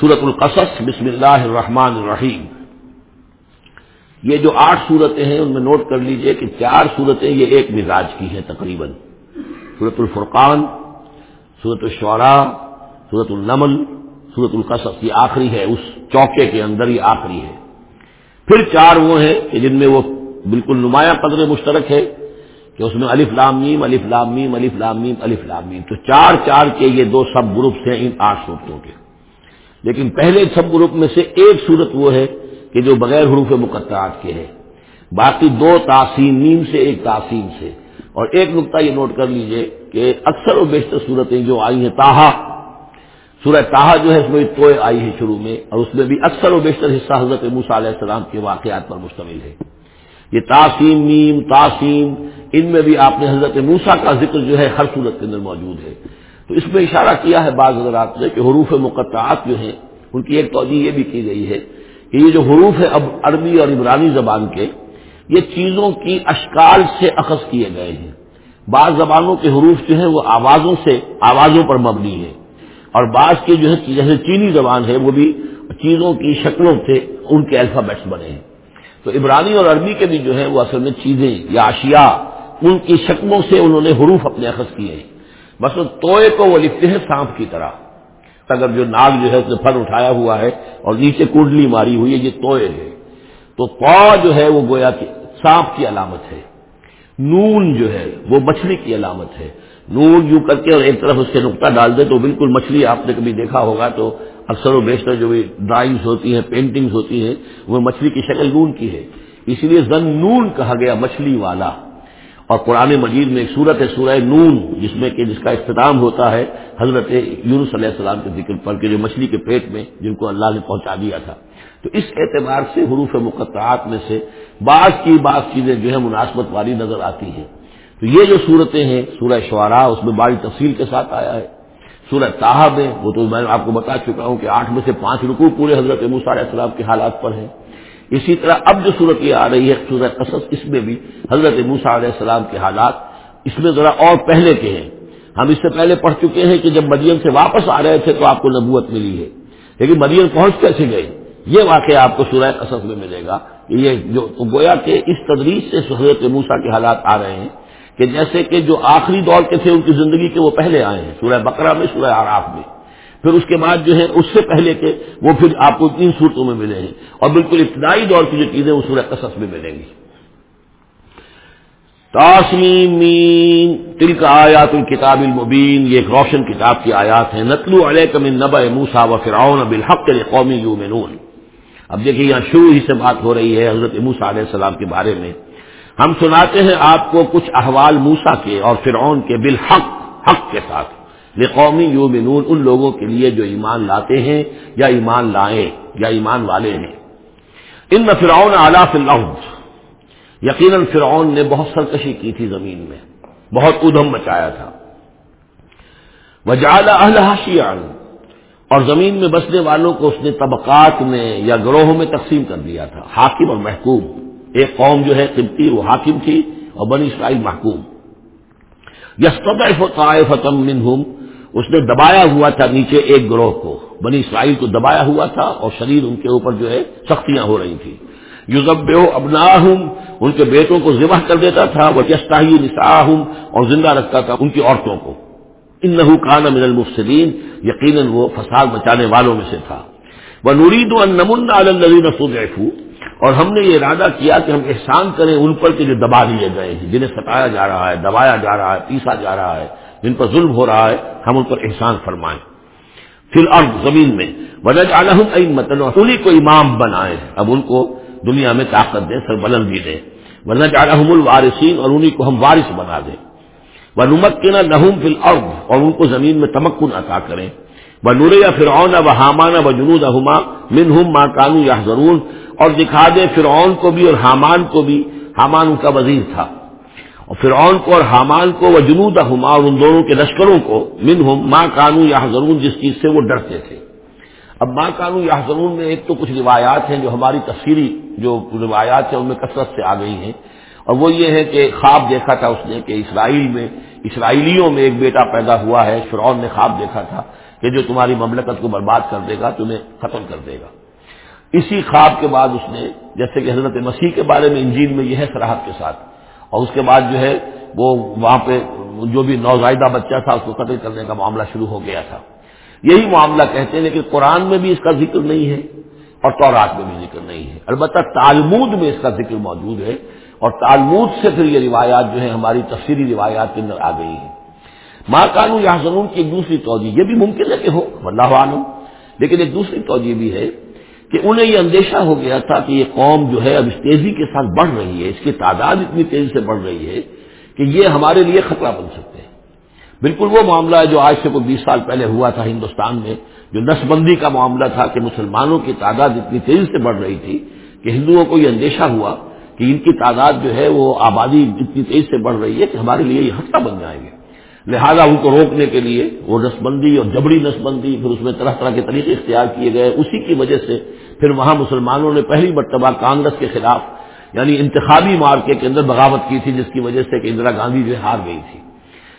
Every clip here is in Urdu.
سورت القصص، بسم اللہ الرحمن الرحیم۔ یہ جو آٹھ صورتیں ہیں، ان میں نوٹ کر لیجیے کہ چار صورتیں یہ ایک مزاج کی ہیں تقریباً۔ سورت الفرقان سورت الشعراء سورت النمل سورت القصص، یہ آخری ہے، اس چوکے کے اندر یہ آخری ہے۔ پھر چار وہ ہیں کہ جن میں وہ بالکل نمایاں قدر مشترک ہے کہ اس میں الف لامیم الف لامیم الف لامیم الف لامیم تو چار چار کے یہ دو سب گروپس ہیں، ان آٹھ صورتوں کے۔ لیکن پہلے سب گروپ میں سے ایک صورت وہ ہے کہ جو بغیر حروف مقطعات کے ہے۔ باقی دو تاثیم نیم سے ایک تاثیم سے۔ اور ایک نقطہ یہ نوٹ کر لیجیے کہ اکثر و بیشتر صورتیں جو آئی ہیں تاہا سورہ تاہا جو ہے اس میں توئے آئی ہے شروع میں، اور اس میں بھی اکثر و بیشتر حصہ حضرت موسیٰ علیہ السلام کے واقعات پر مشتمل ہے۔ یہ تاسیم نیم تاسیم ان میں بھی آپ نے حضرت موسا کا ذکر جو ہے ہر صورت کے اندر موجود ہے۔ تو اس میں اشارہ کیا ہے بعض حضرات نے کہ حروف مقطعات جو ہیں، ان کی ایک توجہ یہ بھی کی گئی ہے کہ یہ جو حروف ہے اب عربی اور عبرانی زبان کے، یہ چیزوں کی اشکال سے اخذ کیے گئے ہیں۔ بعض زبانوں کے حروف جو ہیں، وہ آوازوں سے، آوازوں پر مبنی ہے اور بعض کے جو ہے جیسے چینی زبان ہے، وہ بھی چیزوں کی شکلوں سے ان کے الفابیٹس بنے ہیں۔ تو عبرانی اور عربی کے بھی جو ہے وہ اصل میں چیزیں یا اشیاء، ان کی شکلوں سے انہوں نے حروف اپنے اخذ کیے ہیں۔ بس وہ توئے کو وہ لکھتے ہیں سانپ کی طرح۔ اگر جو ناگ جو ہے اس نے پھل اٹھایا ہوا ہے اور نیچے کنڈلی ماری ہوئی ہے، یہ توئے ہے۔ تو پا جو ہے وہ گویا کہ سانپ کی علامت ہے۔ نون جو ہے وہ مچھلی کی علامت ہے۔ نون یوں کر کے اور ایک طرف اس کے نقطہ ڈال دے تو بالکل مچھلی آپ نے کبھی دیکھا ہوگا تو اکثر و بیشتر جو بھی ڈرائنگز ہوتی ہیں، پینٹنگز ہوتی ہیں، وہ مچھلی کی شکل نون کی ہے۔ اس لیے زن نون کہا گیا مچھلی والا۔ اور قرآن مجید میں ایک صورت ہے، سورہ نون، جس میں کہ جس کا اختتام ہوتا ہے حضرت یونس علیہ السلام کے ذکر پر، کہ جو مچھلی کے پیٹ میں جن کو اللہ نے پہنچا دیا تھا۔ تو اس اعتبار سے حروف مقطعات میں سے بعض کی بعض چیزیں جو ہے مناسبت والی نظر آتی ہیں۔ تو یہ جو صورتیں ہیں، سورہ شعراء، اس میں بڑی تفصیل کے ساتھ آیا ہے۔ سورہ تاہب ہے، وہ تو میں آپ کو بتا چکا ہوں کہ آٹھ میں سے پانچ رکو پورے حضرت علیہ السلام کے حالات پر ہیں۔ اسی طرح اب جو صورت یہ آ رہی ہے سورہ قصص، اس میں بھی حضرت علیہ السلام کے حالات اس میں ذرا اور پہلے کے ہیں۔ ہم اس سے پہلے پڑھ چکے ہیں کہ جب مدین سے واپس آ رہے تھے تو آپ کو نبوت ملی ہے۔ لیکن مدین پہنچ کیسے گئے؟ یہ واقعہ آپ کو سورہ قصص میں ملے گا۔ یہ جو گویا کہ اس تدریس سے حضرت موسا کے حالات آ رہے ہیں کہ جیسے کہ جو آخری دور کے تھے ان کی زندگی کے وہ پہلے آئے ہیں، سورہ بقرہ میں، سورہ آراف میں۔ پھر اس کے بعد جو ہے اس سے پہلے کے وہ پھر آپ کو تین صورتوں میں ملے ہیں اور بالکل ابتدائی دور کی جو چیزیں وہ سورہ قصص میں ملیں گی۔ تاسمین تل کا آیات الکتاب المبین، یہ ایک روشن کتاب کی آیات ہیں۔ نتلو علیہ کمن موسا و فرعون بالحق قومی یومنون اب دیکھیے یہاں شروع ہی سے بات ہو رہی ہے حضرت موسا علیہ السلام کے بارے میں۔ ہم سناتے ہیں آپ کو کچھ احوال موسا کے اور فرعون کے بالحق، حق کے ساتھ۔ یہ قومی یومنون ان لوگوں کے لیے جو ایمان لاتے ہیں یا ایمان لائیں یا ایمان والے ہیں۔ ان میں فرعون اعلیٰ اللہ یقیناً فرعون نے بہت سرکشی کی تھی زمین میں، بہت ادھم مچایا تھا۔ وجال شیان اور زمین میں بسنے والوں کو اس نے طبقات میں یا گروہوں میں تقسیم کر دیا تھا، حاکم اور محکوم۔ ایک قوم جو ہے قبطی، وہ حاکم تھی اور بنی اسرائیل محکوم۔ فتم منہم۔ اس نے دبایا ہوا تھا نیچے ایک گروہ کو۔ بنی اسرائیل کو دبایا ہوا تھا اور شریر ان کے اوپر جو ہے سختیاں ہو رہی تھی یوزب ابنا ان کے بیٹوں کو ذبح کر دیتا تھا وہ یستاحی نسا اور زندہ رکھتا تھا ان کی عورتوں کو۔ ان نحو کان من المفسدین یقیناً وہ فساد بچانے والوں میں سے تھا۔ وہ نورید النمن علین اور ہم نے یہ ارادہ کیا کہ ہم احسان کریں ان پر کہ جو دبا دیے گئے ہیں، جنہیں ستایا جا رہا ہے، دبایا جا رہا ہے، پیسا جا رہا ہے۔ جن پر ظلم ہو رہا ہے، ہم ان پر احسان فرمائیں۔ پھر اب زمین میں۔ وجہ عالم متن انہیں کو امام بنائے اب ان کو دنیا میں طاقت دیں سربلند بھی دیں۔ ورنہ عالم الوارثین اور انہیں کو ہم وارث بنا دیں۔ وہ نمک کے نا نہوم فل اور ان کو زمین میں تمکن عطا کریں۔ وہ نور یا فرعون و حامانہ و جنود احما من ہم ماں کانو یا ضرور اور دکھا دے فرعون کو بھی اور حامان کو بھی۔ حامان ان کا وزیر تھا۔ اور فرعون کو اور حامان کو وہ جنود احما اور ان دونوں کے لشکروں کو من ہم ماں کانو یا ضرور جس چیز سے وہ ڈرتے تھے۔ اب ماں کانو یا ضرور میں ایک تو کچھ روایات ہیں جو ہماری تفصیلی جو روایات ہیں ان میں کثرت سے آ گئی ہیں۔ اور وہ یہ ہے کہ خواب دیکھا تھا اس نے کہ اسرائیل میں، اسرائیلیوں میں ایک بیٹا پیدا ہوا ہے، فرعون نے خواب دیکھا تھا کہ جو تمہاری مملکت کو برباد کر دے گا، تمہیں ختم کر دے گا۔ اسی خواب کے بعد اس نے، جیسے کہ حضرت مسیح کے بارے میں انجیل میں یہ ہے، سراہد کے ساتھ۔ اور اس کے بعد جو ہے وہ وہاں پہ جو بھی نوزائیدہ بچہ تھا، اس کو قتل کرنے کا معاملہ شروع ہو گیا تھا۔ یہی معاملہ کہتے ہیں، لیکن قرآن میں بھی اس کا ذکر نہیں ہے اور تورات میں بھی ذکر نہیں ہے۔ البتہ تالمود میں اس کا ذکر موجود ہے اور تالمود سے پھر یہ روایات جو ہے ہماری تفصیلی روایات کے اندر آ گئی ہیں۔ ماں کانو یا کی ایک دوسری توجہ، یہ بھی ممکن ہے کہ ہو اللہ عالم لیکن ایک دوسری توجہ بھی ہے کہ انہیں یہ اندیشہ ہو گیا تھا کہ یہ قوم جو ہے اب اس تیزی کے ساتھ بڑھ رہی ہے، اس کی تعداد اتنی تیزی سے بڑھ رہی ہے کہ یہ ہمارے لیے خطرہ بن سکتے ہیں۔ بالکل وہ معاملہ ہے جو آج سے کوئی بیس سال پہلے ہوا تھا ہندوستان میں، جو نس بندی کا معاملہ تھا کہ مسلمانوں کی تعداد اتنی تیزی سے بڑھ رہی تھی کہ ہندوؤں کو یہ اندیشہ ہوا کہ ان کی تعداد جو ہے وہ آبادی اتنی تیزی سے بڑھ رہی ہے کہ ہمارے لیے یہ خطرہ بن جائیں گے لہذا ان کو روکنے کے لیے وہ نسبندی اور جبڑی نسبندی پھر اس میں طرح طرح کے طریقے اختیار کیے گئے۔ اسی کی وجہ سے پھر وہاں مسلمانوں نے پہلی مرتبہ کانگریس کے خلاف یعنی انتخابی مارکے کے اندر بغاوت کی تھی، جس کی وجہ سے کہ اندرا گاندھی جو ہار گئی تھی۔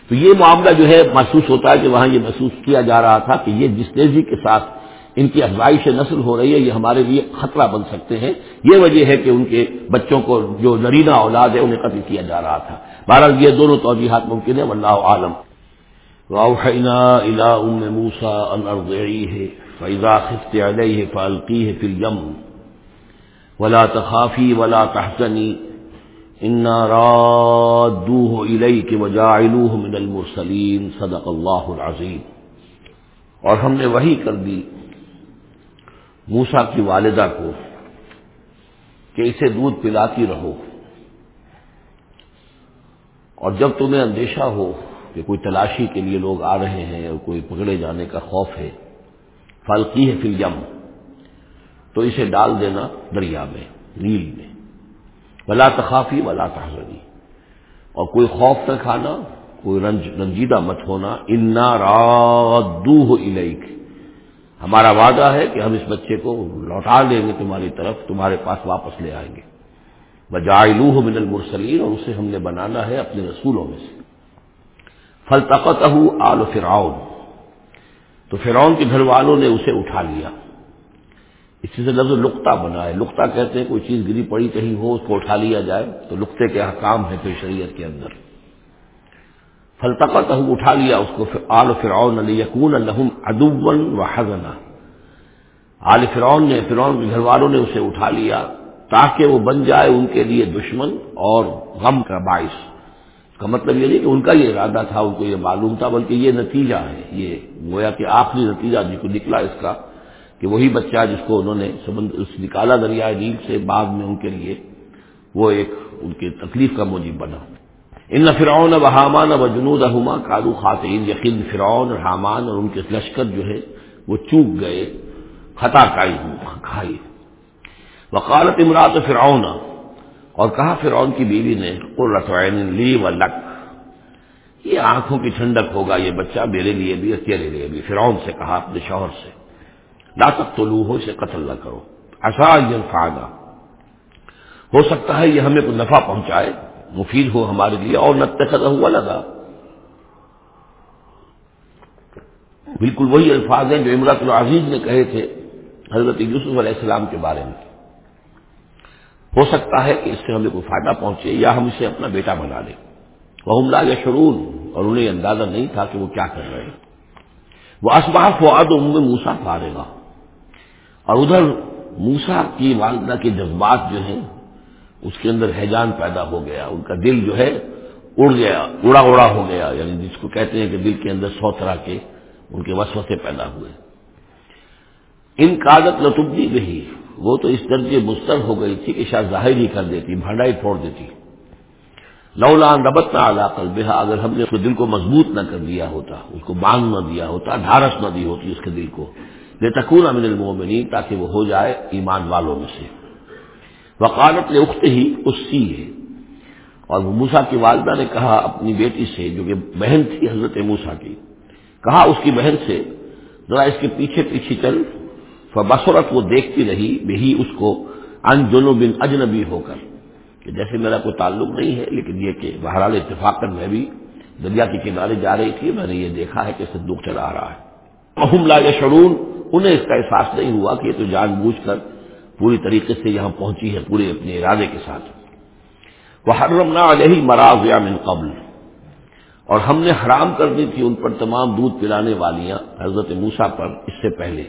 تو یہ معاملہ جو ہے محسوس ہوتا ہے کہ وہاں یہ محسوس کیا جا رہا تھا کہ یہ جس تیزی کے ساتھ ان کی افزائش نسل ہو رہی ہے، یہ ہمارے لیے خطرہ بن سکتے ہیں۔ یہ وجہ ہے کہ ان کے بچوں کو جو نرینا اولاد ہے، انہیں قتل کیا جا رہا تھا۔ بہرحال یہ دونوں توجیحات ممکن ہے واللہ عالم واؤحينا إلى أم موسى أن أرضعيه فإذا خفت عليه فألقيه في اليم ولا تخافي ولا تحزني، إنا رادوه إليك وجاعلوه من المرسلين۔ صدق الله العظيم۔ اور ہم نے وہی کر دی۔ موسا کی والدہ کو کہ اسے دودھ پلاتی رہو۔ اور جب تمہیں اندیشہ ہو کہ کوئی تلاشی کے لیے لوگ آ رہے ہیں اور کوئی پکڑے جانے کا خوف ہے فلکی ہے فل یم تو اسے ڈال دینا دریا میں نیل میں۔ بلا تخافی بلا تحزنی۔ اور کوئی خوف نہ کھانا، کوئی رنج، رنجیدہ مت ہونا۔ انا رادو ہو ہمارا وعدہ ہے کہ ہم اس بچے کو لوٹا دیں گے تمہاری طرف، تمہارے پاس واپس لے آئیں گے۔ بجائلو من المرسلین اور اسے ہم نے بنانا ہے اپنے رسولوں میں سے۔ فلطقت آل فرعون۔ تو فرعون کے گھر والوں نے اسے اٹھا لیا۔ اسی سے لفظ لقطہ بنا ہے لقطہ کہتے ہیں کوئی چیز گری پڑی کہیں ہو، اس کو اٹھا لیا جائے تو لقطے کے حکام ہے پھر شریعت کے اندر۔ فلطقت اٹھا لیا اس کو آل فرعون علی یقون الحم ادون و حضنا آل فرعون نے، فرعون کے گھر والوں نے اسے اٹھا لیا تاکہ وہ بن جائے ان کے لیے دشمن اور غم کا باعث۔ اس کا مطلب یہ نہیں کہ ان کا یہ ارادہ تھا، ان کو یہ معلوم تھا، بلکہ یہ نتیجہ ہے۔ یہ گویا کہ آخری نتیجہ جس کو نکلا اس کا کہ وہی بچہ جس کو انہوں نے نکالا دریائے نیل سے بعد میں ان کے لیے وہ ایک، ان کی تکلیف کا موجب بنا۔ ان فرعون و حامان و جنود احما کالو خاتین یقین فرعون اور حامان اور ان کے لشکر جو ہے، وہ چوک گئے، خطا کائی کھائی۔ وقالت امراط فرعون، اور کہا فرعون کی بیوی نے، قرۃ عین لی و لک۔ یہ آنکھوں کی ٹھنڈک ہوگا، یہ بچہ میرے لیے بھی اور تیرے لیے بھی۔ فرعون سے کہا، اپنے شوہر سے، لا تک تو لو ہو اسے قتل نہ کرو۔ ایسا فاگا ہو سکتا ہے یہ ہمیں کوئی نفع پہنچائے۔ مفید ہو ہمارے لیے اور نہ ہوا لگا۔ بالکل وہی الفاظ ہیں جو امراط العزیز نے کہے تھے حضرت یوسف علیہ السلام کے بارے میں۔ ہو سکتا ہے کہ اس سے ہمیں کوئی فائدہ پہنچے یا ہم اسے اپنا بیٹا بنا لیں۔ وہ حملہ یا شرون اور انہیں اندازہ نہیں تھا کہ وہ کیا کر رہے ہیں۔ وہ اسباف فواد ام موسا پارے گا اور ادھر موسا کی والدہ کے جذبات جو ہیں اس کے اندر حیجان پیدا ہو گیا، ان کا دل جو ہے اڑ گیا، اڑا اڑا ہو گیا یعنی جس کو کہتے ہیں کہ دل کے اندر سو طرح کے ان کے وسوسے پیدا ہوئے۔ ان کاغت لطبی بھی وہ تو اس درجے مستر ہو گئی تھی کہ شاید ظاہر ہی کر دیتی بھنڈائی پھوڑ دیتی۔ لولان ربت نہ ادا کر بے اگر ہم نے اس کے دل کو مضبوط نہ کر دیا ہوتا، اس کو باندھ نہ دیا ہوتا، ڈھارس نہ دی ہوتی اس کے دل کو بے تکون امن المومنین تاکہ وہ ہو جائے ایمان والوں میں سے۔ وکالت نے اخت ہی اس سی ہے۔ اور موسا کی والدہ نے کہا اپنی بیٹی سے، جو کہ بہن تھی حضرت موسا کی، کہا اس کی بہن سے، ذرا اس کے پیچھے پیچھے چل۔ فبصورت وہ دیکھتی رہی، بہی اس کو ان جنو بن اجنبی ہو کر۔ کہ جیسے میرا کوئی تعلق نہیں ہے، لیکن یہ کہ بہرحال اتفاق میں بھی دریا کے کنارے جا رہی تھی، میں نے یہ دیکھا ہے کہ صندوق چلا رہا ہے۔ اہم لا شرون انہیں اس کا احساس نہیں ہوا کہ یہ تو جان بوجھ کر پوری طریقے سے یہاں پہنچی ہے پورے اپنے ارادے کے ساتھ۔ وہ حرم نہ علیہ مراض یا من قبل۔ اور ہم نے حرام کر دی تھی ان پر تمام دودھ پلانے والیاں حضرت موسا پر اس سے پہلے۔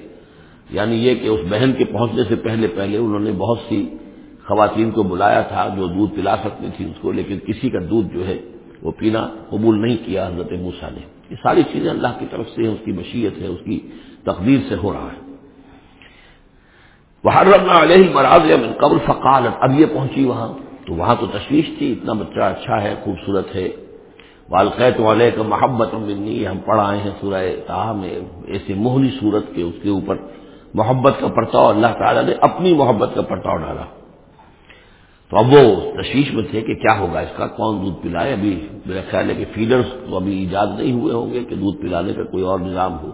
یعنی یہ کہ اس بہن کے پہنچنے سے پہلے پہلے انہوں نے بہت سی خواتین کو بلایا تھا جو دودھ پلا سکتی تھی اس کو، لیکن کسی کا دودھ جو ہے وہ پینا قبول نہیں کیا حضرت موسا نے۔ یہ ساری چیزیں اللہ کی طرف سے ہیں، اس کی مشیت ہے، اس کی تقدیر سے ہو رہا ہے۔ وہ حرم علیہ مراض من قبل فقالت، اب یہ پہنچی وہاں۔ تو وہاں تو تشویش تھی، اتنا بچہ اچھا ہے، خوبصورت ہے۔ والقیت والے کا محبت منی، ہم پڑھ آئے ہیں سورہ تاہ میں، ایسے موہنی صورت کے، اس کے اوپر محبت کا پرتاؤ۔ اللہ تعالیٰ نے اپنی محبت کا پرتاؤ ڈالا۔ تو اب وہ تشویش میں تھے کہ کیا ہوگا اس کا؟ کون دودھ پلائے؟ ابھی میرا خیال ہے کہ فیڈرز تو ابھی ایجاد نہیں ہوئے ہوں گے کہ دودھ پلانے کا کوئی اور نظام ہو۔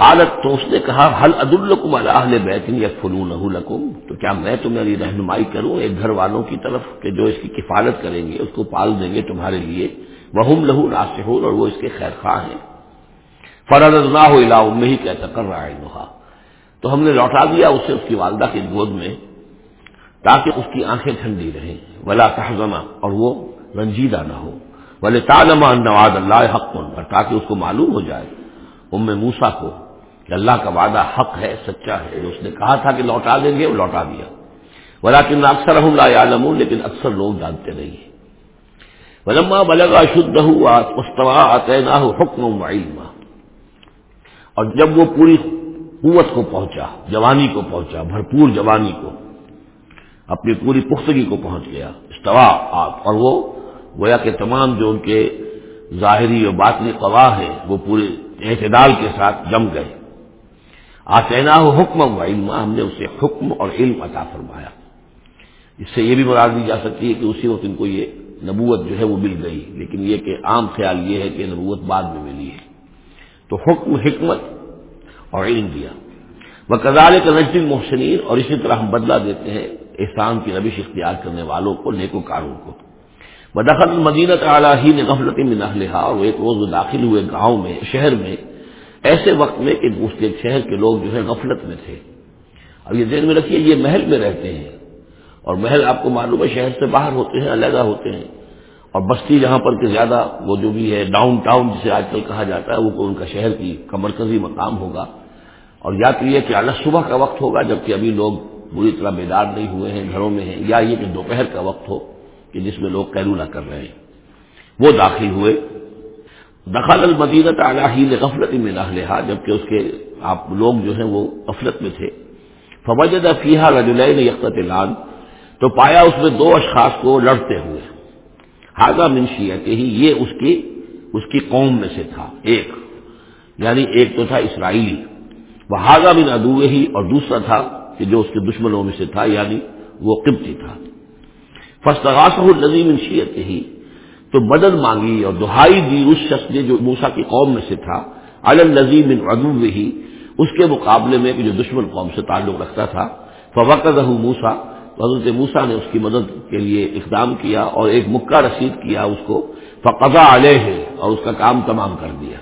قالت تو اس نے کہا حل عد القم اللہ بیتن یا فنون لکم؟ تو کیا میں تمہاری رہنمائی کروں؟ ایک گھر والوں کی طرف کہ جو اس کی کفالت کریں گے، اس کو پال دیں گے تمہارے لیے۔ وہ لہو راسہور اور وہ اس کے خیر خواہ ہیں۔ فرض نہ ہو الا میں ہی کہتا کر رہا ہے تو ہم نے لوٹا دیا اسے اس کی والدہ کی گود میں تاکہ اس کی آنکھیں ٹھنڈی رہیں۔ ولا تحزمہ اور وہ رنجیدہ نہ ہو۔ بولے تالما نواز اللہ حق، اور تاکہ اس کو معلوم ہو جائے۔ ام موسا کو اللہ کا وعدہ حق ہے، سچا ہے۔ جو اس نے کہا تھا کہ لوٹا دیں گے، وہ لوٹا دیا۔ ولاکن اکثر اللہ عالم لیکن اکثر لوگ جانتے نہیں ہیں۔ ولما بلگا شدھ ہوا استوا عطینا حکم علم اور جب وہ پوری قوت کو پہنچا، جوانی کو پہنچا، بھرپور جوانی کو، اپنی پوری پختگی کو پہنچ گیا استوا اور وہ گویا کہ تمام جو ان کے ظاہری اور باطنی قواہ ہیں، وہ پورے اعتدال کے ساتھ جم گئے۔ آتینا ہو حکم و علم ہم نے اسے حکم اور علم عطا فرمایا۔ اس سے یہ بھی مراد دی جا سکتی ہے کہ اسی وقت ان کو یہ نبوت جو ہے وہ مل گئی، لیکن یہ کہ عام خیال یہ ہے کہ نبوت بعد میں ملی ہے۔ تو حکم، حکمت اور علم دیا۔ وہ کزال کا نجد محسنین اور اسی طرح ہم بدلا دیتے ہیں احسان کی روش اختیار کرنے والوں کو نیکو کاروں کو۔ بدخل مدینہ تعالیٰ ہی نے غفلت میں نہ لہا اور وہ ایک روز داخل ہوئے گاؤں میں، شہر میں ایسے وقت میں کہ اس کے شہر کے لوگ جو ہے غفلت میں تھے۔ اب یہ ذہن میں رکھیے، یہ محل میں رہتے ہیں۔ اور محل آپ کو معلوم ہے، شہر سے باہر ہوتے ہیں، علیحدہ ہوتے ہیں۔ اور بستی جہاں پر کہ زیادہ وہ جو بھی ہے ڈاؤن ٹاؤن جسے آج کل کہا جاتا ہے، وہ ان کا شہر کی کا مرکزی مقام ہوگا۔ اور یا تو یہ کہ الگ صبح کا وقت ہوگا، جبکہ ابھی لوگ بری طرح بیدار نہیں ہوئے ہیں، گھروں میں ہیں، یا یہ کہ دوپہر کا وقت ہو کہ جس میں لوگ قیرولہ کر رہے ہیں۔ وہ داخل ہوئے۔ دخل المدینت ہی نے غفلت میں نہ جبکہ اس کے آپ لوگ جو ہیں وہ غفلت میں تھے۔ فوجد فیحہ رجلین یقت لان تو پایا اس میں دو اشخاص کو لڑتے ہوئے۔ حاضہ منشیت ہی یہ اس کی اس کی قوم میں سے تھا، ایک۔ یعنی ایک تو تھا اسرائیلی۔ وہ حاضہ بن ادو ہی اور دوسرا تھا کہ جو اس کے دشمنوں میں سے تھا یعنی وہ قبطی تھا۔ فستغاس النظیم انشیت ہی تو مدد مانگی اور دہائی دی اس شخص نے جو موسا کی قوم میں سے تھا النظیم ادو ہی اس کے مقابلے میں کہ جو دشمن قوم سے تعلق رکھتا تھا۔ فوقت موسا حضرت موسا نے اس کی مدد کے لیے اقدام کیا اور ایک مکہ رسید کیا اس کو۔ فقضا علیہ ہے اور اس کا کام تمام کر دیا۔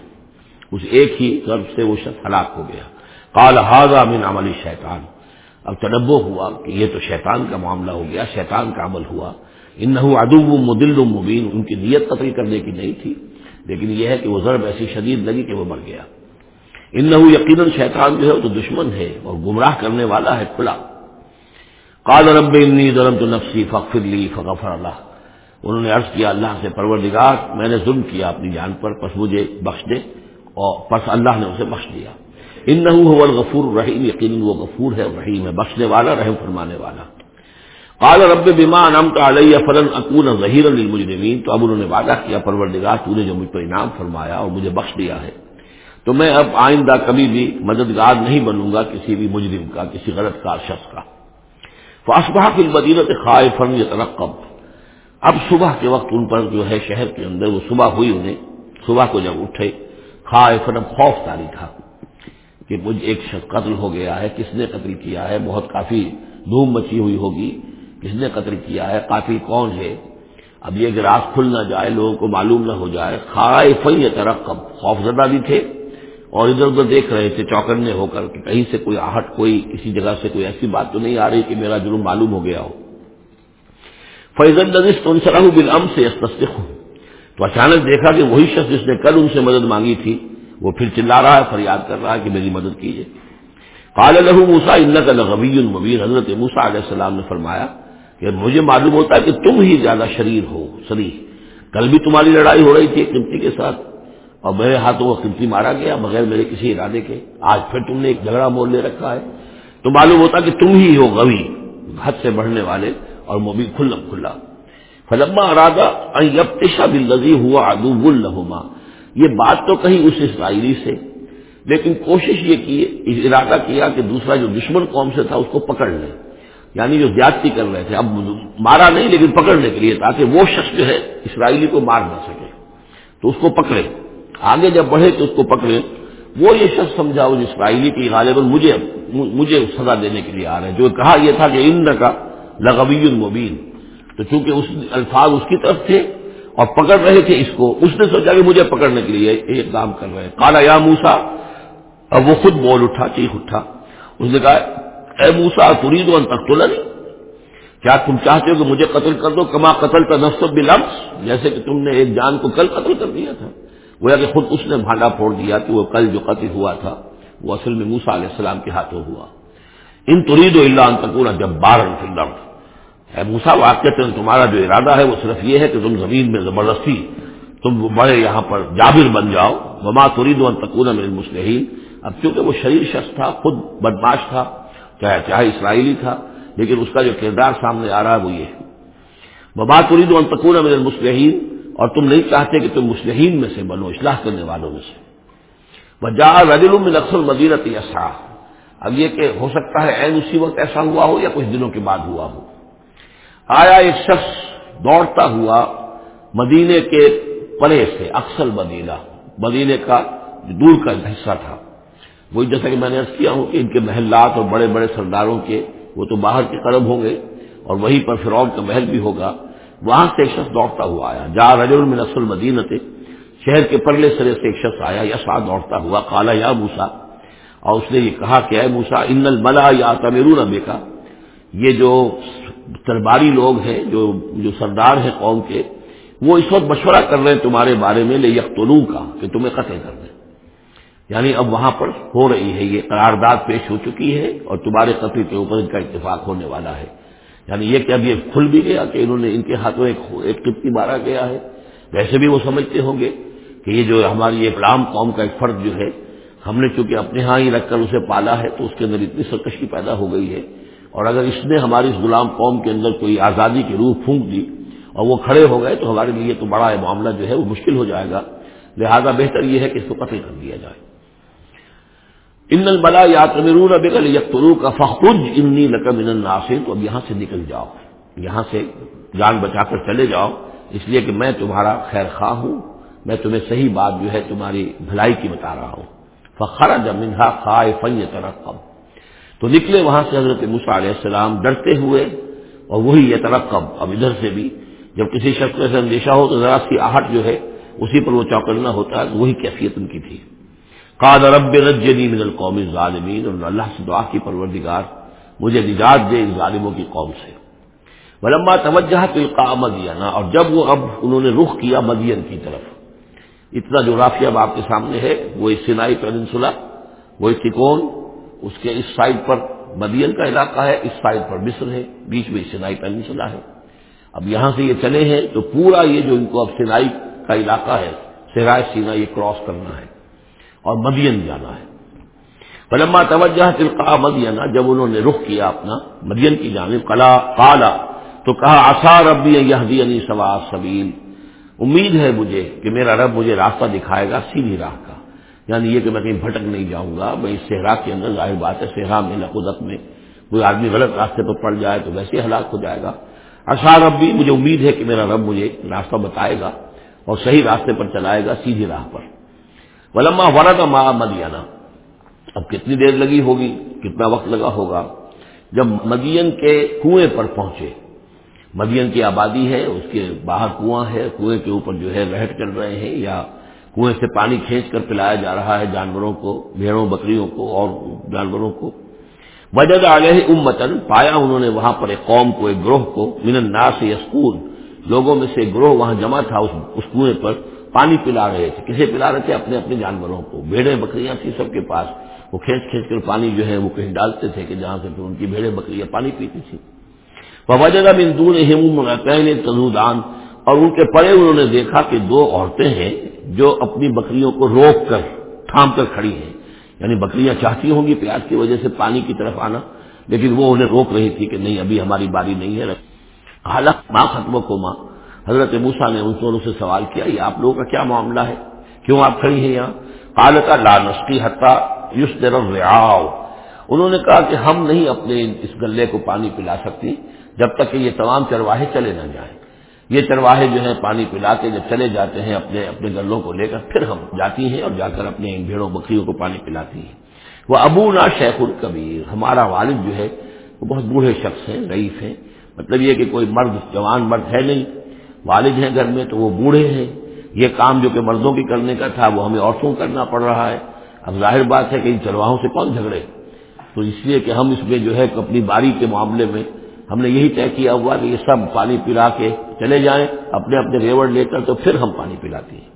اس ایک ہی طرف سے وہ شخص ہلاک ہو گیا۔ قال حاضہ من عملی شیطان اب تنبو ہوا کہ یہ تو شیطان کا معاملہ ہو گیا، شیطان کا عمل ہوا۔ ان ادب مدل مبین، ان کی نیت قتل کرنے کی نہیں تھی، لیکن یہ ہے کہ وہ ضرب ایسی شدید لگی کہ وہ مر گیا۔ ان یقیناً شیطان جو ہے وہ تو دشمن ہے اور گمراہ کرنے والا ہے کھلا۔ قال رب انی ظلم تو نفسی فخر لی فغفر اللہ انہوں نے عرض کیا، اللہ سے پروردگار، میں نے ظلم کیا اپنی جان پر، پس مجھے بخش دے۔ اور پس اللہ نے اسے بخش دیا۔ ان نہ غفور رحیم یقین وہ غفور ہے رحیم ہے، بخشنے والا، رحم فرمانے والا۔ قال رب بما انعمت علیہ فلن اکون ظہیر للمجرمین تو اب انہوں نے وعدہ کیا، پروردگار تو نے جو مجھ پر انعام فرمایا اور مجھے بخش دیا ہے۔ تو میں اب آئندہ کبھی بھی مددگار نہیں بنوں گا کسی بھی مجرم کا، کسی غلط کار شخص کا۔ فاسبہ کی مدینت خائے فن ترقب اب صبح کے وقت ان پر جو ہے شہر کے اندر، وہ صبح ہوئی انہیں، صبح کو جب اٹھے خائے فن خوف تاری تھا کہ مجھ ایک شخص قتل ہو گیا ہے، کس نے قتل کیا ہے، بہت کافی دھوم مچی ہوئی ہوگی۔ کس نے قتل کیا ہے؟ قاتل کون ہے؟ اب یہ کہ راز کھل نہ جائے، لوگوں کو معلوم نہ ہو جائے۔ خائے فن ترقب خوف زدہ بھی تھے اور ادھر ادھر دیکھ رہے تھے چوکنے ہو کر کہ کہیں سے کوئی آہٹ، کوئی کسی جگہ سے کوئی ایسی بات تو نہیں آ رہی کہ میرا جرم معلوم ہو گیا ہو۔ فیض النزش تو ان سراہ بالعم سے تو اچانک دیکھا کہ وہی شخص جس نے کل ان سے مدد مانگی تھی، وہ پھر چلا رہا ہے، فریاد کر رہا ہے کہ میری مدد کیجیے۔ قال له موسا ان کا لغوی المبین حضرت موسا علیہ السلام نے فرمایا کہ مجھے معلوم ہوتا ہے کہ تم ہی زیادہ شریر ہو سری کل بھی تمہاری لڑائی ہو رہی تھی قمتی کے ساتھ۔ اور میرے ہاتھوں وہ قمتی مارا گیا بغیر میرے کسی ارادے کے۔ آج پھر تم نے ایک جھگڑا مول لے رکھا ہے۔ تو معلوم ہوتا کہ تم ہی ہو غوی حد سے بڑھنے والے اور مبین کھلم کھلا۔ فلما ارادہ یبتشا بلزی ہوا ادو الحما یہ بات تو کہیں اس اسرائیلی سے، لیکن کوشش یہ کی ارادہ کیا کہ دوسرا جو دشمن قوم سے تھا اس کو پکڑ لے۔ یعنی جو زیادتی کر رہے تھے، اب مارا نہیں لیکن پکڑنے کے لیے، تاکہ وہ شخص جو ہے اسرائیلی کو مار نہ سکے۔ تو اس کو پکڑے۔ آگے جب بڑھے تو اس کو پکڑے۔ وہ یہ شخص سمجھا اس اسرائیلی کی غالب مجھے مجھے سزا دینے کے لیے آ رہے ہیں۔ جو کہا یہ تھا کہ ان کا لغوی المبین تو چونکہ اس الفاظ اس کی طرف تھے اور پکڑ رہے تھے اس کو، اس نے سوچا کہ مجھے پکڑنے کے لیے ایک کام کر رہے ہیں۔ کالا یا موسا اب وہ خود بول اٹھا، چیخ اٹھا۔ اس نے کہا اے موسا تری دو تک کیا تم چاہتے ہو کہ مجھے قتل کر دو؟ کما قتل کا نصب بلمس؟ جیسے کہ تم نے ایک جان کو کل قتل کر دیا تھا۔ وہ کہ خود اس نے بھانڈا پھوڑ دیا کہ وہ کل جو قتل ہوا تھا، وہ اصل میں موسا علیہ السلام کے ہاتھوں ہوا۔ ان ترید و اللہ انتقور جب بارہ اے موسا واقع تمہارا جو ارادہ ہے، وہ صرف یہ ہے کہ تم زمین میں زبردستی، تم بڑے یہاں پر جابر بن جاؤ۔ وما ترید و تکون میں مسلحین اب چونکہ وہ شریر شخص تھا، خود بدماش تھا چاہے چاہے اسرائیلی تھا، لیکن اس کا جو کردار سامنے آ رہا ہے وہ یہ ہے۔ وما ترید و تکون میں مسلحین اور تم نہیں چاہتے کہ تم مسلحین میں سے بنو، اصلاح کرنے والوں میں سے۔ وجا رجل میں نقصل مدینت یسا اب یہ کہ ہو سکتا ہے این اسی وقت ایسا ہوا ہو یا کچھ دنوں کے بعد ہوا ہو۔ آیا ایک شخص دوڑتا ہوا مدینے کے پرے سے، اکثر مدینہ، مدینے کا دور کا حصہ تھا وہی جیسا کہ میں نے کیا ہوں کہ ان کے محلات اور بڑے بڑے سرداروں کے وہ تو باہر کے قرب ہوں گے اور وہیں پر فرعون کا محل بھی ہوگا۔ وہاں سے ایک شخص دوڑتا ہوا آیا۔ جا رجل میں نسل مدینہ تھے شہر کے پرلے سرے سے ایک شخص آیا۔ یا ساتھ دوڑتا ہوا کالا یا موسا اور اس نے یہ کہا کہ، اے موسا ان الملا یا تمیرون ابے کا یہ جو درباری لوگ ہیں، جو جو سردار ہیں قوم کے، وہ اس وقت مشورہ کر رہے ہیں تمہارے بارے میں لے یکتلو کا کہ تمہیں قتل کر دیں۔ یعنی اب وہاں پر ہو رہی ہے، یہ قرارداد پیش ہو چکی ہے اور تمہارے قتل کے اوپر ان کا اتفاق ہونے والا ہے۔ یعنی یہ کہ اب یہ کھل بھی گیا کہ انہوں نے ان کے ہاتھوں ایک ایک کپتی مارا گیا ہے۔ ویسے بھی وہ سمجھتے ہوں گے کہ یہ جو ہماری ایک غلام قوم کا ایک فرد جو ہے، ہم نے چونکہ اپنے ہاں ہی رکھ کر اسے پالا ہے تو اس کے اندر اتنی سرکشی پیدا ہو گئی ہے۔ اور اگر اس نے ہماری اس غلام قوم کے اندر کوئی آزادی کی روح پھونک دی اور وہ کھڑے ہو گئے تو ہمارے لیے تو بڑا معاملہ جو ہے وہ مشکل ہو جائے گا۔ لہذا بہتر یہ ہے کہ اس کو قتل کر دیا جائے۔ ان البلا یا تمرون بکل یکرو کا فخر انی لقم ان ناصر تو اب یہاں سے نکل جاؤ، یہاں سے جان بچا کر چلے جاؤ، اس لیے کہ میں تمہارا خیر خواہ ہوں، میں تمہیں صحیح بات جو ہے تمہاری بھلائی کی بتا رہا ہوں۔ فخر جب منہا خائے فن ترقب تو نکلے وہاں سے حضرت مسا علیہ السلام ڈرتے ہوئے، اور وہی یہ ترقب اب ادھر سے بھی جب کسی شخص سے اندیشہ ہو تو ذرا سی آہٹ جو ہے، اسی پر وہ چوکڑنا ہوتا ہے، تو وہی کیفیت ان کی تھی۔ قاد رب رجنی من القوم ظالمین اور اللہ سے دعا کی، پروردگار، مجھے نجات دے ان ظالموں کی قوم سے۔ ولما توجہ تلقا مدینہ، اور جب وہ اب انہوں نے رخ کیا مدین کی طرف۔ اتنا جو رافیہ اب آپ کے سامنے ہے، وہ سینائی پیننسولا، وہ تکون، اس کے اس سائڈ پر مدین کا علاقہ ہے، اس سائڈ پر مصر ہے، بیچ میں سینائی پیننسولا ہے۔ اب یہاں سے یہ چلے ہیں، تو پورا یہ جو ان کو اب سینائی کا علاقہ ہے، سرائے سینا یہ کراس کرنا ہے۔ اور مدین جانا ہے۔ پلما توجہ تلقا مدینہ، جب انہوں نے رخ کیا اپنا، مدین کی جانب کلا کالا تو کہا آسار ربی یہ سوا سبیل۔ امید ہے مجھے کہ میرا رب مجھے راستہ دکھائے گا سیدھی راہ کا۔ یعنی یہ کہ میں کہیں بھٹک نہیں جاؤں گا، میں اس صحرا کے اندر ظاہر بات ہے، صحرا میں لقدت میں۔ کوئی آدمی غلط راستے پر پڑ جائے تو ویسے ہلاک ہو جائے گا۔ اشار اب بھی مجھے امید ہے کہ میرا رب مجھے راستہ بتائے گا اور صحیح راستے پر چلائے گا سیدھی راہ پر۔ ولما ورا ماں مدیانہ اب کتنی دیر لگی ہوگی، کتنا وقت لگا ہوگا؟ جب مدین کے کنویں پر پہنچے۔ مدین کی آبادی ہے، اس کے باہر کنواں ہے، کنویں کے اوپر جو ہے رہٹ چل رہے ہیں یا کنویں سے پانی کھینچ کر پلایا جا رہا ہے جانوروں کو، بھیڑوں، بکریوں کو اور جانوروں کو۔ وجد علیہ امتن، پایا انہوں نے وہاں پر ایک قوم کو، ایک گروہ کو، من الناس یسکون لوگوں میں سے گروہ وہاں جمع تھا اس کنویں پر۔ پانی پلا رہے تھے۔ کسے پلا رہے تھے؟ اپنے اپنے جانوروں کو۔ بھیڑیں بکریاں تھیں سب کے پاس۔ وہ کھینچ کھینچ کر پانی جو ہے وہ کہیں ڈالتے تھے کہ جہاں سے پھر ان کی بھیڑیں بکریاں پانی پیتی تھی وجہ بندون پہلے تزودان اور ان کے پڑے انہوں نے دیکھا کہ دو عورتیں ہیں جو اپنی بکریوں کو روک کر، تھام کر کھڑی ہیں۔ یعنی بکریاں چاہتی ہوں گی پیاز کی وجہ سے پانی کی طرف آنا، لیکن وہ انہیں روک رہی تھی کہ نہیں، ابھی ہماری باری نہیں ہے۔ حالت ماں ختم کو ماں حضرت موسا نے ان دونوں سے سوال کیا، یہ آپ لوگوں کا کیا معاملہ ہے؟ کیوں آپ کھڑی ہیں یہاں؟ کال کا لانسکی حتہ یوس ریاؤ انہوں نے کہا کہ ہم نہیں اپنے اس گلے کو پانی پلا سکتی، جب تک کہ یہ تمام چرواہے چلے نہ جائیں۔ یہ چرواہے جو ہیں پانی پلا کے جب چلے جاتے ہیں اپنے اپنے گلوں کو لے کر، پھر ہم جاتی ہیں اور جا کر اپنے بھیڑوں، بکریوں کو پانی پلاتی ہیں۔ وہ ابو نا شیخ الکبیر، ہمارا والد جو ہے، وہ بہت بوڑھے شخص ہیں رئیف ہیں۔ مطلب یہ کہ کوئی مرد، جوان مرد ہے نہیں۔ والد ہیں گھر میں تو وہ بوڑھے ہیں۔ یہ کام جو کہ مردوں کی کرنے کا تھا، وہ ہمیں عورتوں کرنا پڑ رہا ہے۔ اب ظاہر بات ہے کہ ان چرواہوں سے کون جھگڑے؟ تو اس لیے کہ ہم اس میں جو ہے اپنی باری کے معاملے میں ہم نے یہی طے کیا ہوا کہ یہ سب پانی پلا کے چلے جائیں، اپنے اپنے ریوڑ لے کر تو پھر ہم پانی پلاتے ہیں۔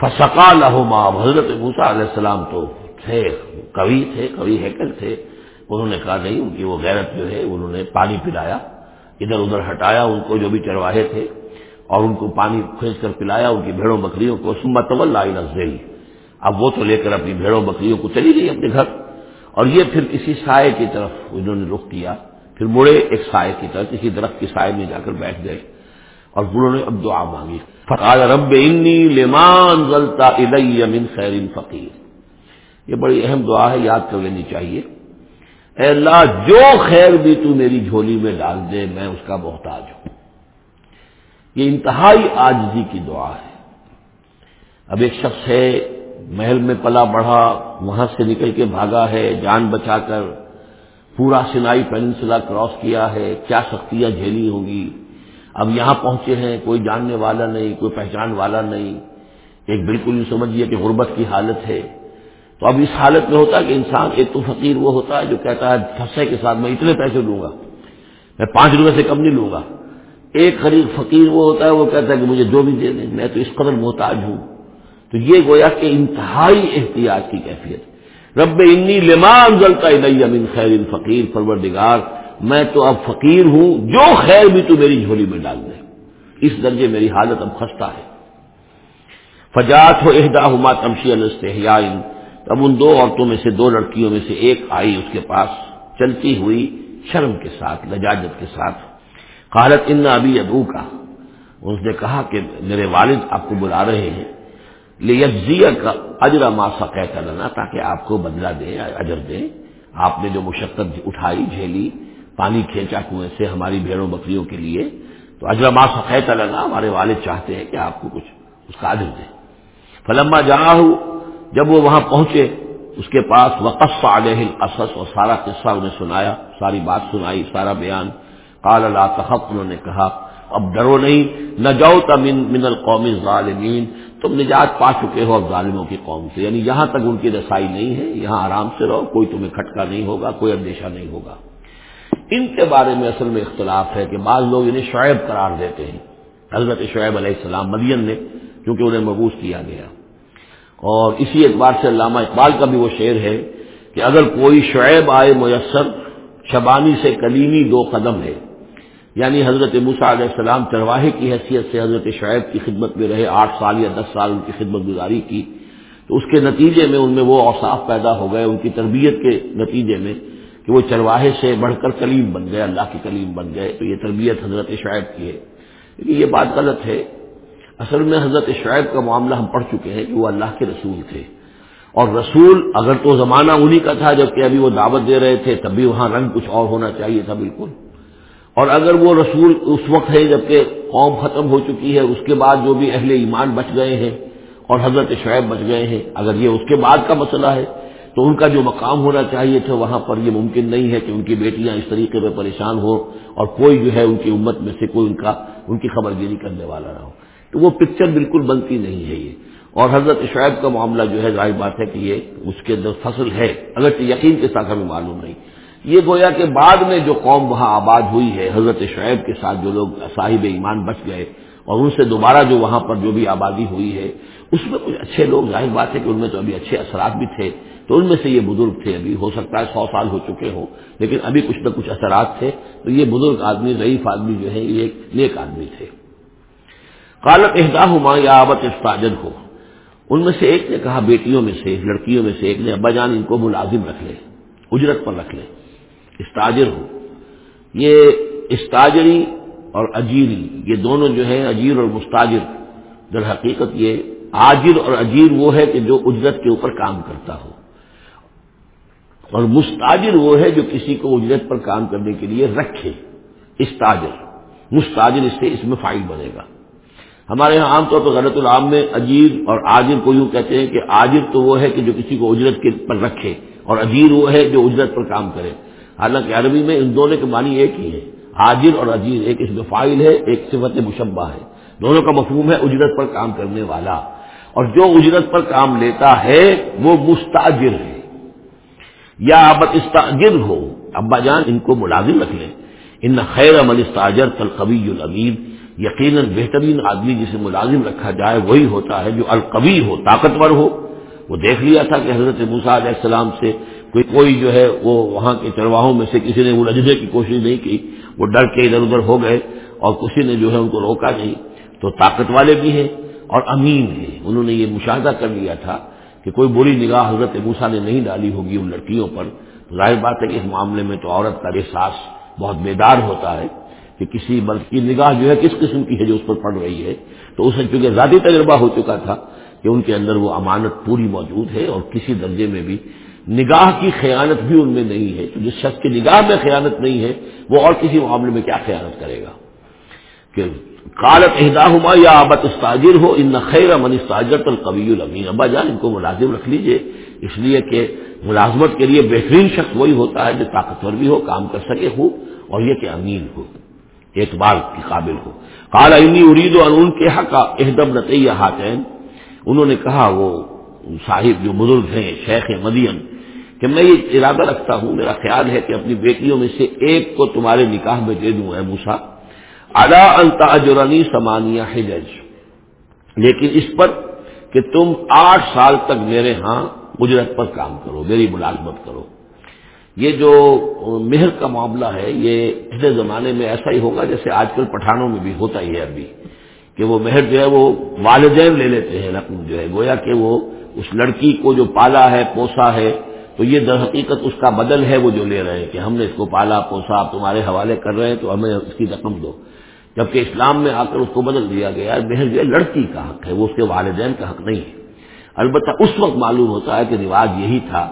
فسکا لہما حضرت موسا علیہ السلام تو تھے، کبھی تھے، کبھی ہیکر تھے۔ انہوں نے کہا نہیں، ان کی وہ غیرت جو ہے، انہوں نے پانی پلایا۔ ادھر ادھر ہٹایا ان کو جو بھی چرواہے تھے اور ان کو پانی کھینچ کر پلایا ان کی بھیڑوں بکریوں کو سمت نزدیل اب وہ تو لے کر اپنی بھیڑوں بکریوں کو چلی گئی اپنے گھر۔ اور یہ پھر کسی سائے کی طرف انہوں نے رخ کیا۔ پھر مڑے ایک سائے کی طرف کسی درخت کی سائے میں جا کر بیٹھ گئے۔ اور بڑھوں نے اب دعا مانگی۔ فقال رب انی لمان غلطہ من خیر فقیر۔ یہ بڑی اہم دعا ہے، یاد کر لینی چاہیے۔ اے اللہ، جو خیر بھی تو میری جھولی میں ڈال دے، میں اس کا محتاج ہوں۔ یہ انتہائی آجزی کی دعا ہے۔ اب ایک شخص ہے، محل میں پلا بڑھا، وہاں سے نکل کے بھاگا ہے، جان بچا کر پورا سنائی پینسلا کراس کیا ہے، کیا سختیاں جھیلی ہوں گی۔ اب یہاں پہنچے ہیں، کوئی جاننے والا نہیں، کوئی پہچان والا نہیں۔ ایک بالکل یہ سمجھیے کہ غربت کی حالت ہے۔ تو اب اس حالت میں ہوتا ہے کہ انسان ایک تو فقیر وہ ہوتا ہے جو کہتا ہے پھنسے کے ساتھ میں اتنے پیسے لوں گا، میں پانچ روپے سے کم نہیں لوں گا۔ ایک خرید فقیر وہ ہوتا ہے، وہ کہتا ہے کہ مجھے جو بھی دے دیں، میں تو اس قدر محتاج ہوں۔ تو یہ گویا کہ انتہائی احتیاط کی کیفیت۔ رب انی لمان ضلع من خیر فقیر، پروردگار، میں تو اب فقیر ہوں، جو خیر بھی تو میری جھولی میں ڈال دے۔ اس درجے میری حالت اب خستہ ہے۔ فجات ہو اہدا ہما تمشی الستحیائن تب ان دو عورتوں میں سے دو لڑکیوں میں سے ایک آئی اس کے پاس چلتی ہوئی شرم کے ساتھ، لجاجت کے ساتھ۔ قالت، ان ابھی ابو کا اس نے کہا کہ میرے والد آپ کو بلا رہے ہیں۔ کا اجرا ماسا کہہ لینا تاکہ آپ کو بدلا دے، اجر دے۔ آپ نے جو مشقت اٹھائی، جھیلی، پانی کھینچا کنویں سے ہماری بھیڑوں بکریوں کے لیے، تو اجرا ماسا کہہ لینا ہمارے والد چاہتے ہیں کہ آپ کو کچھ اس کا اجر دیں فلما جہاں جب وہ وہاں پہنچے، اس کے پاس وقف علیہ القصص اور سارا قصہ انہیں سنایا، ساری بات سنائی، سارا بیان۔ قال لا تخف، انہوں نے کہا، اب ڈرو نہیں نہ جاؤ تمن من القومی ظالمین تم نجات پا چکے ہو اب ظالموں کی قوم سے یعنی یہاں تک ان کی رسائی نہیں ہے، یہاں آرام سے رہو، کوئی تمہیں کھٹکا نہیں ہوگا، کوئی اندیشہ نہیں ہوگا۔ ان کے بارے میں اصل میں اختلاف ہے کہ بعض لوگ انہیں شعیب قرار دیتے ہیں۔ حضرت شعیب علیہ السلام مدین نے کیونکہ انہیں مبوس کیا گیا۔ اور اسی اعتبار سے علامہ اقبال کا بھی وہ شعر ہے کہ اگر کوئی شعیب آئے میسر، شبانی سے کلیمی دو قدم ہے۔ یعنی حضرت موسا علیہ السلام چرواہے کی حیثیت سے حضرت شعیب کی خدمت میں رہے، آٹھ سال یا دس سال ان کی خدمت گزاری کی، تو اس کے نتیجے میں ان میں وہ اوصاف پیدا ہو گئے ان کی تربیت کے نتیجے میں کہ وہ چرواہے سے بڑھ کر کلیم بن گئے، اللہ کی کلیم بن گئے، تو یہ تربیت حضرت شعیب کی ہے۔ لیکن یہ بات غلط ہے اصل میں حضرت شعیب کا معاملہ ہم پڑھ چکے ہیں کہ وہ اللہ کے رسول تھے۔ اور رسول اگر تو زمانہ انہی کا تھا جبکہ ابھی وہ دعوت دے رہے تھے، تب بھی وہاں رنگ کچھ اور ہونا چاہیے تھا بالکل۔ اور اگر وہ رسول اس وقت ہے جبکہ قوم ختم ہو چکی ہے، اس کے بعد جو بھی اہل ایمان بچ گئے ہیں اور حضرت شعیب بچ گئے ہیں، اگر یہ اس کے بعد کا مسئلہ ہے، تو ان کا جو مقام ہونا چاہیے تھا وہاں پر یہ ممکن نہیں ہے کہ ان کی بیٹیاں اس طریقے پہ پریشان ہو اور کوئی جو ہے ان کی امت میں سے کوئی ان کا، ان کی خبر گیری کرنے والا نہ ہو۔ تو وہ پکچر بالکل بنتی نہیں ہے یہ۔ اور حضرت شعیب کا معاملہ جو ہے، ظاہر بات ہے کہ یہ اس کے اندر فصل ہے اگر یقین کے ساتھ ہمیں معلوم نہیں۔ یہ گویا کہ بعد میں جو قوم وہاں آباد ہوئی ہے، حضرت شعیب کے ساتھ جو لوگ صاحب ایمان بچ گئے اور ان سے دوبارہ جو وہاں پر جو بھی آبادی ہوئی ہے، اس میں کچھ اچھے لوگ، ظاہر بات ہے کہ ان میں تو ابھی اچھے اثرات بھی تھے۔ تو ان میں سے یہ بزرگ تھے۔ ابھی ہو سکتا ہے سو سال ہو چکے ہوں، لیکن ابھی کچھ نہ کچھ اثرات تھے۔ تو یہ بزرگ آدمی، ضعیف آدمی جو ہے یہ ایک نیک آدمی تھے۔ کالت اہدا ہما یا آبت استاجد ہو ان میں سے ایک نے کہا بیٹیوں میں سے لڑکیوں میں سے ایک نے ابا جان ان کو ملازم رکھ لے اجرت پر رکھ لے استاجر ہو یہ استاجری اور اجیری یہ دونوں جو ہیں اجیر اور مستاجر در حقیقت یہ آجر اور اجیر وہ ہے کہ جو اجرت کے اوپر کام کرتا ہو اور مستاجر وہ ہے جو کسی کو اجرت پر کام کرنے کے لیے رکھے استاجر مستاجر اس سے اس میں فائل بنے گا ہمارے یہاں عام طور پر غلط العام میں اجیر اور آجر کو یوں کہتے ہیں کہ آجر تو وہ ہے کہ جو کسی کو اجرت کے پر رکھے اور اجیر وہ ہے جو اجرت پر کام کرے۔ حالانکہ عربی میں ان دونوں کے معنی ایک ہی ہے حاجر اور عجیر ایک اس میں فائل ہے، ایک صفت مشبہ ہے۔ دونوں کا مفہوم ہے اجرت پر کام کرنے والا۔ اور جو اجرت پر کام لیتا ہے وہ مستاجر ہے۔ یا ابت استاجر ہو۔ ابا جان ان کو ملازم رکھ لیں۔ ان خیر عمل استاجر القوی الامین۔ یقیناً بہترین آدمی جسے ملازم رکھا جائے وہی ہوتا ہے جو القوی ہو، طاقتور ہو۔ وہ دیکھ لیا تھا کہ حضرت موسا علیہ السلام سے کوئی کوئی جو ہے وہ وہاں کے چرواہوں میں سے کسی نے الجھنے کی کوشش نہیں کی، وہ ڈر کے ادھر ادھر ہو گئے اور کسی نے جو ہے ان کو روکا نہیں۔ تو طاقت والے بھی ہیں اور امین ہیں۔ انہوں نے یہ مشاہدہ کر لیا تھا کہ کوئی بری نگاہ حضرت موسا نے نہیں ڈالی ہوگی ان لڑکیوں پر۔ ظاہر بات ہے کہ اس معاملے میں تو عورت کا احساس بہت بیدار ہوتا ہے۔ کہ کسی مرد کی نگاہ جو ہے کس قسم کی ہے جو اس پر پڑ رہی ہے؟ تو اسے چونکہ ذاتی تجربہ ہو چکا تھا کہ ان کے اندر وہ امانت پوری موجود ہے اور کسی درجے میں بھی نگاہ کی خیانت بھی ان میں نہیں ہے۔ تو جس شخص کی نگاہ میں خیانت نہیں ہے، وہ اور کسی معاملے میں کیا خیانت کرے گا؟ کہ کالت اہدا یا آبت استاجر ہو، ان خیر من استاجر القوی الامین۔ ابا جان، ان کو ملازم رکھ لیجیے۔ اس لیے کہ ملازمت کے لیے بہترین شخص وہی ہوتا ہے جو طاقتور بھی ہو، کام کر سکے ہو اور یہ کہ امین ہو۔ اعتبار کے قابل ہو۔ کالا انی ارید و ان کے حق اہدم نتیہ ہاتین انہوں نے کہا، وہ صاحب جو بزرگ ہیں، شیخ مدین، کہ میں یہ ارادہ رکھتا ہوں، میرا خیال ہے کہ اپنی بیٹیوں میں سے ایک کو تمہارے نکاح میں دے دوں، اے موسا ادا التاجرانی سمانیہ حجج۔ لیکن اس پر کہ تم آٹھ سال تک میرے ہاں اجرت پر کام کرو، میری ملازمت کرو۔ یہ جو مہر کا معاملہ ہے، یہ پچھلے زمانے میں ایسا ہی ہوگا جیسے آج کل پٹھانوں میں بھی ہوتا ہی ہے ابھی، کہ وہ مہر جو ہے وہ والدین لے لیتے ہیں رقم جو ہے، گویا کہ وہ اس لڑکی کو جو پالا ہے، پوسا ہے، تو یہ در حقیقت اس کا بدل ہے وہ جو لے رہے ہیں، کہ ہم نے اس کو پالا، پوسا، آپ تمہارے حوالے کر رہے ہیں تو ہمیں اس کی رقم دو۔ جبکہ اسلام میں آ کر اس کو بدل دیا گیا بہن جو ہے لڑکی کا حق ہے، وہ اس کے والدین کا حق نہیں ہے۔ البتہ اس وقت معلوم ہوتا ہے کہ رواج یہی تھا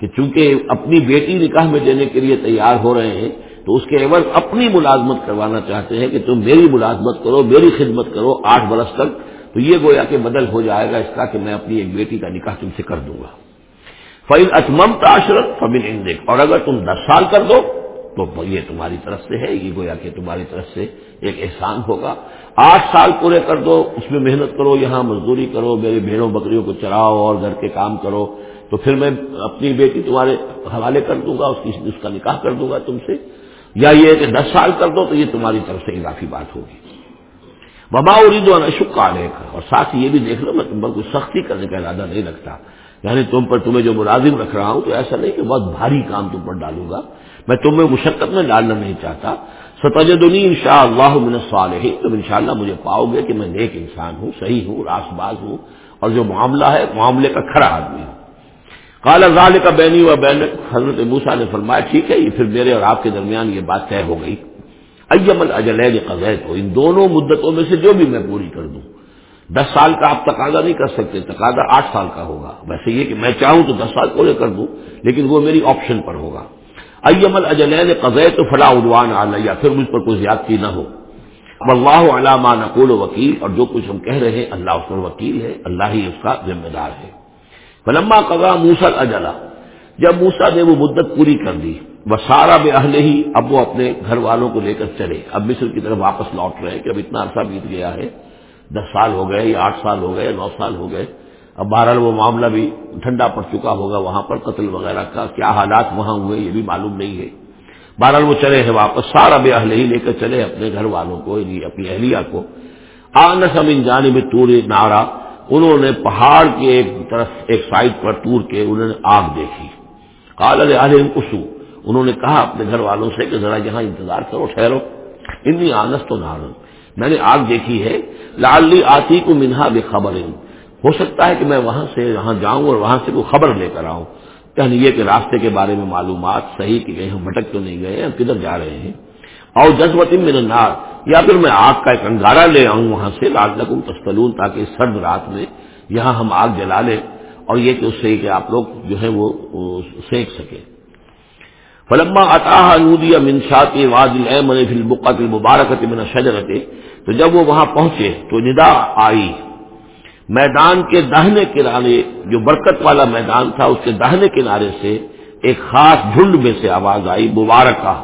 کہ چونکہ اپنی بیٹی نکاح میں دینے کے لیے تیار ہو رہے ہیں، تو اس کے عوض اپنی ملازمت کروانا چاہتے ہیں کہ تم میری ملازمت کرو، میری خدمت کرو آٹھ برس تک، تو یہ گویا کہ بدل ہو جائے گا اس کا کہ میں اپنی ایک بیٹی کا نکاح تم سے کر دوں گا۔ فعل اچمم تعشرت فبل اندیک اور اگر تم دس سال کر دو، تو یہ تمہاری طرف سے ہے، یہ گویا کہ تمہاری طرف سے ایک احسان ہوگا۔ آٹھ سال پورے کر دو، اس میں محنت کرو، یہاں مزدوری کرو میری بھیڑوں بکریوں کو چراؤ اور گھر کے کام کرو۔ تو پھر میں اپنی بیٹی تمہارے حوالے کر دوں گا، اس کی اس کا نکاح کر دوں گا تم سے۔ یا یہ کہ دس سال کر دو تو یہ تمہاری طرف سے اضافی بات ہوگی۔ ببا ارید و نشک کا اور ساتھ یہ بھی دیکھ لو، میں تم پر کوئی سختی کرنے کا ارادہ نہیں رکھتا۔ یعنی تم پر تمہیں جو ملازم رکھ رہا ہوں تو ایسا نہیں کہ بہت بھاری کام تم پر ڈالوں گا۔ میں تمہیں مشقت میں ڈالنا نہیں چاہتا۔ ستجدنی ان شاء اللہ من صالح تم ان شاء اللہ مجھے پاؤ گے کہ میں نیک انسان ہوں، صحیح ہوں، راس باز ہوں۔ اور جو معاملہ ہے، معاملے کا کھڑا آدمی ہوں۔ کالا ظال کا بینی و بین حضرت موسا نے فرمایا، ٹھیک ہے، یہ پھر میرے اور آپ کے درمیان یہ بات طے ہو گئی۔ ایم الجلید قزید ہو ان دونوں مدتوں میں سے جو بھی میں پوری کر دوں۔ دس سال کا آپ تقاضا نہیں کر سکتے، تقاضا آٹھ سال کا ہوگا۔ ویسے یہ کہ میں چاہوں تو دس سال پورے کر دوں، لیکن وہ میری آپشن پر ہوگا۔ ایم الجلید قزید تو فلاں ادوان علیہ، پھر مجھ پر کوئی زیادتی نہ ہو۔ اللہ علامہ نقول وکیل، اور جو کچھ ہم کہہ رہے ہیں، اللہ اس پر وکیل ہے، اللہ ہی اس کا ذمہ دار ہے۔ فلما قضا موسل اجلا جب موسا نے وہ مدت پوری کر دی، وہ سارا بے اہل ہی اب وہ اپنے گھر والوں کو لے کر چلے۔ اب مصر کی طرف واپس لوٹ رہے کہ اب اتنا عرصہ بیت گیا ہے۔ دس سال ہو گئے یا آٹھ سال ہو گئے، نو سال ہو گئے۔ اب بہرحال وہ معاملہ بھی ٹھنڈا پڑ چکا ہوگا وہاں پر قتل وغیرہ کا۔ کیا حالات وہاں ہوئے یہ بھی معلوم نہیں ہے۔ بہرحال وہ چلے ہیں واپس، سارا بے اہل ہی لے کر چلے اپنے گھر والوں کو یعنی اپنی اہلیہ کو۔ آنس ان جانب تور نارا انہوں نے پہاڑ کے ایک طرف، ایک سائڈ پر ٹور کے انہوں نے آگ دیکھی۔ کال علیہ کسو انہوں نے کہا اپنے گھر والوں سے کہ ذرا یہاں انتظار کرو، ٹھہرو۔ انی آنس تو نارن۔ میں نے آگ دیکھی ہے۔ لالی آتی کو منہا بے خبر ہو سکتا ہے کہ میں وہاں سے یہاں جاؤں اور وہاں سے کوئی خبر لے کر آؤں۔ یعنی یہ کہ راستے کے بارے میں معلومات صحیح کہ ہم بھٹک تو نہیں گئے ہم کدھر جا رہے ہیں؟ اور جذبتی من النار، یا پھر میں آگ کا ایک انگارہ لے آؤں وہاں سے لال لگوں تستلون تاکہ سرد رات میں یہاں ہم آگ جلا لیں اور یہ کہ اس سے کہ آپ لوگ جو ہے وہ سینک سکے فلما اطاح نودیا منشات واد المن فل بقت المبارکت من شجرت تو جب وہ وہاں پہنچے تو ندا آئی۔ میدان کے دہنے کنارے، جو برکت والا میدان تھا، اس کے دہنے کنارے سے ایک خاص جھنڈ میں سے آواز آئی، مبارکہ۔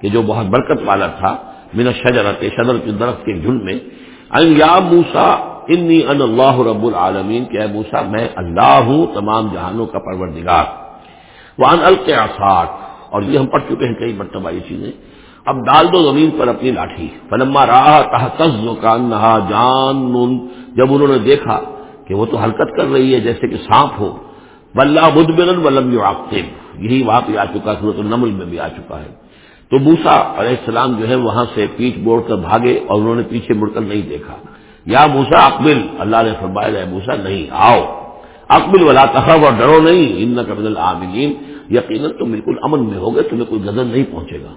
کہ جو بہت برکت والا تھا، من شجرت شدر کے درخت کے جھنڈ میں، ان یا موسا انی ان اللہ رب العالمین، کہ اے موسا میں اللہ ہوں، تمام جہانوں کا پروردگار۔ وان القاصات اور یہ ہم پڑھ چکے ہیں کئی مرتبہ یہ چیزیں۔ اب ڈال دو زمین پر اپنی لاٹھی۔ فلما راہ تحتز کان نہا جان، جب انہوں نے دیکھا کہ وہ تو حرکت کر رہی ہے جیسے کہ سانپ ہو۔ بلّہ بدھ بلن ولم یہی وہاں پہ آ چکا صورت النمل میں بھی آ چکا ہے۔ تو بوسا علیہ السلام جو ہے وہاں سے پیٹ بوڑھ کر بھاگے اور انہوں نے پیچھے مڑ کر نہیں دیکھا۔ یا موسا اکبل اللہ نے فرمایا موسا نہیں، آؤ۔ اکبل والا تخب اور ڈرو نہیں۔ ان قبل العاملین یقیناً تم بالکل امن میں ہوگے، تمہیں کوئی غزل نہیں پہنچے گا۔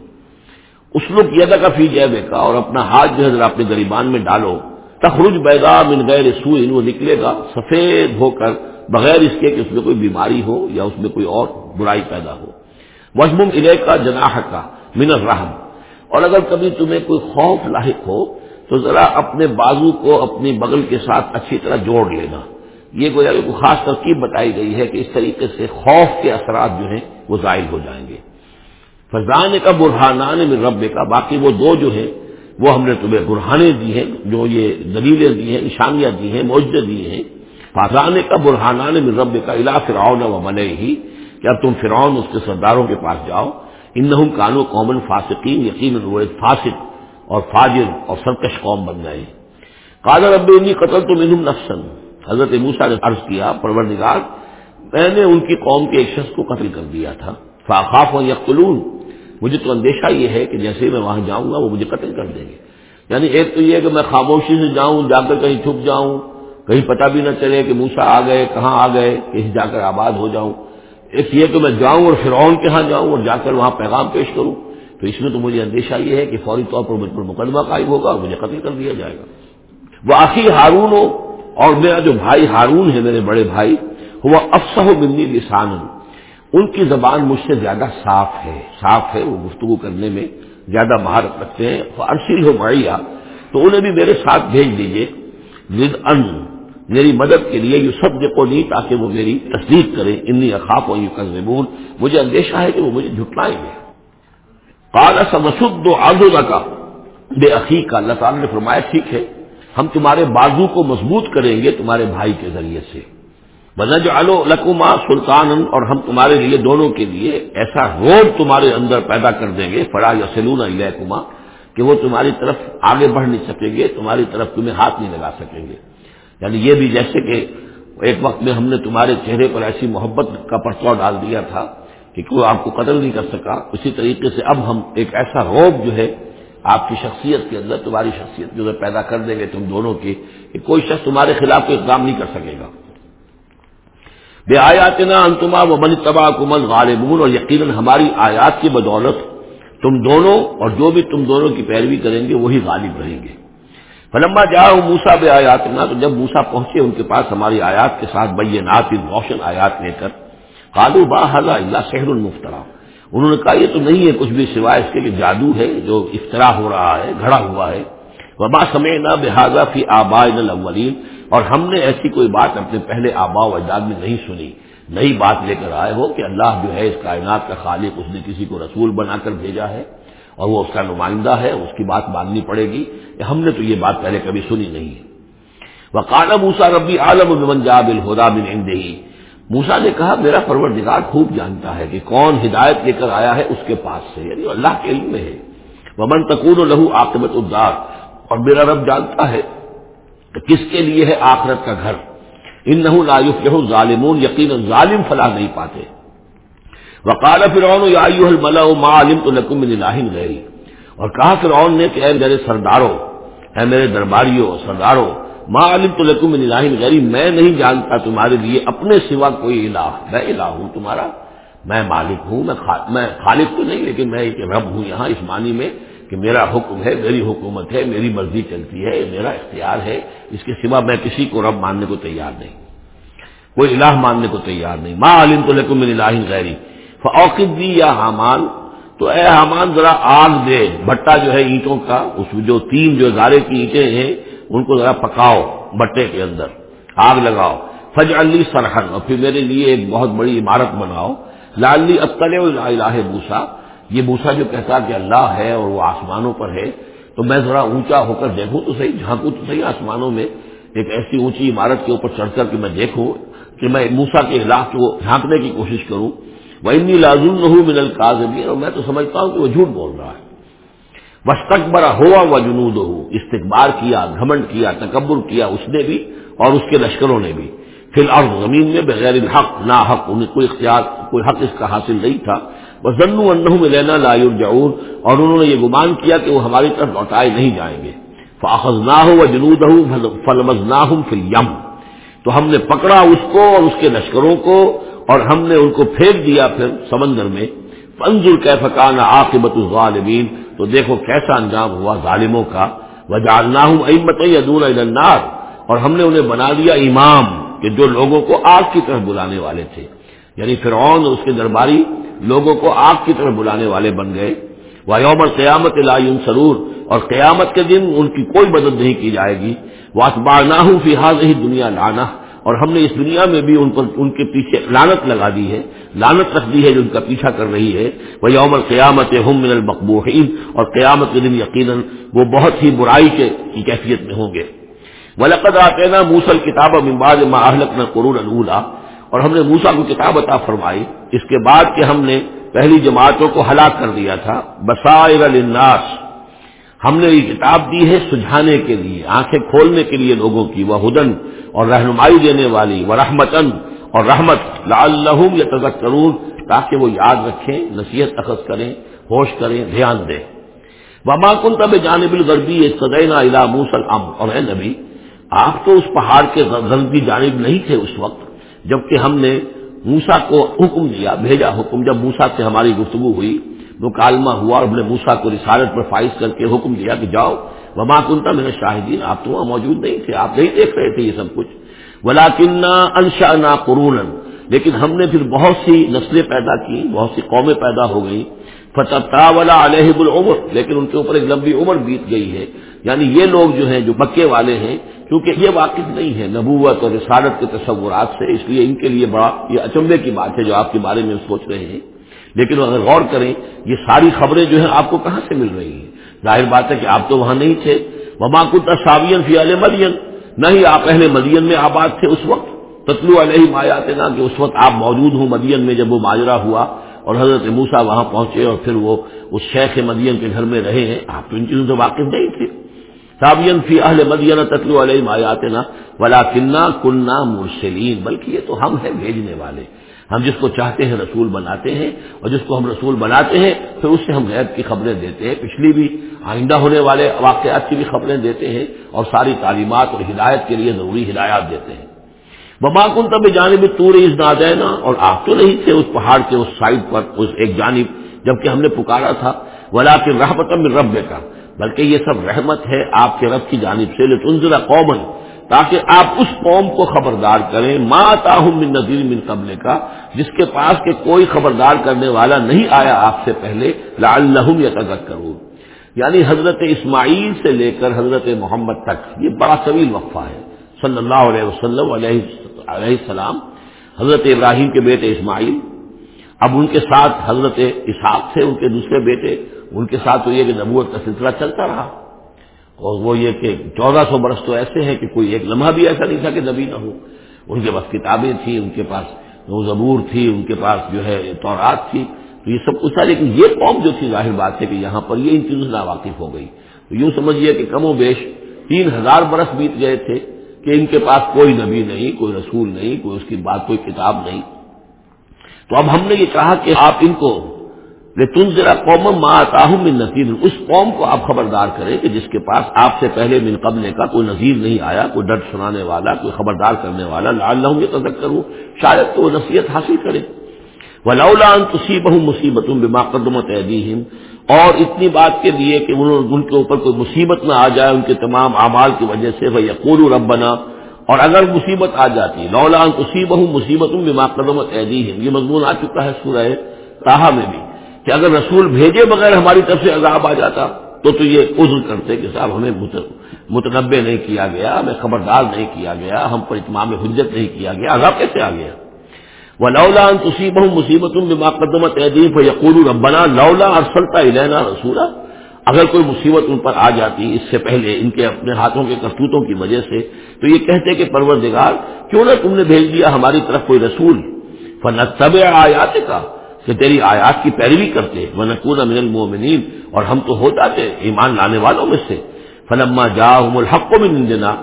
اس لوگ یہ کا فی جے کا اور اپنا ہاتھ جو ہے ذرا اپنے گریبان میں ڈالو۔ تخرج بیگا من غیر سوئن وہ نکلے گا سفید ہو کر، بغیر اس کے کہ اس میں کوئی بیماری ہو یا اس میں کوئی اور برائی پیدا ہو۔ وزم علیہ کا جناح کا من الرحم۔ اور اگر کبھی تمہیں کوئی خوف لاحق ہو، تو ذرا اپنے بازو کو اپنی بغل کے ساتھ اچھی طرح جوڑ لینا۔ یہ کوئی خاص ترکیب بتائی گئی ہے کہ اس طریقے سے خوف کے اثرات جو ہیں، وہ ظاہر ہو جائیں گے۔ فضان کا برہانان میں رب کا باقی وہ دو جو ہیں، وہ ہم نے تمہیں برہانے دی ہیں، جو یہ دلیلیں دی ہیں، نشانیاں دی ہیں، معجزے دی ہیں۔ فضان کا برہانان میں رب کا علا فرعون و منے ہی کہ اب تم فرعون اس کے سرداروں کے پاس جاؤ۔ ان کانو قومن فاسقین یقین فاسق اور فاجر اور سرکش قوم بن گئے کالا رب قتل تو منہم نفسن حضرت موسا نے عرض کیا، پروردگار، میں نے ان کی قوم کے ایک شخص کو قتل کر دیا تھا۔ فاقاف و یقلون مجھے تو اندیشہ یہ ہے کہ جیسے میں وہاں جاؤں گا، وہ مجھے قتل کر دیں گے۔ یعنی ایک تو یہ کہ میں خاموشی سے جاؤں، جا کر کہیں چھپ جاؤں، کہیں پتہ بھی نہ چلے کہ موسا آ گئے، کہاں آ گئے، کہیں جا کر آباد ہو جاؤں۔ ایک یہ کہ میں جاؤں اور فرعون کے ہاں جاؤں اور جا کر وہاں پیغام پیش کروں۔ تو اس میں تو مجھے اندیشہ یہ ہے کہ فوری طور پر مجھ پر مقدمہ قائم ہوگا اور مجھے قتل کر دیا جائے گا۔ وہ آخری ہارون ہو اور میرا جو بھائی ہارون ہے، میرے بڑے بھائی وہ افسہ بندی لسان ان کی زبان مجھ سے زیادہ صاف ہے صاف ہے وہ گفتگو کرنے میں زیادہ مہارت رکھتے ہیں۔ ارسیل ہو بڑھیا تو انہیں بھی میرے ساتھ بھیج دیجیے ود ان میری مدد کے لیے یہ سب کو نہیں تاکہ وہ میری تصدیق کرے، انی اخاف ہو یو کنزبول مجھے اندیشہ ہے کہ وہ مجھے جھٹلائیں گے۔ کالا سا مسد آزو کا بے عقیق، اللہ تعالیٰ نے فرمایا، ٹھیک ہے، ہم تمہارے بازو کو مضبوط کریں گے تمہارے بھائی کے ذریعے سے۔ بنج آلو لکما سلطان اور ہم تمہارے لیے دونوں کے لیے ایسا روب تمہارے اندر پیدا کر دیں گے۔ فڑا یا سلون کما کہ وہ تمہاری طرف آگے بڑھ نہیں سکیں گے، تمہاری طرف تمہیں ہاتھ نہیں لگا سکیں گے۔ یعنی یہ بھی جیسے کہ ایک وقت میں ہم نے تمہارے چہرے پر ایسی محبت کا پرچاؤ ڈال دیا تھا کہ کوئی آپ کو قتل نہیں کر سکا؟ اسی طریقے سے اب ہم ایک ایسا روب جو ہے آپ کی شخصیت کے اندر، تمہاری شخصیت جو ہے، پیدا کر دیں گے تم دونوں کی کہ کوئی شخص تمہارے خلاف کوئی اقدام نہیں کر سکے گا۔ بے آیات نا انتما و من تباہ کمل غالبون اور یقیناً ہماری آیات کی بدولت تم دونوں اور جو بھی تم دونوں کی پیروی کریں گے، وہی غالب رہیں گے۔ فلما جاؤ موسا بے آیات نا تو جب موسا پہنچے ان کے پاس ہماری آیات کے ساتھ بینات روشن آیات لے کر کالو با حضا اللہ شہر المفترا انہوں نے کہا، یہ تو نہیں ہے کچھ بھی سوائے اس کے کہ جادو ہے، جو افطرا ہو رہا ہے، گھڑا ہوا ہے۔ وبا سمے نہ بحاظہ فی آبا الاولین اور ہم نے ایسی کوئی بات اپنے پہلے آبا و اجداد میں نہیں سنی۔ نئی بات لے کر آئے ہو کہ اللہ جو ہے اس کائنات کا خالق، اس نے کسی کو رسول بنا کر بھیجا ہے۔ اور وہ اس کا نمائندہ ہے، اس کی بات ماننی پڑے گی۔ ہم نے تو یہ بات پہلے کبھی سنی نہیں وقال موسا ربی عالم من جاب الہدا بن اندہی موسا نے کہا، میرا پروردگار خوب جانتا ہے کہ کون ہدایت لے کر آیا ہے اس کے پاس سے یعنی اللہ کے علم میں ہے۔ ومن تکون و لہو عاقبت الدار۔ اور میرا رب جانتا ہے کہ کس کے لیے ہے آخرت کا گھر۔ ان نہ لایوف ظالمون یقین ظالم فلاح نہیں پاتے۔ وقال فرعون، یا ایوہ الملأ، ما علمت لکم من الہ غیری. اور کہا فرعون نے کہ اے میرے سرداروں، اے میرے درباریوں سرداروں، ما علمت لکم من الہ غیری، میں نہیں جانتا تمہارے لیے اپنے سوا کوئی الہ، میں الہ ہوں تمہارا، میں مالک ہوں، میں میں خالق تو نہیں، لیکن میں ایک رب ہوں یہاں اس معنی میں کہ میرا حکم ہے، میری حکومت ہے، میری مرضی چلتی ہے، میرا اختیار ہے، اس کے سوا میں کسی کو رب ماننے کو تیار نہیں، کوئی الہ ماننے کو تیار نہیں۔ ما علم تو لکم من الہ غیری فوقف دی یا حامان تو اے حامان ذرا آگ دے بٹا جو ہے اینٹوں کا، اس جو تین جو گارے کی اینٹیں ہیں، ان کو ذرا پکاؤ بٹے کے اندر، آگ لگاؤ۔ فج علی سرحد اور پھر میرے لیے ایک بہت بڑی عمارت بناؤ۔ لالی اطلع الہ بوسا یہ بوسا جو کہتا کہ اللہ ہے اور وہ آسمانوں پر ہے، تو میں ذرا اونچا ہو کر دیکھوں تو صحیح جھانکوں تو صحیح آسمانوں میں ایک ایسی اونچی عمارت کے اوپر چڑھ کر کہ میں دیکھوں کہ میں موسا کے علاق کو جھانکنے کی کوشش کروں۔ وہ لازم نہ ہوں من القاظمین اور میں تو سمجھتا ہوں کہ وہ جھوٹ بول رہا ہے۔ بس ہوا و جنود ہو استقبار کیا، گھمنڈ کیا، تکبر کیا اس نے بھی اور اس کے لشکروں نے بھی۔ فی الحال زمین میں بغیر الحق نہ حق انہیں کوئی اختیار، کوئی حق اس کا حاصل نہیں تھا۔ وہ ضن انہوں میں لینا لا جعور اور انہوں نے یہ گمان کیا کہ وہ ہماری طرف لوٹائے نہیں جائیں گے۔ فاخذ نہ ہو وہ جنود ہوں فلمز نہ یم تو ہم نے پکڑا اس کو اور اس کے لشکروں کو اور ہم نے ان کو پھینک دیا پھر سمندر میں۔ فنزل کی فکان عاقبت الظالمین۔ تو دیکھو کیسا انجام ہوا ظالموں کا۔ وجالنا ہوں امت ادون النار۔ اور ہم نے انہیں بنا دیا امام، کہ جو لوگوں کو آگ کی طرف بلانے والے تھے۔ یعنی فرعون اور اس کے درباری لوگوں کو آگ کی طرف بلانے والے بن گئے۔ وہ یوم قیامت العین سرور اور قیامت کے دن ان کی کوئی مدد نہیں کی جائے گی۔ وہ اخبار نہ ہوں فی حاض دنیا لانا اور ہم نے اس دنیا میں بھی ان پر ان کے پیچھے لانت لگا دی ہے لانت رکھ دی ہے جو ان کا پیچھا کر رہی ہے۔ وہ یوم قیامت ہم من المقبوحین اور قیامت کے دن یقیناً وہ بہت ہی برائی کے کی کیفیت میں ہوں گے۔ ولقد آتینا موسل کتاب امباد ماہلک نہ قرون الولا اور ہم نے موسا کو کتاب عطا فرمائی۔ اس کے بعد کہ ہم نے پہلی جماعتوں کو ہلاک کر دیا تھا۔ بسائر للناس ہم نے یہ کتاب دی ہے سجھانے کے لیے، آنکھیں کھولنے کے لیے لوگوں کی وہ ہدن اور رہنمائی دینے والی وہ رحمتن اور رحمت، لعلہم یا تذک تاکہ وہ یاد رکھیں، نصیحت اخذ کریں، ہوش کریں، دھیان دیں۔ وما کن تب جانب الغربی سدینا الا موسل ام اور اے نبی، آپ تو اس پہاڑ کے غربی جانب نہیں تھے اس وقت، جبکہ ہم نے موسا کو حکم دیا، بھیجا حکم، جب موسا سے ہماری گفتگو ہوئی۔ مکالمہ ہوا اور ہم نے موسا کو رسالت پر فائز کر کے حکم دیا کہ جاؤ، وما کنتا میرے شاہدین آپ تو وہاں موجود نہیں تھے، آپ نہیں دیکھ رہے تھے یہ سب کچھ۔ ولا کنہ انشا نا قرون لیکن ہم نے پھر بہت سی نسلیں پیدا کی، بہت سی قومیں پیدا ہو گئی فتح ولا علیہ العمر، لیکن ان کے اوپر ایک لمبی عمر بیت گئی ہے۔ یعنی یہ لوگ جو ہیں، جو مکے والے ہیں کیونکہ یہ واقف نہیں ہے نبوت اور رسالت کے تصورات سے، اس لیے ان کے لیے بڑا یہ اچمبے کی بات ہے جو آپ کے بارے میں سوچ رہے ہیں۔ لیکن اگر غور کریں، یہ ساری خبریں جو ہیں آپ کو کہاں سے مل رہی ہیں؟ ظاہر بات ہے کہ آپ تو وہاں نہیں تھے۔ وما کن تصاوین فی علیہ مدین۔ نہ ہی آپ اہل مدین میں آباد تھے اس وقت۔ تتلو علیہ مایات نہ کہ اس وقت آپ موجود ہوں مدین میں جب وہ ماجرا ہوا اور حضرت موسا وہاں پہنچے اور پھر وہ اس شیخ مدین کے گھر میں رہے ہیں۔ آپ تو ان چیزوں سے واقف نہیں تھے۔ صابین فی اہل مدین تتلو علیہ مایات ولا کنہ کنہ مرسلین۔ بلکہ یہ تو ہم ہیں بھیجنے والے۔ ہم جس کو چاہتے ہیں رسول بناتے ہیں اور جس کو ہم رسول بناتے ہیں پھر اس سے ہم غیب کی خبریں دیتے ہیں پچھلی بھی آئندہ ہونے والے واقعات کی بھی خبریں دیتے ہیں اور ساری تعلیمات اور ہدایت کے لیے ضروری ہدایات دیتے ہیں۔ بما کن تب جانب تور از نادینا اور آپ تو نہیں تھے اس پہاڑ کے اس سائڈ پر، اس ایک جانب، جبکہ ہم نے پکارا تھا۔ ولا کے رحمت رب کا بلکہ یہ سب رحمت ہے آپ کے رب کی جانب سے۔ تنظرا قومن تاکہ آپ اس قوم کو خبردار کریں ماں تاہم من نذیر من قبل کا، جس کے پاس کہ کوئی خبردار کرنے والا نہیں آیا آپ سے پہلے، لعلہم یتذکرون۔ یعنی حضرت اسماعیل سے لے کر حضرت محمد تک، یہ بڑا طویل وقفہ ہے۔ صلی اللہ علیہ وسلم، علیہ علیہ السلام، حضرت ابراہیم کے بیٹے اسماعیل، اب ان کے ساتھ حضرت اسحاق تھے، ان کے دوسرے بیٹے۔ ان کے ساتھ تو یہ کہ نبوت کا سلسلہ چلتا رہا۔ اور وہ یہ کہ چودہ سو برس تو ایسے ہیں کہ کوئی ایک لمحہ بھی ایسا نہیں تھا کہ نبی نہ ہو۔ ان کے پاس کتابیں تھیں، ان کے پاس زبور تھی، ان کے پاس جو ہے تورات تھی۔ تو یہ سب کچھ تھا، لیکن یہ قوم جو تھی، ظاہر بات ہے کہ یہاں پر یہ ان چیزوں سے ناواقف ہو گئی۔ تو یوں سمجھیے کہ کم و بیش تین ہزار برس بیت گئے تھے کہ ان کے پاس کوئی نبی نہیں، کوئی رسول نہیں، کوئی اس کی بات، کوئی کتاب نہیں۔ تو اب ہم نے یہ کہا کہ آپ ان کو تم ذرا قوم من نذیر۔ اس قوم کو آپ خبردار کریں کہ جس کے پاس آپ سے پہلے من قبل کا کوئی نذیر نہیں آیا، کوئی ڈر سنانے والا، کوئی خبردار کرنے والا لال یہ تذک کروں شاید تو وہ نصیحت حاصل کرے۔ ولولا ان تصیبہ مصیبت بما قدمت ایدیہم اور اتنی بات کے لیے کہ ان کے اوپر کوئی مصیبت نہ آ جائے، ان کے تمام اعمال کی وجہ سے۔ وہ یقول ربنا۔ اور اگر مصیبت آ جاتی، لولا ان تصیبہ مصیبت بما قدمت ایدیہم یہ مضمون آ چکا ہے سورہ تاہا میں بھی۔ کہ اگر رسول بھیجے بغیر ہماری طرف سے عذاب آ جاتا، تو تو یہ عذر کرتے کہ صاحب ہمیں متنبع نہیں کیا گیا، ہمیں خبردار نہیں کیا گیا، ہم پر اتمام حجت نہیں کیا گیا، عذاب کیسے آ گیا؟ وہ لولا تصیب ہوں مصیبت قدمت یقول ربنا لولا ارسلتا الینا رسولا۔ اگر کوئی مصیبت ان پر آ جاتی، اس سے پہلے ان کے اپنے ہاتھوں کے کرتوتوں کی وجہ سے، تو یہ کہتے کہ پروردگار، کیوں نہ تم نے بھیج دیا ہماری طرف کوئی رسول؟ فن طب آیات کا کہ تیری آیات کی پیروی کرتے وہ من المومنین اور ہم تو ہو جاتے ایمان لانے والوں میں سے۔ فلما جا الحق کو بھی دینا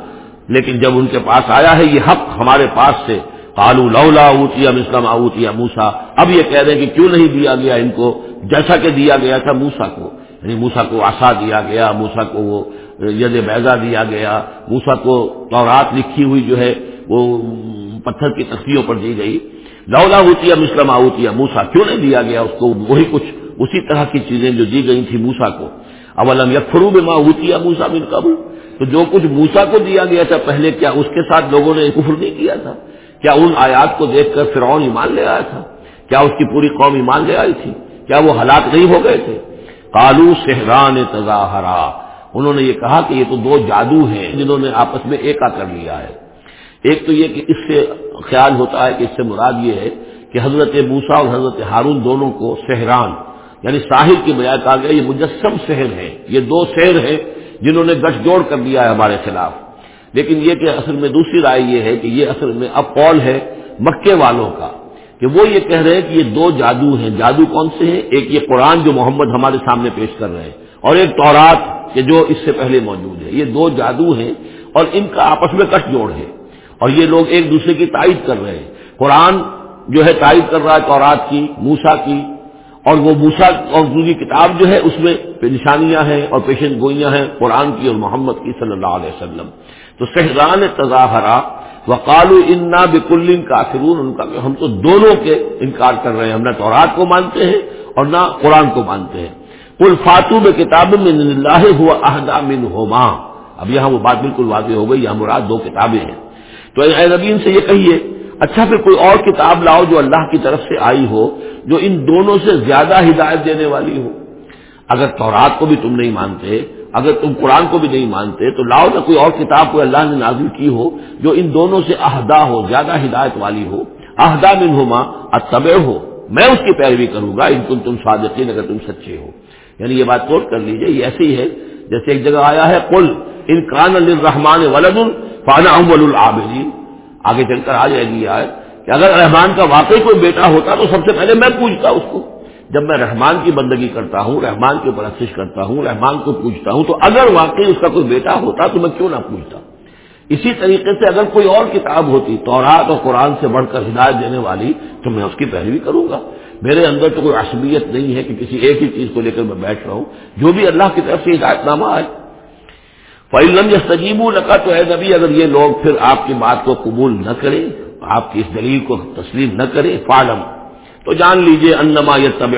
لیکن جب ان کے پاس آیا ہے یہ حق ہمارے پاس سے کالو لولا اوتیا مسلم اوتیا موسا اب یہ کہہ رہے ہیں کہ کیوں نہیں دیا گیا ان کو؟ جیسا کہ دیا گیا تھا موسا کو۔ یعنی موسا کو آسا دیا گیا موسا کو وہ ید بیزا دیا گیا۔ موسا کو تورات لکھی ہوئی جو ہے وہ پتھر کی تختیوں پر دی گئی۔ لولا ہوتی مسلم آتی موسا کیوں نہیں دیا گیا اس کو؟ وہی کچھ، اسی طرح کی چیزیں جو دی گئی تھی موسا کو۔ اولم یا فروب ماں ہوتی موسا بن قبو تو جو کچھ موسا کو دیا گیا تھا پہلے، کیا اس کے ساتھ لوگوں نے کفر نہیں کیا تھا؟ کیا ان آیات کو دیکھ کر فرعون ایمان لے آیا تھا؟ کیا اس کی پوری قوم ایمان لے آئی تھی؟ کیا وہ ہلاک نہیں ہو گئے تھے؟ کالو سہران تظاہرا۔ انہوں نے یہ کہا کہ یہ تو دو جادو ہیں جنہوں نے آپس میں ایکا کر لیا ہے۔ ایک تو یہ کہ اس سے خیال ہوتا ہے کہ اس سے مراد یہ ہے کہ حضرت موسا اور حضرت ہارون دونوں کو سہران یعنی ساحل کی بجائے کہا گیا یہ مجسم شہر ہے یہ دو شہر ہیں جنہوں نے گٹھ جوڑ کر دیا ہے ہمارے خلاف۔ لیکن یہ کہ اصل میں دوسری رائے یہ ہے کہ یہ اصل میں اب قول ہے مکے والوں کا، کہ وہ یہ کہہ رہے ہیں کہ یہ دو جادو ہیں۔ جادو کون سے ہیں؟ ایک یہ قرآن جو محمد ہمارے سامنے پیش کر رہے ہیں، اور ایک تورات کہ جو اس سے پہلے موجود ہے۔ یہ دو جادو ہیں اور ان کا آپس میں کٹ جوڑ ہے۔ اور یہ لوگ ایک دوسرے کی تائید کر رہے ہیں۔ قرآن جو ہے تائید کر رہا ہے تورات کی موسا کی۔ اور وہ موسا اور دوسری کتاب جو ہے اس میں نشانیاں ہیں اور پیشن گوئیاں ہیں قرآن کی اور محمد کی صلی اللہ علیہ وسلم۔ تو سہران تضاہرا وقالو انا بکلین کافرون، ان کا ہم تو دونوں کے انکار کر رہے ہیں، ہم نہ تورات کو مانتے ہیں اور نہ قرآن کو مانتے ہیں۔ کل فاتو میں کتاب میں اللہ، ہوا اہدا من ہوما اب یہاں وہ بات بالکل واضح ہو گئی، یہاں مراد دو کتابیں ہیں۔ تو اے نبی سے یہ کہیے اچھا پھر کوئی اور کتاب لاؤ جو اللہ کی طرف سے آئی ہو، جو ان دونوں سے زیادہ ہدایت دینے والی ہو۔ اگر تورات کو بھی تم نہیں مانتے، اگر تم قرآن کو بھی نہیں مانتے، تو لاؤ نہ کوئی اور کتاب کو اللہ نے نازل کی ہو، جو ان دونوں سے عہدہ ہو، زیادہ ہدایت والی ہو۔ عہدہ من ہوما اتب ہو۔ میں اس کی پیروی کروں گا، ان تم تم صادقین، اگر تم سچے ہو۔ یعنی یہ بات نوٹ کر لیجیے، یہ ایسی ہے، جیسے ایک جگہ آیا ہے کل ان کان الرحمان ولد فانا اول العابدین۔ آگے چل کر آ جائے گی آئے کہ اگر رحمان کا واقعی کوئی بیٹا ہوتا تو سب سے پہلے میں پوچھتا اس کو۔ جب میں رحمان کی بندگی کرتا ہوں، رحمان کی پرستش کرتا ہوں، رحمان کو پوچھتا ہوں تو اگر واقعی اس کا کوئی بیٹا ہوتا تو میں کیوں نہ پوچھتا؟ اسی طریقے سے اگر کوئی اور کتاب ہوتی، تورات اور قرآن سے بڑھ کر ہدایت دینے والی تو میں اس کی پیروی کروں گا۔ میرے اندر تو کوئی عصبیت نہیں ہے کہ کسی ایک ہی چیز کو لے کر میں بیٹھ رہا ہوں۔ جو بھی اللہ کی طرف سے ہدایت نامہ آئے۔ فعلم یا سجیب لگا تو اے نبی اگر یہ لوگ پھر آپ کی بات کو قبول نہ کریں، آپ کی اس دلیل کو تسلیم نہ کریں فالم تو جان لیجیے انما یہ طب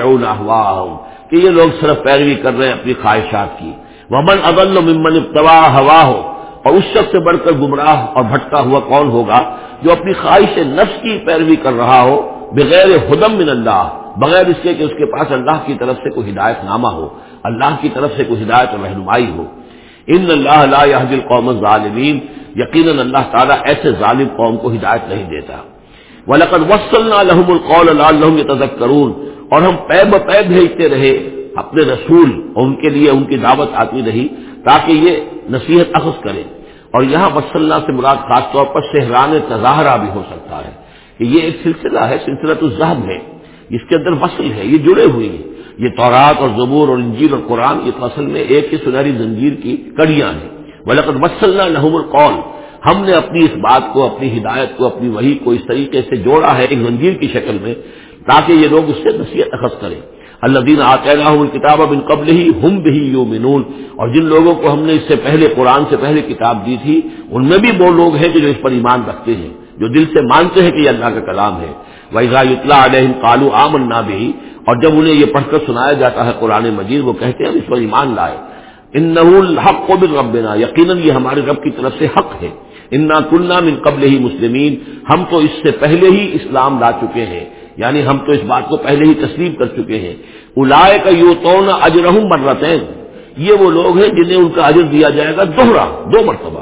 کہ یہ لوگ صرف پیروی کر رہے ہیں اپنی خواہشات کی۔ ومن اغل ممن ابتوا ہوا ہو اور اس شخص سے بڑھ کر گمراہ اور بھٹکا ہوا کون ہوگا جو اپنی خواہش نفس کی پیروی کر رہا ہو بغیر ہدم من اللہ، بغیر اس کے کہ اس کے پاس اللہ کی طرف سے کوئی ہدایت نامہ ہو، اللہ کی طرف سے کوئی ہدایت اور رہنمائی ہو۔ ان اللہ لا يهدي القوم الظالمین، یقیناً اللہ تعالیٰ ایسے ظالم قوم کو ہدایت نہیں دیتا۔ وَلَقَدْ وَصَّلْنَا لَهُمُ الْقَوْلَ لَعَلَّهُمْ يَتَذَكَّرُونَ۔ اور ہم پے بے بھیجتے رہے اپنے رسول اور ان کے لیے ان کی دعوت آتی رہی تاکہ یہ نصیحت اخذ کریں۔ اور یہاں وسلّہ سے مراد خاص طور پر شہران تظاہرہ بھی ہو سکتا ہے کہ یہ ایک سلسلہ ہے سلسلہ تو ذہب ہے۔ اس کے اندر وصل ہے، یہ جڑے ہوئے ہیں۔ یہ تورات اور زبور اور انجیل اور قرآن یہ اصل میں ایک ہی سنہری زنجیر کی کڑیاں ہیں۔ ولقد وسلّہ نحم القول۔ ہم نے اپنی اس بات کو، اپنی ہدایت کو، اپنی وہی کو اس طریقے سے جوڑا ہے ایک زنجیر کی شکل میں تاکہ یہ لوگ اس سے نصیحت اخذ کریں۔ اللہ دین آتے کتاب اب ان قبل ہی ہم بھی یو اور جن لوگوں کو ہم نے اس سے پہلے قرآن سے پہلے کتاب دی تھی، ان میں بھی وہ لوگ ہیں جو اس پر ایمان رکھتے ہیں، جو دل سے مانتے ہیں کہ یہ اللہ کا کلام ہے۔ ویزا اطلاع علیہ کالو آمن نہ بھی اور جب انہیں یہ پڑھ کر سنایا جاتا ہے قرآن مجید، وہ کہتے ہیں اس پر ایمان لائے۔ ان الحق کو بھی ربنا یقیناً یہ ہمارے رب کی طرف سے حق ہے۔ انا کلنا من قبل ہی مسلمین، ہم تو اس سے پہلے ہی اسلام لا چکے ہیں۔ یعنی ہم تو اس بات کو پہلے ہی تسلیم کر چکے ہیں۔ الائے کا یو تو اجرحم مرتین۔ یہ وہ لوگ ہیں جنہیں ان کا اجر دیا جائے گا دوہرا، دو مرتبہ۔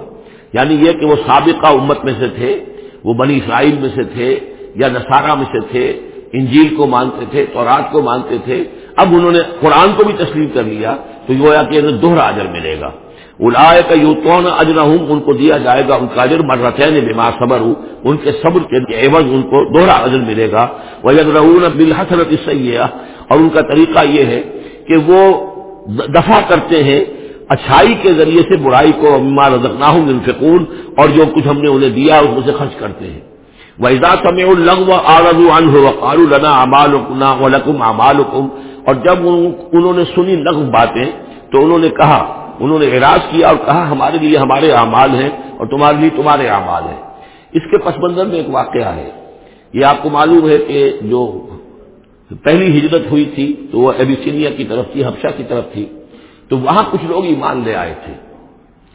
یعنی یہ کہ وہ سابقہ امت میں سے تھے، وہ بنی اسرائیل میں سے تھے یا نصارہ میں سے تھے۔ انجیل کو مانتے تھے، تورات کو مانتے تھے، اب انہوں نے قرآن کو بھی تسلیم کر لیا، تو یہ کہ انہیں دوہرا اجر ملے گا۔ الائے کا یو تو ان کو دیا جائے گا، ان کا اجر مرتین بما صبر ہوں ان کے صبر کے عوض ان کو دوہرا اجر ملے گا۔ وہ اجر بالحسرت سیاح اور ان کا طریقہ یہ ہے کہ وہ دفاع کرتے ہیں اچھائی کے ذریعے سے، برائی کو اما رزقنا ہوں انفقون اور جو کچھ ہم نے انہیں دیا اس میں سے خرچ کرتے ہیں۔ ویزا سمے الگ آرز ہو قالو لنا امال ولکم اور جب انہوں نے سنی لغو باتیں تو انہوں نے کہا، انہوں نے اعراض کیا اور کہا، ہمارے لیے ہمارے اعمال ہیں اور تمہارے لیے تمہارے اعمال ہیں۔ اس کے پس منظر میں ایک واقعہ ہے۔ یہ آپ کو معلوم ہے کہ جو پہلی ہجرت ہوئی تھی تو وہ ایبیسینیا کی طرف تھی حفشہ کی طرف تھی۔ تو وہاں کچھ لوگ ایمان لے آئے تھے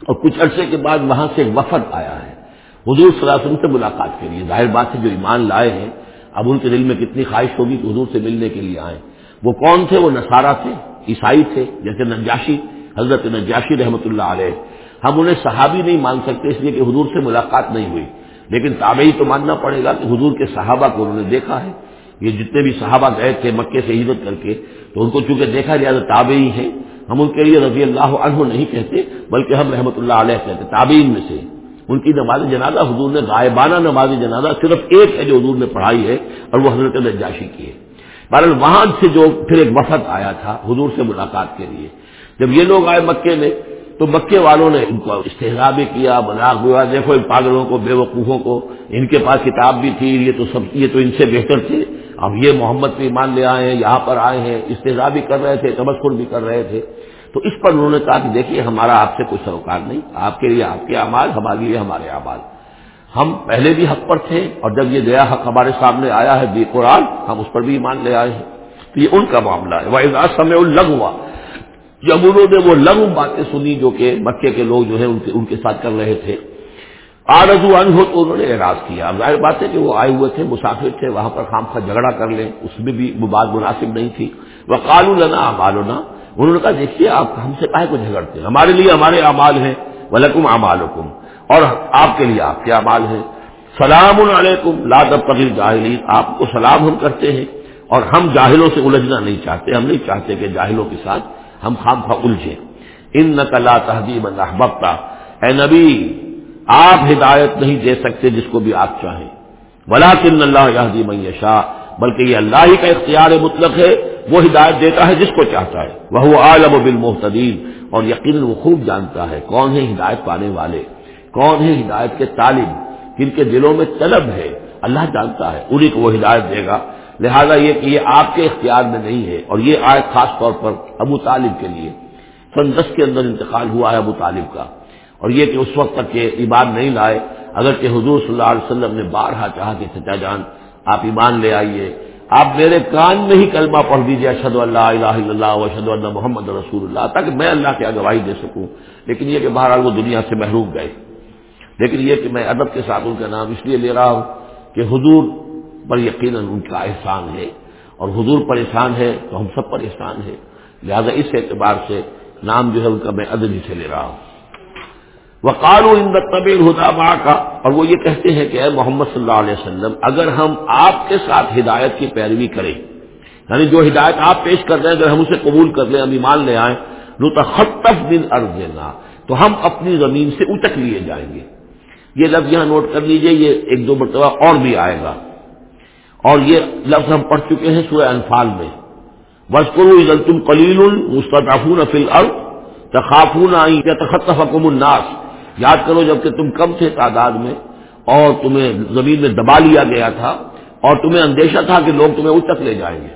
اور کچھ عرصے کے بعد وہاں سے ایک وفد آیا ہے۔ حضور صلی اللہ علیہ وسلم سے ملاقات کے لیے۔ ظاہر بات ہے جو ایمان لائے ہیں، اب ان کے دل میں کتنی خواہش ہوگی کہ حضور سے ملنے کے لیے آئے وہ کون تھے؟ وہ نصارہ تھے، عیسائی تھے، جیسے نجاشی، حضرت نجاشی رحمۃ اللہ علیہ۔ ہم انہیں صحابی نہیں مان سکتے، اس لیے کہ حضور سے ملاقات نہیں ہوئی۔ لیکن تابعی تو ماننا پڑے گا کہ حضور کے صحابہ کو انہوں نے دیکھا ہے۔ یہ جتنے بھی صحابہ گئے تھے مکے سے ہجرت کر کے، تو ان کو چونکہ دیکھا لہٰذا تابعی ہیں۔ ہم ان کے لیے رضی اللہ عنہ نہیں کہتے، بلکہ ہم رحمۃ اللہ علیہ کہتے، تابعین میں سے۔ ان کی نماز جنازہ حضور نے غائبانہ نماز جنازہ صرف ایک ہے جو حضور نے پڑھائی ہے اور وہ حضرت نجاشی کی ہے۔ بہرحال وہاں سے جو پھر ایک وفد آیا تھا حضور سے ملاقات کے لیے، جب یہ لوگ آئے مکے میں، تو مکے والوں نے ان کو استحرا بھی کیا بلاغ ہوا، دیکھو ان پاگلوں کو، بے وقوفوں کو، ان کے پاس کتاب بھی تھی، یہ تو سب، یہ تو ان سے بہتر تھے۔ اب یہ محمد پہ ایمان لے آئے ہیں، یہاں پر آئے ہیں استحصا بھی کر رہے تھے تبصر بھی کر رہے تھے۔ تو اس پر انہوں نے کہا کہ دیکھیے، ہمارا آپ سے کوئی سروکار نہیں، آپ کے لیے آپ کے اعمال، ہمارے لیے ہمارے اعمال۔ ہم پہلے بھی حق پر تھے اور جب یہ نیا حق ہمارے سامنے آیا ہے بے قرآن ہم اس پر بھی ایمان لے آئے ہیں۔ تو یہ ان کا معاملہ ہے۔ وہ سمے الگ ہوا جب انہوں نے وہ لغ باتیں سنی جو کہ مکے کے لوگ جو ہے ان کے ساتھ کر رہے تھے۔ آرزو ان ہو تو انہوں نے اعراض کیا۔ ظاہر بات ہے کہ وہ آئے ہوئے تھے، مسافر تھے، وہاں پر خام کا جھگڑا کر لیں، اس میں بھی وہ بات مناسب نہیں تھی۔ وہ کالو لنا امالنا انہوں نے کہا، دیکھیے، آپ ہم سے کہے کو جھگڑتے ہیں؟ ہمارے لیے ہمارے اعمال ہیں۔ ولکم امال اور آپ کے لیے آپ کے اعمال ہیں۔ سلام علیکم لادب قبل جاہلی آپ کو سلام ہم کرتے ہیں اور ہم جاہلوں سے الجھنا نہیں چاہتے۔ ہم نہیں چاہتے کہ جاہلوں کے ساتھ ہم خام خواہ الجھیں۔ ان نقلا تحدیب اللہ اے نبی، آپ ہدایت نہیں دے سکتے جس کو بھی آپ چاہیں۔ بلا کن اللہ یادی میشا بلکہ یہ اللہ ہی کا اختیار مطلق ہے، وہ ہدایت دیتا ہے جس کو چاہتا ہے۔ وہ عالم و بالمحتین اور یقین وہ خوب جانتا ہے کون ہے ہدایت پانے والے، کون ہے ہدایت کے طالب، جن کے دلوں میں طلب ہے۔ اللہ جانتا ہے انہیں کو وہ ہدایت دے گا۔ لہذا یہ کہ یہ آپ کے اختیار میں نہیں ہے، اور یہ آئے خاص طور پر ابو طالب کے لیے۔ سن دس کے اندر انتقال ہوا ہے ابو طالب کا۔ اور یہ کہ اس وقت تک کہ ایمان نہیں لائے اگر کہ حضور صلی اللہ علیہ وسلم نے بارہا چاہا کہ چچا جان آپ ایمان لے آئیے۔ آپ میرے کان میں ہی کلمہ پڑھ دیجیے اشد اللہ الہ الا اللہ اشد اللہ محمد رسول اللہ، تاکہ میں اللہ کی اگوائی دے سکوں۔ لیکن یہ کہ بہرحال وہ دنیا سے محروم گئے۔ لیکن یہ کہ میں ادب کے ساتھ ان کا نام اس لیے لے رہا ہوں کہ حضور پر یقیناً ان کا احسان ہے۔ اور حضور پر احسان ہے تو ہم سب پر احسان ہے۔ لہذا اس اعتبار سے نام جو ہے ان کا میں ادبی سے لے رہا ہوں۔ وقالو ان طبیل ہدا ماں کا اور وہ یہ کہتے ہیں کہ اے محمد صلی اللہ علیہ وسلم، اگر ہم آپ کے ساتھ ہدایت کی پیروی کریں یعنی جو ہدایت آپ پیش کر رہے ہیں، اگر ہم اسے قبول کر لیں، ہم ایمان لے آئیں نو تو خطف تو ہم اپنی زمین سے اتک لیے جائیں گے۔ یہ لفظ یہاں نوٹ کر لیجیے، یہ ایک دو مرتبہ اور بھی آئے گا۔ اور یہ لفظ ہم پڑھ چکے ہیں سورہ انفال میں۔ بس کرو تم کلیل مستطافون فل ال تخافون آئی یا تخت الناس۔ یاد کرو جبکہ تم کم تھے تعداد میں اور تمہیں زمین میں دبا لیا گیا تھا اور تمہیں اندیشہ تھا کہ لوگ تمہیں اتک لے جائیں گے۔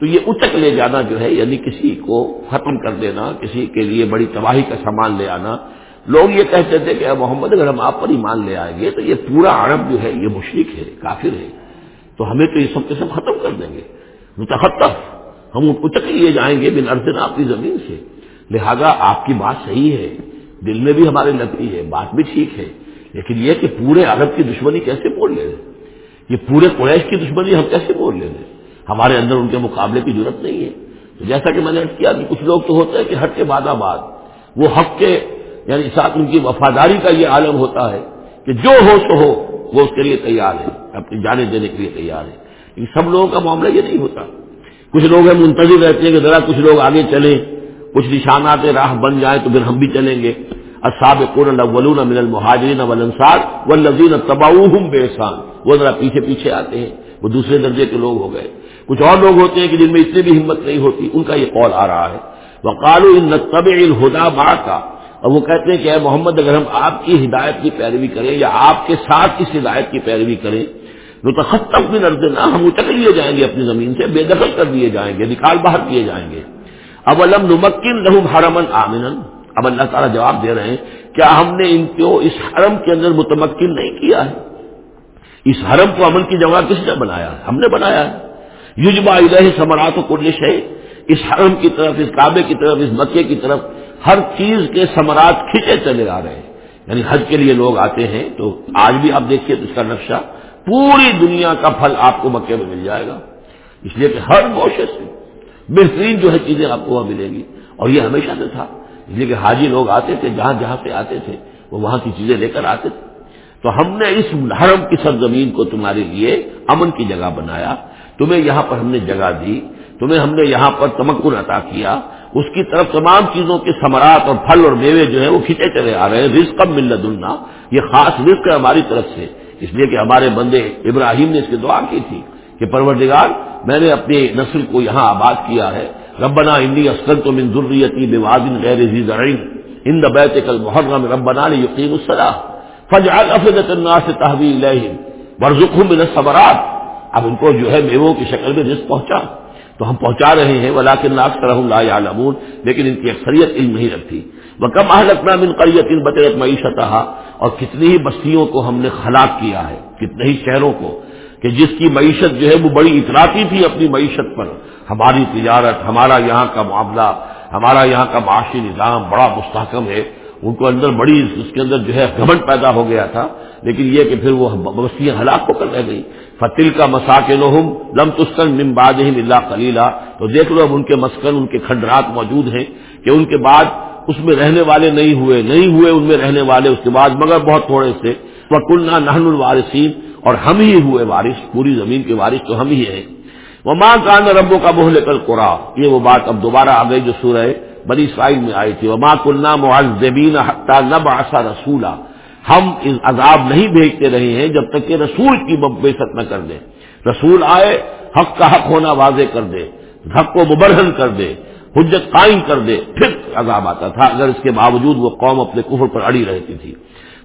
تو یہ اتک لے جانا جو ہے یعنی کسی کو ختم کر دینا، کسی کے لیے بڑی تباہی کا سامان لے آنا۔ لوگ یہ کہتے تھے کہ محمد، اگر ہم آپ پر ایمان لے آئیں گے تو یہ پورا عرب جو ہے، یہ مشرق ہے، کافر ہے۔ تو ہمیں تو یہ سب کے سب ختم کر دیں گے۔ متحطف ہم اتک لیے جائیں گے بن ارسن آپ کی زمین سے۔ لہذا آپ کی بات صحیح ہے۔ دل میں بھی ہمارے لگتی ہے، بات بھی ٹھیک ہے۔ لیکن یہ کہ پورے عرب کی دشمنی کیسے بول لے رہے؟ یہ پورے قریش کی دشمنی ہم کیسے بول لے رہے؟ ہمارے اندر ان کے مقابلے کی ضرورت نہیں ہے۔ تو جیسا کہ میں نے کیا کہ کچھ لوگ تو ہوتے ہیں کہ ہٹ کے بعد آباد۔ وہ حق کے یعنی ساتھ ان کی وفاداری کا یہ عالم ہوتا ہے کہ جو ہو سو ہو، وہ اس کے لیے تیار ہے، اپنی جانے دینے کے لیے تیار ہے۔ لیکن سب لوگوں کا معاملہ یہ نہیں ہوتا۔ کچھ لوگ ہیں منتظر رہتے ہیں کہ ذرا کچھ لوگ آگے چلیں۔ کچھ نشانات راہ بن جائیں تو پھر ہم بھی چلیں گے۔ اصاب الاولون من المہاجرین والانصار والذین تبعوہم بےسان وہ ذرا پیچھے پیچھے آتے ہیں، وہ دوسرے درجے کے لوگ ہو گئے۔ کچھ اور لوگ ہوتے ہیں کہ جن میں اتنی بھی ہمت نہیں ہوتی، ان کا یہ قول آ رہا ہے۔ وقالو ان طب الہدا با کا اور وہ کہتے ہیں کہ اے محمد، اگر ہم آپ کی ہدایت کی پیروی کریں یا آپ کے ساتھ اس ہدایت کی پیروی کریں تو تختب بھی نرد نہ ہم اٹک لیے جائیں گے اپنی زمین سے، بے دخل کر دیے جائیں گے، نکال باہر کیے جائیں گے۔ اب علم نمکن لہم حرمن آمن اب اللہ تعالیٰ جواب دے رہے ہیں، کیا ہم نے ان کو اس حرم کے اندر متمکن نہیں کیا ہے؟ اس حرم کو امن کی جگہ کس نے بنایا ہے؟ ہم نے بنایا ہے۔ یوجبا الہ سمرات و کلش ہے اس حرم کی طرف، اس کعبے کی طرف، اس مکے کی طرف ہر چیز کے سمرات کھینچے چلے آ رہے ہیں۔ یعنی حج کے لیے لوگ آتے ہیں، تو آج بھی آپ دیکھیے تو اس کا نقشہ پوری دنیا کا پھل آپ کو مکے میں مل جائے گا۔ اس لیے کہ ہر گوشے سے بہترین جو ہے چیزیں آپ کو وہاں ملیں گی۔ اور یہ ہمیشہ سے تھا۔ اس لیے کہ حاجی لوگ آتے تھے، جہاں جہاں سے آتے تھے، وہ وہاں کی چیزیں لے کر آتے تھے۔ تو ہم نے اس حرم کی سرزمین کو تمہارے لیے امن کی جگہ بنایا۔ تمہیں یہاں پر ہم نے جگہ دی۔ تمہیں ہم نے یہاں پر تمکن عطا کیا۔ اس کی طرف تمام چیزوں کے ثمرات اور پھل اور میوے جو ہیں وہ کھینچے چلے آ رہے ہیں۔ رزق کب ملت اللہ یہ خاص رزق ہے ہماری طرف سے۔ اس لیے کہ ہمارے بندے ابراہیم نے اس کی دعا کی تھی۔ کہ پروردگار، میں نے اپنی نسل کو یہاں آباد کیا ہے۔ ربنا انی اسکن تو من ضروریتی بوادن غیر ذی زرعین۔ ان بیت کل محرم ربنا نے یقین الصلاح۔ فجعل افدت الناس تحویل الیہم۔ ورزقہم من الصبرات اب ان کو جو ہے میووں کی شکل میں رزق پہنچا۔ تو ہم پہنچا رہے ہیں ولاکن ناس کرم لا یعلمون، لیکن ان کی اکثریت علم نہیں رکھتی۔ وہ کم اہلکنا من قریت ان بطرت معیشت اور کتنی ہی بستیوں کو ہم نے خلاق کیا ہے، کتنے ہی شہروں کو۔ کہ جس کی معیشت جو ہے وہ بڑی اطلاعی تھی اپنی معیشت پر۔ ہماری تجارت، ہمارا یہاں کا معاملہ، ہمارا یہاں کا معاشی نظام بڑا مستحکم ہے۔ ان کو اندر بڑی اس کے اندر جو ہے گھمنڈ پیدا ہو گیا تھا۔ لیکن یہ کہ پھر وہ بستیاں ہلاک ہو کر رہ گئی۔ فتل کا مساکن لم تسکن ممباد اللہ کلیلہ تو دیکھ لو اب ان کے مسکن، ان کے کھنڈرات موجود ہیں کہ ان کے بعد اس میں رہنے والے نہیں ہوئے نہیں ہوئے ان میں رہنے والے اس کے بعد، مگر بہت تھوڑے سے۔ وہ کلنا نہن الوارثین اور ہم ہی ہوئے وارث، پوری زمین کے وارث تو ہم ہی ہیں۔ وہ ماں کان ربوں کا منہ لے کر قرا یہ وہ بات اب دوبارہ آ گئی جو سورہ بڑی اسرائیل میں آئی تھی۔ وہ ماں کلنا معذبین حتہ نب آسا رسولہ ہم اس عذاب نہیں بھیجتے رہے ہیں جب تک کہ رسول کی بے نہ کر دے رسول آئے، حق کا حق ہونا واضح کر دے، حق کو مبرہن کر دے، حجت قائم کر دے، پھر عذاب آتا تھا۔ اگر اس کے باوجود وہ قوم اپنے کفر پر اڑی رہتی تھی۔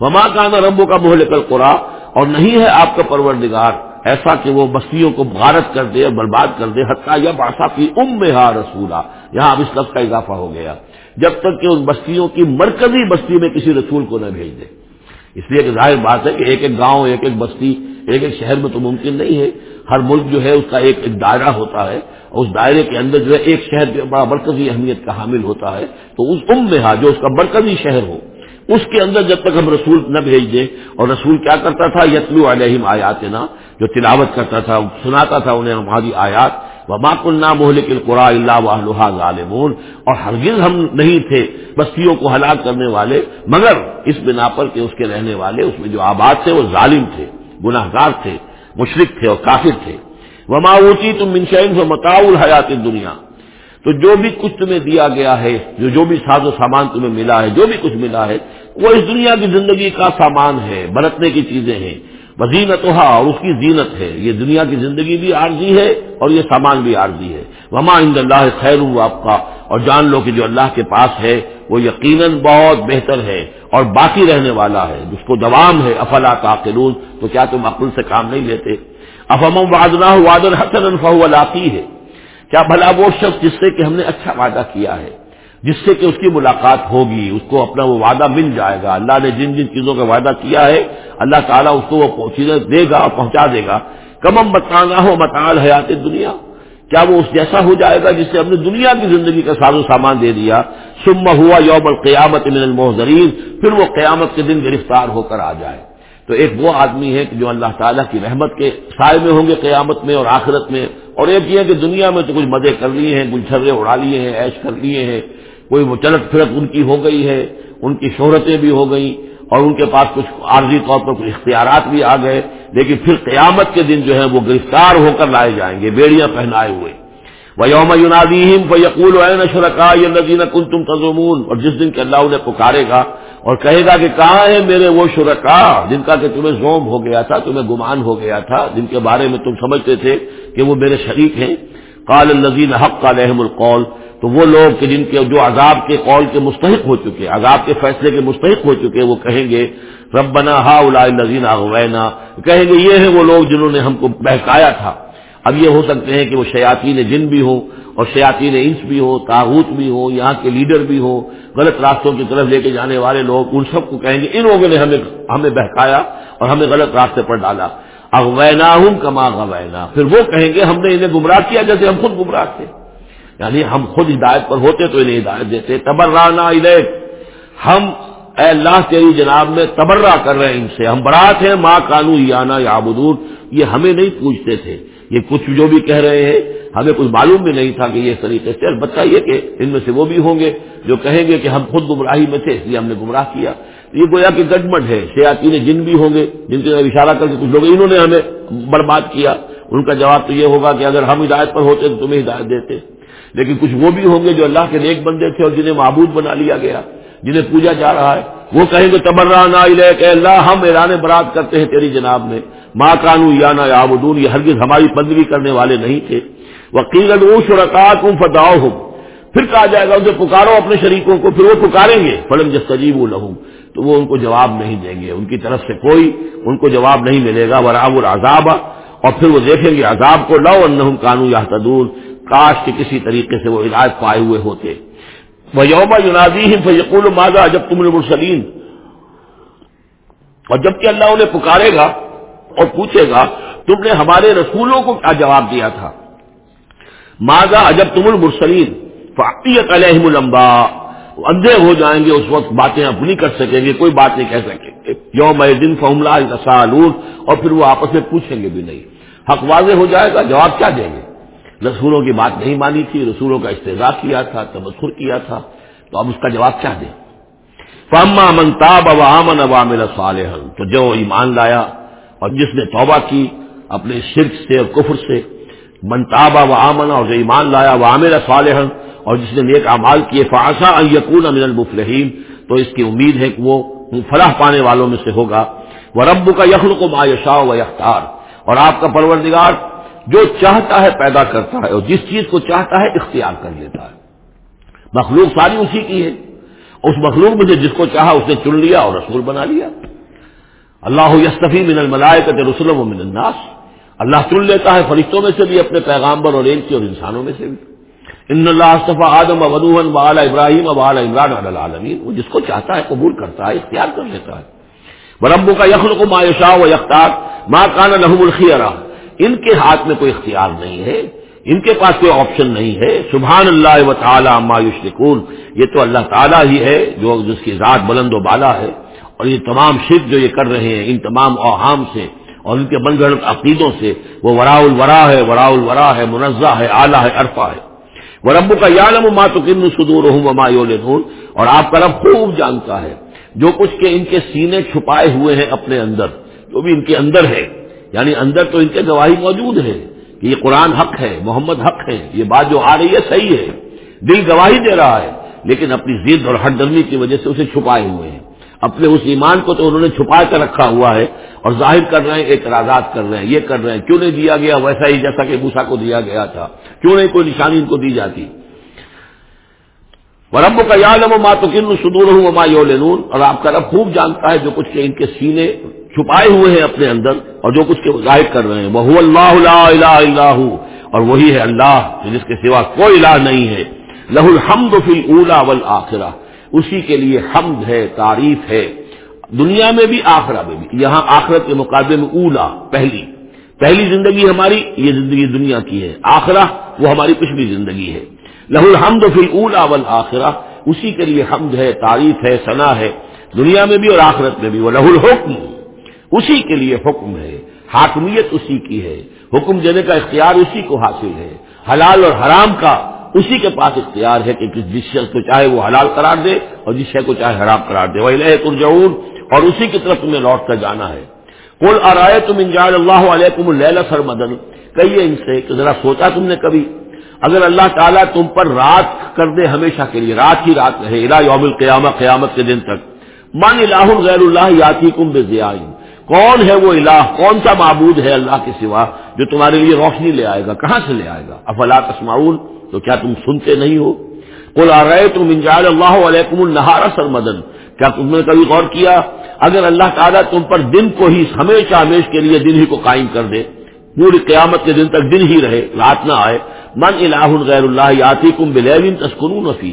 وما کانا ربو کا بہلے کر قرا اور نہیں ہے آپ کا پروردگار ایسا کہ وہ بستیوں کو غارت کر دے برباد کر دے، حتیٰ یا باسا کی ام میں ہا رسولہ یہاں اب اس لفظ کا اضافہ ہو گیا۔ جب تک کہ ان بستیوں کی مرکزی بستی میں کسی رسول کو نہ بھیج دے۔ اس لیے کہ ظاہر بات ہے کہ ایک ایک گاؤں، ایک ایک بستی، ایک ایک شہر میں تو ممکن نہیں ہے۔ ہر ملک جو ہے اس کا ایک ایک دائرہ ہوتا ہے۔ اور اس دائرے کے اندر جو ہے ایک شہر جو بڑا مرکزی اہمیت کا حامل ہوتا ہے۔ تو اس ام میں ہا جو اس کا مرکزی شہر ہو اس کے اندر جب تک ہم رسول نہ بھیج دیں اور رسول کیا کرتا تھا؟ یتلو علیہم آیات نا جو تلاوت کرتا تھا، سناتا تھا انہیں ہماری آیات وماک اللہ محلک القرا اللہ واہ ظالمون۔ اور ہرگز ہم نہیں تھے بستیوں کو ہلاک کرنے والے، مگر اس بنا پر کہ اس کے رہنے والے، اس میں جو آباد تھے، وہ ظالم تھے گناہ گار تھے مشرق تھے اور کافر تھے۔ وما اوچی تم منشین سے متاؤ الحیات دنیا تو جو بھی کچھ تمہیں دیا گیا ہے، جو جو بھی ساز و سامان تمہیں ملا ہے، جو بھی کچھ ملا ہے وہ اس دنیا کی زندگی کا سامان ہے، برتنے کی چیزیں ہیں وزینت اور اس کی زینت ہے۔ یہ دنیا کی زندگی بھی عارضی ہے اور یہ سامان بھی عارضی ہے۔ وما عند اللہ خیر ہوں آپ کا اور جان لو کہ جو اللہ کے پاس ہے، وہ یقیناً بہت بہتر ہے اور باقی رہنے والا ہے۔ جس کو دوام ہے، افلا تاخلون تو کیا تم عقل سے کام نہیں لیتے؟ افم وادنا وادن حسن انفا علاقی ہے۔ کیا بھلا وہ شخص جس سے کہ ہم نے اچھا وعدہ کیا ہے؟ جس سے کہ اس کی ملاقات ہوگی، اس کو اپنا وہ وعدہ مل جائے گا۔ اللہ نے جن جن چیزوں کا وعدہ کیا ہے، اللہ تعالیٰ اس کو وہ چیزیں دے گا اور پہنچا دے گا۔ کمم بتانا ہو متال حیات دنیا کیا وہ اس جیسا ہو جائے گا جس سے ہم نے دنیا کی زندگی کا ساز و سامان دے دیا؟ سما ہوا یوم القیامت من المحضرین۔ پھر وہ قیامت کے دن گرفتار ہو کر آ جائے۔ تو ایک وہ آدمی ہے کہ جو اللہ تعالیٰ کی رحمت کے سائے میں ہوں گے قیامت میں اور آخرت میں۔ اور ایک یہ کہ دنیا میں تو کچھ مزے کر لیے ہیں، کچھ چھرے اڑا لیے ہیں ایش کر لیے ہیں۔ کوئی وہ چلت پھرت ان کی ہو گئی ہے، ان کی شہرتیں بھی ہو گئی اور ان کے پاس کچھ عارضی طور پر کچھ اختیارات بھی آ گئے، لیکن پھر قیامت کے دن جو ہے وہ گرفتار ہو کر لائے جائیں گے، بیڑیاں پہنائے ہوئے۔ وہ یوم یونادیم و یقول شرکا نظین کن تم تزمون اور جس دن کے اللہ انہیں پکارے گا اور کہے گا کہ کہاں ہے میرے وہ شرکا جن کا کہ تمہیں زوم ہو گیا تھا، تمہیں گمان ہو گیا تھا، جن کے بارے میں تم سمجھتے تھے کہ وہ میرے شریک ہیں۔ قال الزین حق کا القول۔ تو وہ لوگ کہ جن کے جو عذاب کے قول کے مستحق ہو چکے، عذاب کے فیصلے کے مستحق ہو چکے، وہ کہیں گے، ربنا ہا الزین اغوینا۔ کہیں گے، یہ ہیں وہ لوگ جنہوں نے ہم کو بہکایا تھا۔ اب یہ ہو سکتے ہیں کہ وہ شیاطین جن بھی ہوں اور شیاطین انس بھی ہو تاغوت بھی ہو یہاں کے لیڈر بھی ہو غلط راستوں کی طرف لے کے جانے والے لوگ، ان سب کو کہیں گے، ان لوگوں نے ہمیں ہمیں بہکایا اور ہمیں غلط راستے پر ڈالا۔ اغوینا ہوں کما غوینا۔ پھر وہ کہیں گے، ہم نے انہیں گمراہ کیا جیسے ہم خود گمراہ تھے۔ یعنی ہم خود ہدایت پر ہوتے تو انہیں ہدایت دیتے۔ تبرانا الیک۔ ہم، اے اللہ تیری جناب میں تبرہ کر رہے ہیں ان سے۔ ہم برات ہیں ماں کانو یانا یا یہ ہمیں نہیں پوچھتے تھے۔ یہ کچھ جو بھی کہہ رہے ہیں، ہمیں کچھ معلوم بھی نہیں تھا کہ یہ طریقے سے۔ البتہ یہ کہ ان میں سے وہ بھی ہوں گے جو کہیں گے کہ ہم خود گمراہی میں تھے اس لیے ہم نے گمراہ کیا۔ یہ گویا کہ گڈمٹ ہے۔ سیاتی جن بھی ہوں گے، جن کے اشارہ کر کے کچھ لوگ، انہوں نے ہمیں برباد کیا۔ ان کا جواب تو یہ ہوگا کہ اگر ہم ہدایت پر ہوتے تو تمہیں ہدایت دیتے۔ لیکن کچھ وہ بھی ہوں گے جو اللہ کے نیک بندے تھے اور جنہیں معبود بنا لیا گیا، جنہیں پوجا جا رہا ہے۔ وہ کہیں گے تبرہ نا کہ اللہ، ہم ایران برات کرتے ہیں تیری جناب میں۔ ماں کانو یا نا یابدون یہ ہرگز ہماری بندگی کرنے والے نہیں تھے۔ وکیل رکاط فتاؤ ہو پھر کہا جائے گا اسے پکارو اپنے شریکوں کو، پھر وہ پکاریں گے۔ فلم جس تجیب لہوں تو وہ ان کو جواب نہیں دیں گے۔ ان کی طرف سے کوئی ان کو جواب نہیں ملے گا۔ وراب العذاب۔ اور پھر وہ دیکھیں گے عذاب کو، لو ان کانو یا تدور کاش کے کسی طریقے سے وہ ہدایت پائے ہوئے ہوتے۔ وہ یوم یونادی یقول ماضا جب تم المرسلین اور جبکہ اللہ انہیں پکارے گا اور پوچھے گا، تم نے ہمارے رسولوں کو کیا جواب دیا تھا؟ ماضا اجب تم المرسلین فعیت علیہم الانباء اندھے ہو جائیں گے، اس وقت باتیں اب نہیں کر سکیں گے، کوئی بات نہیں کہہ سکیں گے۔ یوم دن فملہ اور پھر وہ آپس میں پوچھیں گے بھی نہیں۔ حق واضح ہو جائے گا، جواب کیا دیں گے؟ رسولوں کی بات نہیں مانی تھی، رسولوں کا استضاء کیا تھا، تبصر کیا تھا، تو اب اس کا جواب کیا دیں؟ فاما منتاب اب امن عوام صالح تو جو ایمان لایا اور جس نے توبہ کی اپنے شرک سے اور کفر سے منتاب و آمن اور جو ایمان لایا وہ عامر صالح اور جس نے نیک امال کیے فاسا یقون امن المفلحیم تو اس کی امید ہے کہ وہ فلاح پانے والوں میں سے ہوگا۔ وہ رب کا یخل کو مایشا و یختار اور آپ کا پروردگار جو چاہتا ہے پیدا کرتا ہے اور جس چیز کو چاہتا ہے اختیار کر لیتا ہے۔ مخلوق ساری اسی کی ہے۔ اس مخلوق میں سے جس کو چاہا اس نے چن لیا اور رسول بنا لیا۔ اللہ یستفی من الملائے کا رسول و من الناس۔ اللہ چن لیتا ہے فرشتوں میں سے بھی، اپنے پیغامبر اور ایک اور انسانوں میں سے بھی۔ ان اللہ صفا آدم ابن والا ابراہیم ابال عمران العالمین۔ وہ جس کو چاہتا ہے قبول کرتا ہے، اختیار کر لیتا ہے۔ بربو کا یخل کو مایوشا و یختار ماں کان لحم الخیرہ۔ ان کے ہاتھ میں کوئی اختیار نہیں ہے، ان کے پاس کوئی آپشن نہیں ہے۔ سبحان اللہ و تعالیٰ مایوش یہ تو اللہ تعالیٰ ہی ہے، جو جس کی ذات بلند و بالا ہے۔ اور یہ تمام شرک جو یہ کر رہے ہیں، ان تمام اوہام سے اور ان کے بن گڑھ عقیدوں سے، وہ ورا الورا ہے ورا الورا ہے، منزہ ہے، اعلیٰ ہے، عرفہ ہے۔ وہ رب کا یالم ما تو کن سدور ہوں اور آپ کا رب خوب جانتا ہے۔ جو کچھ کے ان کے سینے چھپائے ہوئے ہیں اپنے اندر، جو بھی ان کے اندر ہے یعنی اندر تو ان کے گواہی موجود ہے کہ یہ قرآن حق ہے، محمد حق ہے، یہ بات جو آ رہی ہے صحیح ہے۔ دل گواہی دے رہا ہے، لیکن اپنی ضد اور ہر درمی کی وجہ سے اسے چھپائے ہوئے ہیں۔ اپنے اس ایمان کو تو انہوں نے چھپا کر رکھا ہوا ہے اور ظاہر کر رہے ہیں، اعتراضات کر رہے ہیں، یہ کر رہے ہیں۔ کیوں نہیں دیا گیا ویسا ہی جیسا کہ موسا کو دیا گیا تھا؟ کیوں نہیں کوئی نشانی ان کو دی جاتی؟ رب کا یاد ماں تو کن سدور ہوں ماں یو اور آپ کا رب خوب جانتا ہے جو کچھ کہ ان کے سینے چھپائے ہوئے ہیں اپنے اندر اور جو کچھ کے ظاہر کر رہے ہیں۔ وہ اللہ اللہ اللہ اور وہی ہے اللہ جس کے سوا کوئی الہ نہیں ہے۔ لہ الحمد فی اولا والآخرہ اسی کے لیے حمد ہے، تعریف ہے۔ دنیا میں بھی، آخرہ میں بھی۔ یہاں آخرت کے مقابلے میں اولا، پہلی۔ پہلی زندگی ہماری یہ زندگی دنیا کی ہے۔ آخرہ وہ ہماری پچھلی زندگی ہے۔ لہ الحمد فی اولا والآخرہ اسی کے لیے حمد ہے، تعریف ہے ثنا ہے۔ دنیا میں بھی اور آخرت میں بھی۔ وہ لہ الحکم اسی کے لیے حکم ہے، حاکمیت اسی کی ہے، حکم دینے کا اختیار اسی کو حاصل ہے، حلال اور حرام کا اسی کے پاس اختیار ہے کہ جس شخص کو چاہے وہ حلال قرار دے اور جس شے کو چاہے حرام قرار دے۔ وہ لہ ترجعون اور اسی کی طرف تمہیں لوٹ کر جانا ہے۔ کل ارائے تم انجال اللہ علیہ اللیل سر مدن کہیے ان سے کہ ذرا سوچا تم نے کبھی۔ اگر اللہ تعالیٰ تم پر رات کر دے ہمیشہ کے لیے، رات ہی رات رہے الا یوم القیامہ، قیامت کے دن تک۔ من الہ غیر اللہ یاتی کم بے کون ہے وہ الہ؟ کون سا معبود ہے اللہ کے سوا جو تمہارے لیے روشنی لے آئے گا؟ کہاں سے لے آئے گا؟ افلا تسماؤن تو کیا تم سنتے نہیں ہو؟ کل آ رہے تم انجال اللہ علیکم النہارا سر مدن کیا تم نے کبھی غور کیا؟ اگر اللہ تعالیٰ تم پر دن کو ہی ہمیشہ ہمیش کے لیے دن ہی کو قائم کر دے، پوری قیامت کے دن تک دن ہی رہے، رات نہ آئے، من الہ غیر اللہ یاتی کم بلین تسکرون فی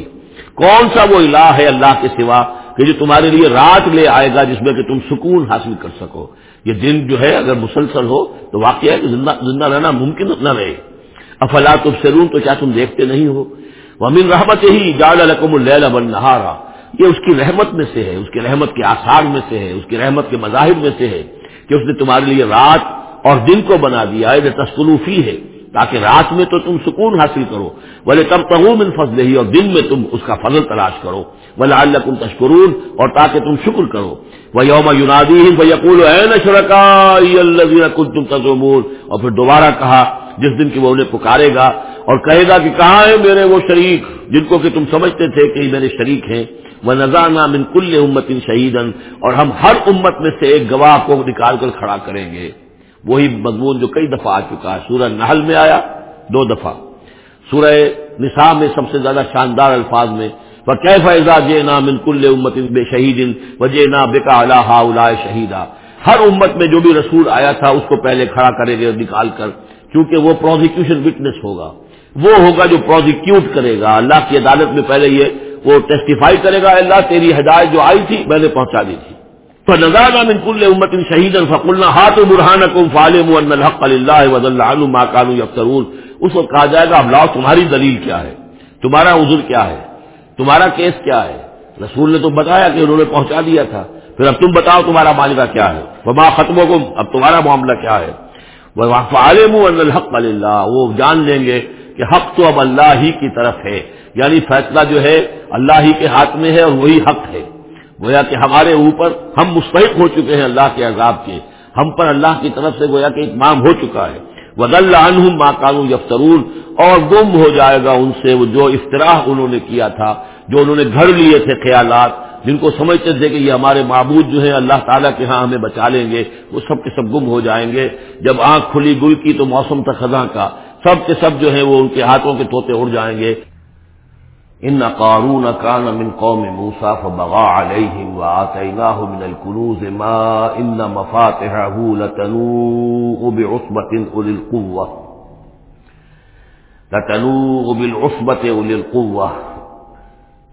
کون سا وہ الہ ہے اللہ کے سوا کہ جو تمہارے لیے رات لے آئے گا جس میں کہ تم سکون حاصل کر سکو۔ یہ دن جو ہے اگر مسلسل ہو تو واقعہ ہے کہ زندہ رہنا ممکن نہ رہے۔ افلا تب سرون تو کیا تم دیکھتے نہیں ہو؟ وہ رحمت ہی جال القم اللیل بن نہارا یہ اس کی رحمت میں سے ہے، اس کی رحمت کے آثار میں سے ہے، اس کی رحمت کے مذاہب میں سے ہے کہ اس نے تمہارے لیے رات اور دن کو بنا دیا ہے جو تسکلوفی ہے تاکہ رات میں تو تم سکون حاصل کرو۔ بولے تب تغو من فضل ہی اور دن میں تم اس کا فضل تلاش کرو۔ بولے اللہ تشکرون اور تاکہ تم شکر کرو۔ وہ یوم یونادی یقول تم تزمون اور پھر دوبارہ کہا، جس دن کی وہ انہیں پکارے گا اور کہے گا کہ کہاں ہے میرے وہ شریک، جن کو کہ تم سمجھتے تھے کہ میرے شریک ہیں۔ وہ نذانہ من کل امت شہیدن اور ہم ہر امت میں سے ایک گواہ کو نکال کر کھڑا کریں گے۔ وہی مضمون جو کئی دفعہ آ چکا ہے۔ سورہ نحل میں آیا، دو دفعہ۔ سورہ نساء میں سب سے زیادہ شاندار الفاظ میں وہ کی فیضا جے نا کل امت بے شہید وجے نا بےکا اللہ شہیدا۔ ہر امت میں جو بھی رسول آیا تھا اس کو پہلے کھڑا کرے گے نکال کر کیونکہ وہ پروزیکیوشن وٹنس ہوگا۔ وہ ہوگا جو پروزیکیوٹ کرے گا۔ اللہ کی عدالت میں پہلے یہ، وہ ٹیسٹیفائی کرے گا اللہ تیری ہدایت جو آئی تھی، میں نے پہنچا دی تھی۔ نزادہ من کل امت شہید فقلنا ہاتھ برہان کم فالم الحق اللہ وز اللہ ما کانو یفترون۔ اس وقت کہا جائے گا، اب لاؤ، تمہاری دلیل کیا ہے؟ تمہارا عذر کیا ہے؟ تمہارا کیس کیا ہے؟ رسول نے تو بتایا کہ انہوں نے پہنچا دیا تھا۔ پھر اب تم بتاؤ تمہارا معاملہ کیا ہے؟ وما ختم حکم اب تمہارا معاملہ کیا ہے؟ فالم الحق اللہ وہ جان لیں گے کہ حق تو اب اللہ ہی کی طرف ہے۔ یعنی فیصلہ جو ہے، اللہ ہی کے ہاتھ میں ہے اور وہی حق ہے۔ گویا کہ ہمارے اوپر ہم مستحق ہو چکے ہیں اللہ کے عذاب کے۔ ہم پر اللہ کی طرف سے گویا کہ اتمام ہو چکا ہے۔ وزل عنہم ما کانو یفترون اور گم ہو جائے گا ان سے وہ جو افطرا انہوں نے کیا تھا، جو انہوں نے گھڑ لیے تھے خیالات، جن کو سمجھتے تھے کہ یہ ہمارے معبود جو ہیں، اللہ تعالیٰ کے ہاں ہمیں بچا لیں گے، وہ سب کے سب گم ہو جائیں گے۔ جب آنکھ کھلی گل کی تو موسم تھا خزاں کا، سب کے سب جو ہیں وہ ان کے ہاتھوں کے طوطے اڑ جائیں گے۔ ان قارون كان من قوم موسى فبغى عليهم وآتيناه من الكنوز ما إن مفاتحه لتنوء بعصبة أولي القوة لتنوء بالعصبة أولي القوة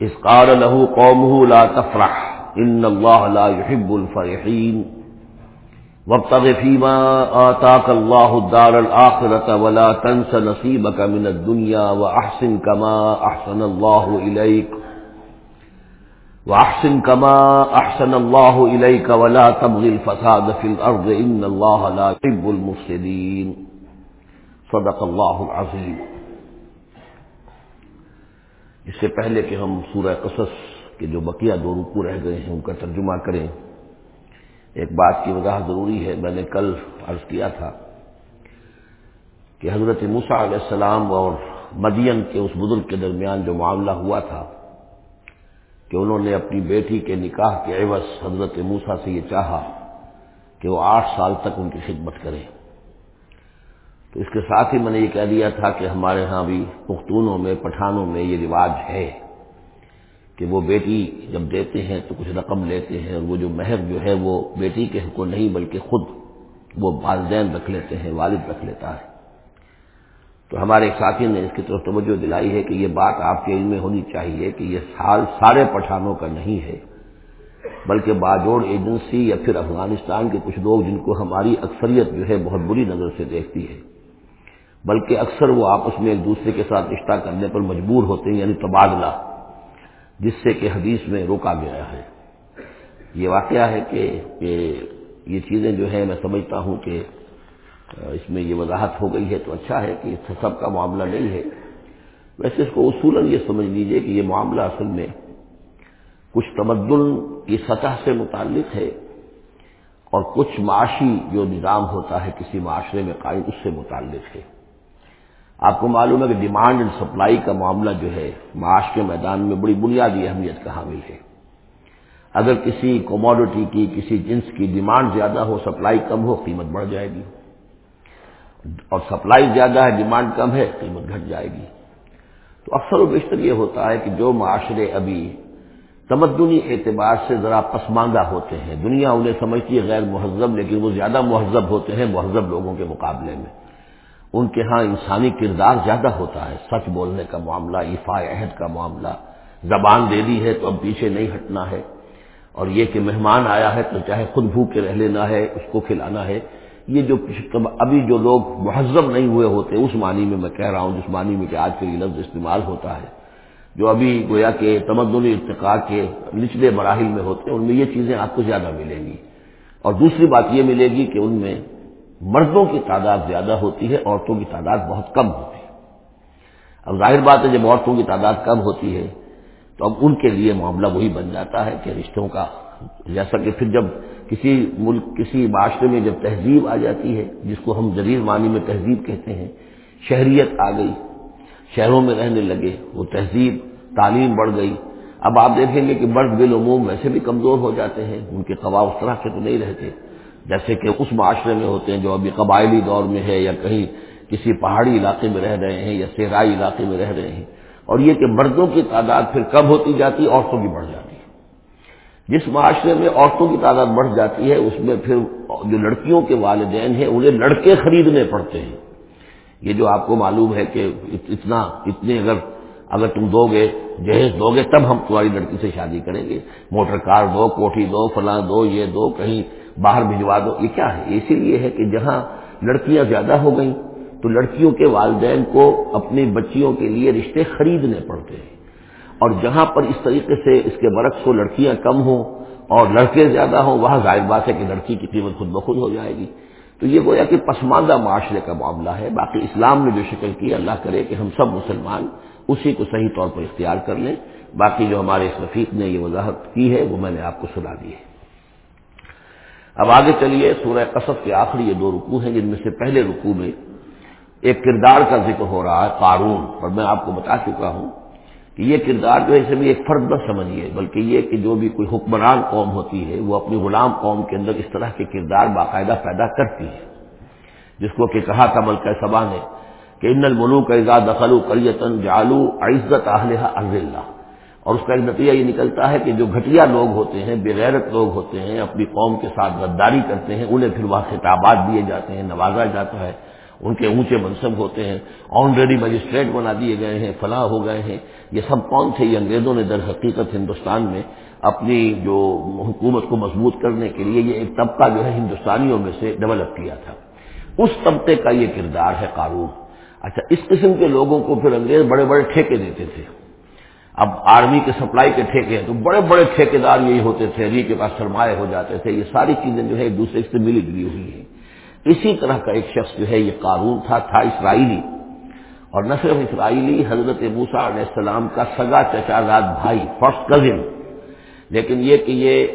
إذ قال له قومه لا تفرح إن الله لا يحب الفرحين وابتغ فيما آتاك الله الدار الآخرة ولا تنس نصيبك من الدنيا وأحسن كما أحسن الله إليك وأحسن كما أحسن الله إليك ولا تبغي الفساد في الأرض إن الله لا يحب المفسدين. صدق الله العظيم. اس سے پہلے کہ ہم سورہ قصص کے جو بقیہ دو رکو رہ گئے ہیں، ان کا ترجمہ کریں۔ ایک بات کی وضاحت ضروری ہے، میں نے کل عرض کیا تھا کہ حضرت موسا علیہ السلام اور مدین کے اس بزرگ کے درمیان جو معاملہ ہوا تھا کہ انہوں نے اپنی بیٹی کے نکاح کے عوض حضرت موسا سے یہ چاہا کہ وہ آٹھ سال تک ان کی خدمت کریں۔ تو اس کے ساتھ ہی میں نے یہ کہہ دیا تھا کہ ہمارے ہاں بھی پختونوں میں، پٹھانوں میں یہ رواج ہے۔ کہ وہ بیٹی جب دیتے ہیں تو کچھ رقم لیتے ہیں اور وہ جو مہر جو ہے وہ بیٹی کے حق کو نہیں بلکہ خود وہ والدین رکھ لیتے ہیں، والد رکھ لیتا ہے۔ تو ہمارے ایک ساتھی نے اس کی طرف توجہ دلائی ہے کہ یہ بات آپ کے علم میں ہونی چاہیے کہ یہ سال سارے پٹھانوں کا نہیں ہے، بلکہ باجوڑ ایجنسی یا پھر افغانستان کے کچھ لوگ جن کو ہماری اکثریت جو ہے بہت بری نظر سے دیکھتی ہے۔ بلکہ اکثر وہ آپس میں ایک دوسرے کے ساتھ رشتہ کرنے پر مجبور ہوتے ہیں یعنی تبادلہ۔ جس سے کہ حدیث میں روکا گیا ہے۔ یہ واقعہ ہے کہ یہ چیزیں جو ہے میں سمجھتا ہوں کہ اس میں یہ وضاحت ہو گئی ہے تو اچھا ہے کہ سب کا معاملہ نہیں ہے۔ ویسے اس کو اصولاً یہ سمجھ لیجیے کہ یہ معاملہ اصل میں کچھ تمدن کی سطح سے متعلق ہے اور کچھ معاشی جو نظام ہوتا ہے کسی معاشرے میں قائم اس سے متعلق ہے۔ آپ کو معلوم ہے کہ ڈیمانڈ اینڈ سپلائی کا معاملہ جو ہے معاش کے میدان میں بڑی بنیادی اہمیت کا حامل ہے۔ اگر کسی کوموڈٹی کی، کسی جنس کی ڈیمانڈ زیادہ ہو سپلائی کم ہو، قیمت بڑھ جائے گی۔ اور سپلائی زیادہ ہے ڈیمانڈ کم ہے، قیمت گھٹ جائے گی۔ تو اکثر و بیشتر یہ ہوتا ہے کہ جو معاشرے ابھی تمدنی اعتبار سے ذرا پسماندہ ہوتے ہیں، دنیا انہیں سمجھتی ہے غیر مہذب، لیکن وہ زیادہ مہذب ہوتے ہیں، مہذب لوگوں کے مقابلے میں۔ ان کے ہاں انسانی کردار زیادہ ہوتا ہے۔ سچ بولنے کا معاملہ ایفا عہد کا معاملہ۔ زبان دے دی ہے تو اب پیچھے نہیں ہٹنا ہے۔ اور یہ کہ مہمان آیا ہے تو چاہے خود بھوک کے رہ لینا ہے، اس کو کھلانا ہے۔ یہ جو ابھی جو لوگ مہذب نہیں ہوئے ہوتے، اس معنی میں میں کہہ رہا ہوں، جس معنی میں کہ آج کے یہ لفظ استعمال ہوتا ہے۔ جو ابھی گویا کہ تمدنی ارتقاء کے نچلے مراحل میں ہوتے ہیں ان میں یہ چیزیں آپ کو زیادہ ملیں گی۔ اور دوسری بات یہ ملے گی کہ ان میں مردوں کی تعداد زیادہ ہوتی ہے، عورتوں کی تعداد بہت کم ہوتی ہے۔ اب ظاہر بات ہے، جب عورتوں کی تعداد کم ہوتی ہے، تو اب ان کے لیے معاملہ وہی بن جاتا ہے کہ رشتوں کا، جیسا کہ پھر جب کسی ملک، کسی معاشرے میں جب تہذیب آ جاتی ہے، جس کو ہم جدید معنی میں تہذیب کہتے ہیں، شہریت آ گئی، شہروں میں رہنے لگے، وہ تہذیب، تعلیم بڑھ گئی۔ اب آپ دیکھیں گے کہ مرد بالعموم ویسے بھی کمزور ہو جاتے ہیں، ان کے قبا اس طرح کے تو نہیں رہتے۔ جیسے کہ اس معاشرے میں ہوتے ہیں جو ابھی قبائلی دور میں ہے یا کہیں کسی پہاڑی علاقے میں رہ رہے ہیں یا صحرائی علاقے میں رہ رہے ہیں۔ اور یہ کہ مردوں کی تعداد پھر کم ہوتی جاتی عورتوں کی بڑھ جاتی ہے۔ جس معاشرے میں عورتوں کی تعداد بڑھ جاتی ہے، اس میں پھر جو لڑکیوں کے والدین ہیں، انہیں لڑکے خریدنے پڑتے ہیں۔ یہ جو آپ کو معلوم ہے کہ اتنا، اتنے اگر اگر تم دو گے، جہیز دو گے، تب ہم تمہاری لڑکی سے شادی کریں گے۔ موٹر کار دو، کوٹھی دو، فلاں دو، یہ دو، کہیں باہر بھجوا دو، یہ کیا ہے؟ اسی لیے ہے کہ جہاں لڑکیاں زیادہ ہو گئیں، تو لڑکیوں کے والدین کو اپنی بچیوں کے لیے رشتے خریدنے پڑتے ہیں۔ اور جہاں پر اس طریقے سے اس کے برعکس ہو، لڑکیاں کم ہوں اور لڑکے زیادہ ہوں، وہاں ظاہر بات ہے کہ لڑکی کی قیمت خود بخود ہو جائے گی۔ تو یہ گویا کہ پسماندہ معاشرے کا معاملہ ہے۔ باقی اسلام نے جو شکل کی، اللہ کرے کہ ہم سب مسلمان اسی کو صحیح طور پر اختیار کر لیں۔ باقی جو ہمارے اس رفیق نے یہ وضاحت کی ہے، وہ میں نے آپ کو سنا دی ہے۔ اب آگے چلیے، سورہ قصف کے آخری یہ دو رکوع ہیں، جن میں سے پہلے رکوع میں ایک کردار کا ذکر ہو رہا ہے، قارون، اور میں آپ کو بتا چکا ہوں کہ یہ کردار جو ہے اسے بھی ایک فرد نہ سمجھیے، بلکہ یہ کہ جو بھی کوئی حکمران قوم ہوتی ہے، وہ اپنی غلام قوم کے اندر اس طرح کے کردار باقاعدہ پیدا کرتی ہے۔ جس کو کہ کہا تھا ملکہ سبا نے کہ ان الملوک کا دخل کریتن جالو عزت اہلحہ اللہ اور اس کا ایک نتیجہ یہ نکلتا ہے کہ جو گھٹیا لوگ ہوتے ہیں بغیرت لوگ ہوتے ہیں، اپنی قوم کے ساتھ غداری کرتے ہیں، انہیں پھر وہاں خطابات دیے جاتے ہیں، نوازا جاتا ہے، ان کے اونچے منصب ہوتے ہیں، آنریڈی مجسٹریٹ بنا دیے گئے ہیں، فلاح ہو گئے ہیں۔ یہ سب کون تھے؟ یہ انگریزوں نے در حقیقت ہندوستان میں اپنی جو حکومت کو مضبوط کرنے کے لیے یہ ایک طبقہ جو ہے ہندوستانیوں میں سے ڈیولپ کیا تھا۔ اس طبقے کا یہ کردار ہے قانون اچھا اس قسم کے لوگوں کو پھر انگریز بڑے بڑے ٹھیکے دیتے تھے۔ اب آرمی کے سپلائی کے ٹھیکے ہیں تو بڑے بڑے ٹھیکیدار یہی ہوتے تھے ری کے پاس سرمایہ ہو جاتے تھے، یہ ساری چیزیں جو ہے ایک دوسرے سے ملی جلی ہوئی ہیں۔ اسی طرح کا ایک شخص جو ہے، یہ قانون تھا تھا اسرائیلی۔ اور نہ صرف اسرائیلی، حضرت موسا علیہ السلام کا سگا چچا رات بھائی فرسٹ کزن لیکن یہ کہ یہ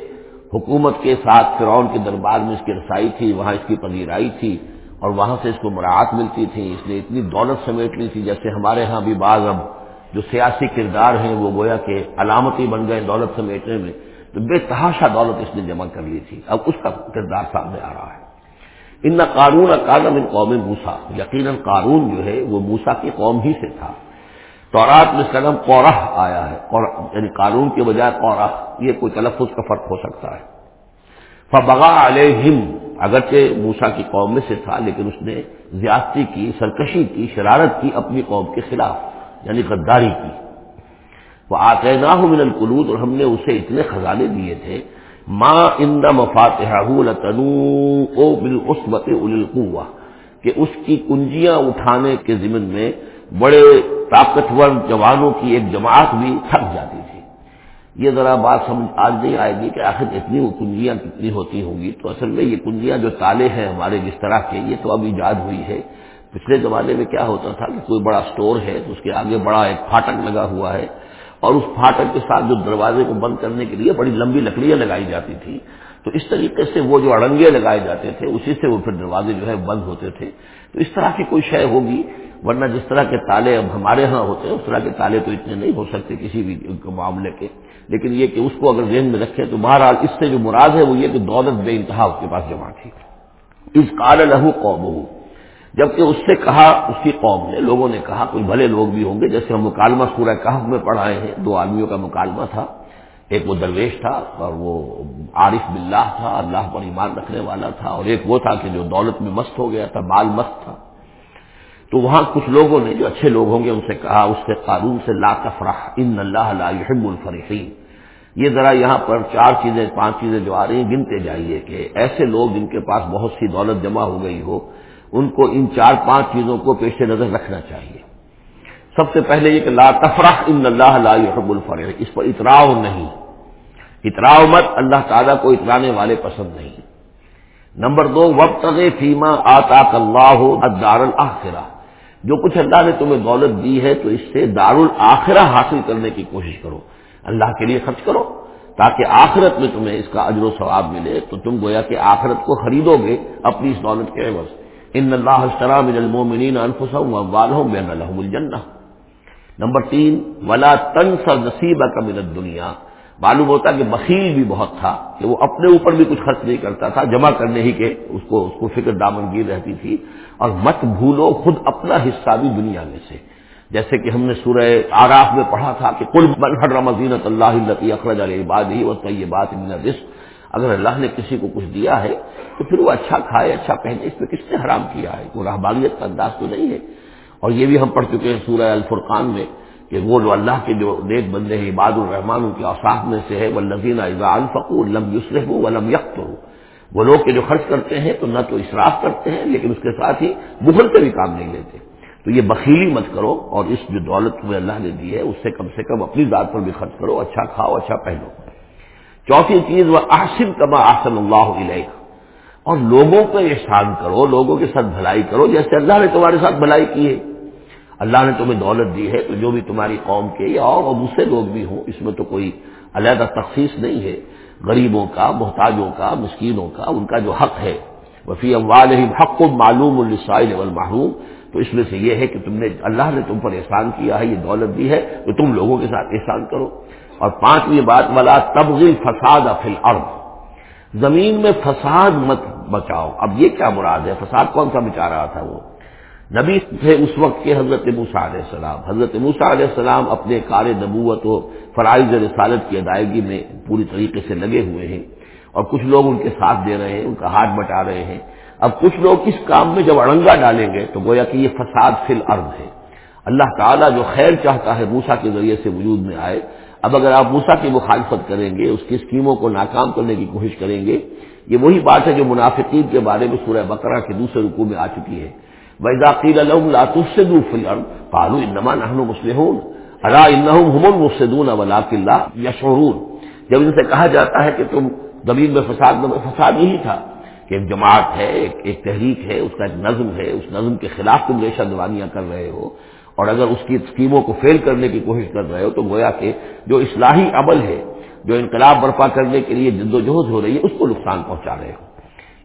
حکومت کے ساتھ فرعون کے دربار میں اس کی رسائی تھی، وہاں اس کی پذیرائی تھی اور وہاں سے اس کو مراعات ملتی تھی، اس نے اتنی دولت سمیٹ لی تھی جیسے ہمارے ہاں بھی بعض اب جو سیاسی کردار ہیں وہ گویا کہ علامتی بن گئے دولت سمیٹنے میں، تو بے تحاشا دولت اس نے جمع کر لی تھی۔ اب اس کا کردار سامنے آ رہا ہے۔ ان نہ قانون کالم ان قوم موسا یقیناً قانون جو ہے وہ موسا کی قوم ہی سے تھا۔ تورات میں سلم قورہ آیا ہے۔ یعنی قانون کے بجائے قورہ، یہ کوئی تلفظ کا فرق ہو سکتا ہے۔ فبغا علیہم، اگرچہ موسا کی قوم میں سے تھا، لیکن اس نے زیادتی کی، سرکشی کی، شرارت کی اپنی قوم کے خلاف۔ یعنی غداری کی۔ وہ آتے نہ من القلود اور ہم نے اسے اتنے خزانے دیے تھے۔ ماں ان مفاتح او بالعصبت القوا کہ اس کی کنجیاں اٹھانے کے ضمن میں بڑے طاقتور جوانوں کی ایک جماعت بھی تھک جاتی تھی۔ یہ ذرا بات سمجھ آج نہیں آئے گی کہ آخر اتنی وہ کنجیاں کتنی ہوتی ہوں گی۔ تو اصل میں یہ کنجیاں جو تالے ہیں ہمارے جس طرح کے، یہ تو اب ایجاد ہوئی ہے۔ پچھلے زمانے میں کیا ہوتا تھا کہ کوئی بڑا سٹور ہے تو اس کے آگے بڑا ایک پھاٹک لگا ہوا ہے اور اس پھاٹک کے ساتھ جو دروازے کو بند کرنے کے لیے بڑی لمبی لکڑیاں لگائی جاتی تھی تو اس طریقے سے وہ جو اڑنگے لگائے جاتے تھے اسی سے وہ پھر دروازے جو ہے بند ہوتے تھے تو اس طرح کی کوئی شے ہوگی ورنہ جس طرح کے تالے اب ہمارے ہاں ہوتے ہیں اس طرح کے تالے تو اتنے نہیں ہو سکتے کسی بھی معاملے کے لیکن یہ کہ اس کو اگر ذہن میں رکھیں تو بہرحال اس سے جو مراد ہے وہ یہ کہ دولت بے انتہا اس کے پاس جمع تھی۔ اس کال لہو قوم جبکہ اس سے کہا اس کی قوم نے، لوگوں نے کہا کوئی بھلے لوگ بھی ہوں گے۔ جیسے ہم مکالمہ سورہ کہف میں پڑھائے ہیں، دو آدمیوں کا مکالمہ تھا۔ ایک وہ درویش تھا اور وہ عارف بلّہ تھا، اللہ پر ایمان رکھنے والا تھا۔ اور ایک وہ تھا کہ جو دولت میں مست ہو گیا تھا، مال مست تھا۔ تو وہاں کچھ لوگوں نے، جو اچھے لوگ ہوں گے، ان سے کہا، اس کے قانون سے، لا تفرح، ان اللہ لا يحب الفرحین۔ یہ ذرا یہاں پر چار چیزیں، پانچ چیزیں جو آ رہی ہیں، گنتے جائیے کہ ایسے لوگ جن کے پاس بہت سی دولت جمع ہو گئی ہو ان کو ان چار پانچ چیزوں کو پیش نظر رکھنا چاہیے۔ سب سے پہلے یہ کہ لا تفرح ان اللہ لا يحب الفرح، اس پر اتراؤ نہیں۔ اتراؤ مت، اللہ تعالیٰ کو اترانے والے پسند نہیں۔ نمبر دو وقت فیما آتا اللہ دار الآخرہ جو کچھ اللہ نے تمہیں دولت دی ہے تو اس سے دار الآخرہ حاصل کرنے کی کوشش کرو۔ اللہ کے لیے خرچ کرو، تاکہ آخرت میں تمہیں اس کا اجر و ثواب ملے۔ تو تم گویا کہ آخرت کو خریدو گے اپنی اس دولت کے عوض۔ ان اللہ من المومنین انفسهم واموالهم بان لهم الجنہ. نمبر تین، ولا تنس نصیبہ کا من الدنیا. معلوم ہوتا کہ بخیل بھی بہت تھا، کہ وہ اپنے اوپر بھی کچھ خرچ نہیں کرتا تھا، جمع کرنے ہی کے اس کو اس کو فکر دامنگیر رہتی تھی۔ اور مت بھولو، خود اپنا حصہ بھی دنیا میں سے۔ جیسے کہ ہم نے سورہ آراف میں پڑھا تھا کہ کل بن حرم زینت اللہ اخرج علیہ باد ہی اور طیبات من رزق اگر اللہ نے کسی کو کچھ دیا ہے، تو پھر وہ اچھا کھائے اچھا پہنے، اس پہ کس نے حرام کیا ہے؟ وہ رہباریت کا انداز تو نہیں ہے۔ اور یہ بھی ہم پڑھ چکے ہیں سورہ الفرقان میں کہ وہ جو اللہ کے جو نیک بندے ہیں، عباد الرحمان ان کے اوساف میں سے ہے وہ لذین الفقو لم یوسرف ہو ولم یکت ہو وہ لوگ کے جو خرچ کرتے ہیں، تو نہ تو اصراف کرتے ہیں، لیکن اس کے ساتھ ہی بخل سے بھی کام نہیں لیتے۔ تو یہ بخیلی مت کرو، اور اس جو دولت تمہیں اللہ نے دی ہے، اس سے کم سے کم اپنی ذات پر بھی خرچ کرو اچھا کھاؤ اچھا پہنو۔ چوتھی چیز وہ آصم کما آسن اللہ علیہ اور لوگوں کو احسان کرو، لوگوں کے ساتھ بھلائی کرو، جیسے اللہ نے تمہارے ساتھ بھلائی کی ہے۔ اللہ نے تمہیں دولت دی ہے تو جو بھی تمہاری قوم کے یا اور دوسرے لوگ بھی ہوں، اس میں تو کوئی علیحدہ تخصیص نہیں ہے۔ غریبوں کا، محتاجوں کا، مسکینوں کا، ان کا جو حق ہے۔ وفی اموال حق کو معلوم السائل والمحروم۔ تو اس میں سے یہ ہے کہ تم نے، اللہ نے تم پر احسان کیا ہے، یہ دولت دی ہے، تو تم لوگوں کے ساتھ احسان کرو۔ اور پانچویں بات والا تبغل فساد افل ارد زمین میں فساد مت بچاؤ۔ اب یہ کیا مراد ہے؟ فساد کون سا بچا رہا تھا وہ؟ نبی تھے اس وقت کے حضرت موسا علیہ السلام۔ حضرت موسا علیہ السلام اپنے کار نبوت و فرائض رسالت کی ادائیگی میں پوری طریقے سے لگے ہوئے ہیں۔ اور کچھ لوگ ان کے ساتھ دے رہے ہیں، ان کا ہاتھ بٹا رہے ہیں۔ اب کچھ لوگ اس کام میں جب اڑنگا ڈالیں گے تو گویا کہ یہ فساد فی الارض ہے۔ اللہ تعالیٰ جو خیر چاہتا ہے موسا کے ذریعے سے وجود میں آئے۔ اب اگر آپ موسا کی مخالفت کریں گے، اس کی اسکیموں کو ناکام کرنے کی کوشش کریں گے، یہ وہی بات ہے جو منافقین کے بارے میں سورہ بقرہ کے دوسرے رکوع میں آ چکی ہے۔ ویداقیل پالو انما نہن مسلم اللہ انہم مفسدون ولاک اللہ یشعرون جب ان سے کہا جاتا ہے کہ تم زمین میں فساد میں فساد یہی تھا کہ ایک جماعت ہے، ایک ایک تحریک ہے، اس کا ایک نظم ہے، اس نظم کے خلاف تم ریشہ دوانیاں کر رہے ہو۔ اور اگر اس کی اسکیموں کو فیل کرنے کی کوشش کر رہے ہو تو گویا کہ جو اصلاحی عمل ہے، جو انقلاب برپا کرنے کے لیے جد و جہد ہو رہی ہے، اس کو نقصان پہنچا رہے ہو۔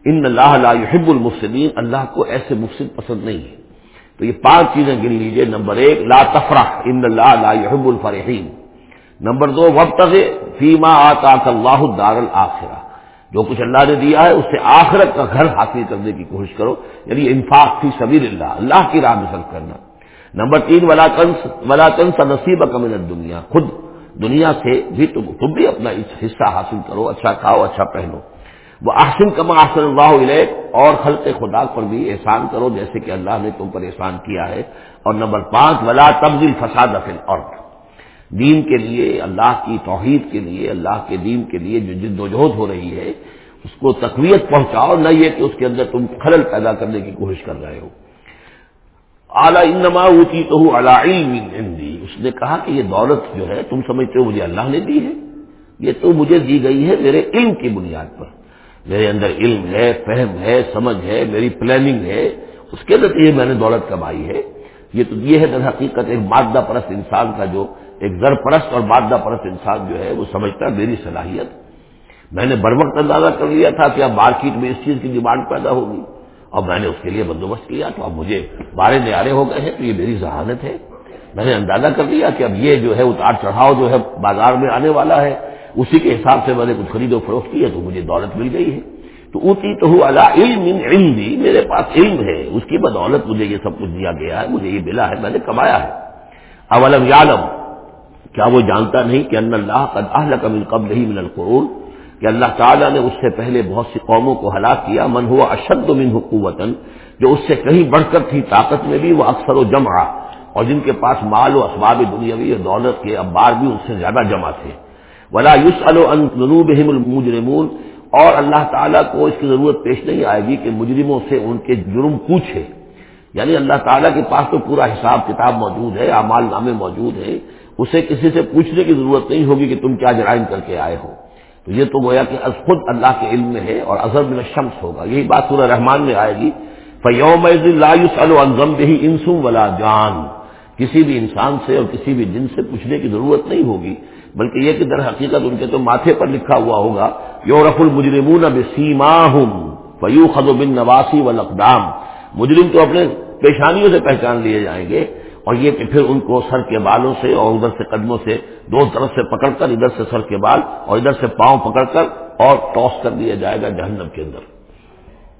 ان اللہ لا يحب المفسدین، اللہ کو ایسے مفسد پسند نہیں ہے۔ تو یہ پانچ چیزیں گن لیجیے۔ نمبر ایک، لا تفرح، ان اللہ لا يحب الفرحین۔ نمبر دو وقت فیما آتا اللہ دار الآخرہ جو کچھ اللہ نے دیا ہے اس سے آخرت کا گھر حاصل کرنے کی کوشش کرو۔ یعنی انفاق فی سبیل اللہ اللہ کی راہ میں صرف کرنا۔ نمبر تین ولا تنس ولا تنس نصیب کمن دنیا خود دنیا سے بھی تم تم بھی اپنا حصہ حاصل کرو اچھا کھاؤ اچھا پہنو. وہ احسن کما احسن اللہ علیہ اور خلق خدا پر بھی احسان کرو، جیسے کہ اللہ نے تم پر احسان کیا ہے. اور نمبر پانچ، ولا تبدیل فساد فل اور دین کے لیے، اللہ کی توحید کے لیے، اللہ کے دین کے لیے جو جد و جہد ہو رہی ہے، اس کو تقویت پہنچاؤ، نہ یہ کہ اس کے اندر تم خلل پیدا کرنے کی کوشش کر رہے ہو. اعلیٰ انما اوتی تو ہندی اس نے کہا کہ یہ دولت جو ہے، تم سمجھتے ہو مجھے اللہ نے دی ہے۔ یہ تو مجھے دی گئی ہے میرے علم کی بنیاد پر۔ میرے اندر علم ہے، فہم ہے، سمجھ ہے، میری پلاننگ ہے۔ اس کے اندر یہ میں نے دولت کمائی ہے۔ یہ تو یہ ہے در حقیقت ایک مادہ پرست انسان کا جو ایک زر پرست اور مادہ پرست انسان جو ہے، وہ سمجھتا میری صلاحیت۔ میں نے بر وقت اندازہ کر لیا تھا کہ اب مارکیٹ میں اس چیز کی ڈیمانڈ پیدا ہوگی۔ اور میں نے اس کے لیے بندوبست کیا تو اب مجھے بارے نیارے ہو گئے ہیں تو یہ میری ذہانت ہے۔ میں نے اندازہ کر لیا کہ اب یہ جو ہے اتار چڑھاؤ جو ہے بازار میں آنے والا ہے، اسی کے حساب سے میں نے کچھ خرید و فروخت کی ہے تو مجھے دولت مل گئی ہے۔ تو اتی تو اللہ علم علم بھی میرے پاس علم ہے، اس کی بدولت مجھے یہ سب کچھ دیا گیا ہے، مجھے یہ ملا ہے، میں نے کمایا ہے۔ اولم یالم کیا وہ جانتا نہیں کہ ان اللہ قد من قبل ہی من القرون؟ کہ اللہ تعالیٰ نے اس سے پہلے بہت سی قوموں کو ہلاک کیا، من ہوا اشد من حکومتن جو اس سے کہیں بڑھ کر تھی طاقت میں بھی، وہ اکثر و جمع۔ اور جن کے پاس مال و اسباب دنیاوی اور دولت کے ابار بھی ان سے زیادہ جمع تھے۔ ولا یوس النوبہم المجرمون۔ اور اللہ تعالیٰ کو اس کی ضرورت پیش نہیں آئے گی کہ مجرموں سے ان کے جرم پوچھے۔ یعنی اللہ تعالیٰ کے پاس تو پورا حساب کتاب موجود ہے، اعمال نامے موجود ہیں۔ اسے کسی سے پوچھنے کی ضرورت نہیں ہوگی کہ تم کیا جرائم کر کے آئے ہو۔ تو یہ تو گویا کہ خود اللہ کے علم میں ہے اور اظہر میں شمس ہوگا۔ یہی بات سورہ رحمان میں آئے گی۔ فیوم الزم بھی انسوم ولا جان۔ کسی بھی انسان سے اور کسی بھی جن سے پوچھنے کی ضرورت نہیں ہوگی، بلکہ یہ کہ در حقیقت ان کے تو ماتھے پر لکھا ہوا ہوگا۔ یورف المجرمون اب سیما ہوں فیو خد بن نواسی و مجرم تو اپنے پیشانیوں سے پہچان لیے جائیں گے۔ اور یہ کہ پھر ان کو سر کے بالوں سے اور ادھر سے قدموں سے دو طرف سے پکڑ کر، ادھر سے سر کے بال اور ادھر سے پاؤں پکڑ کر اور ٹاس کر دیا جائے گا جہنم کے اندر۔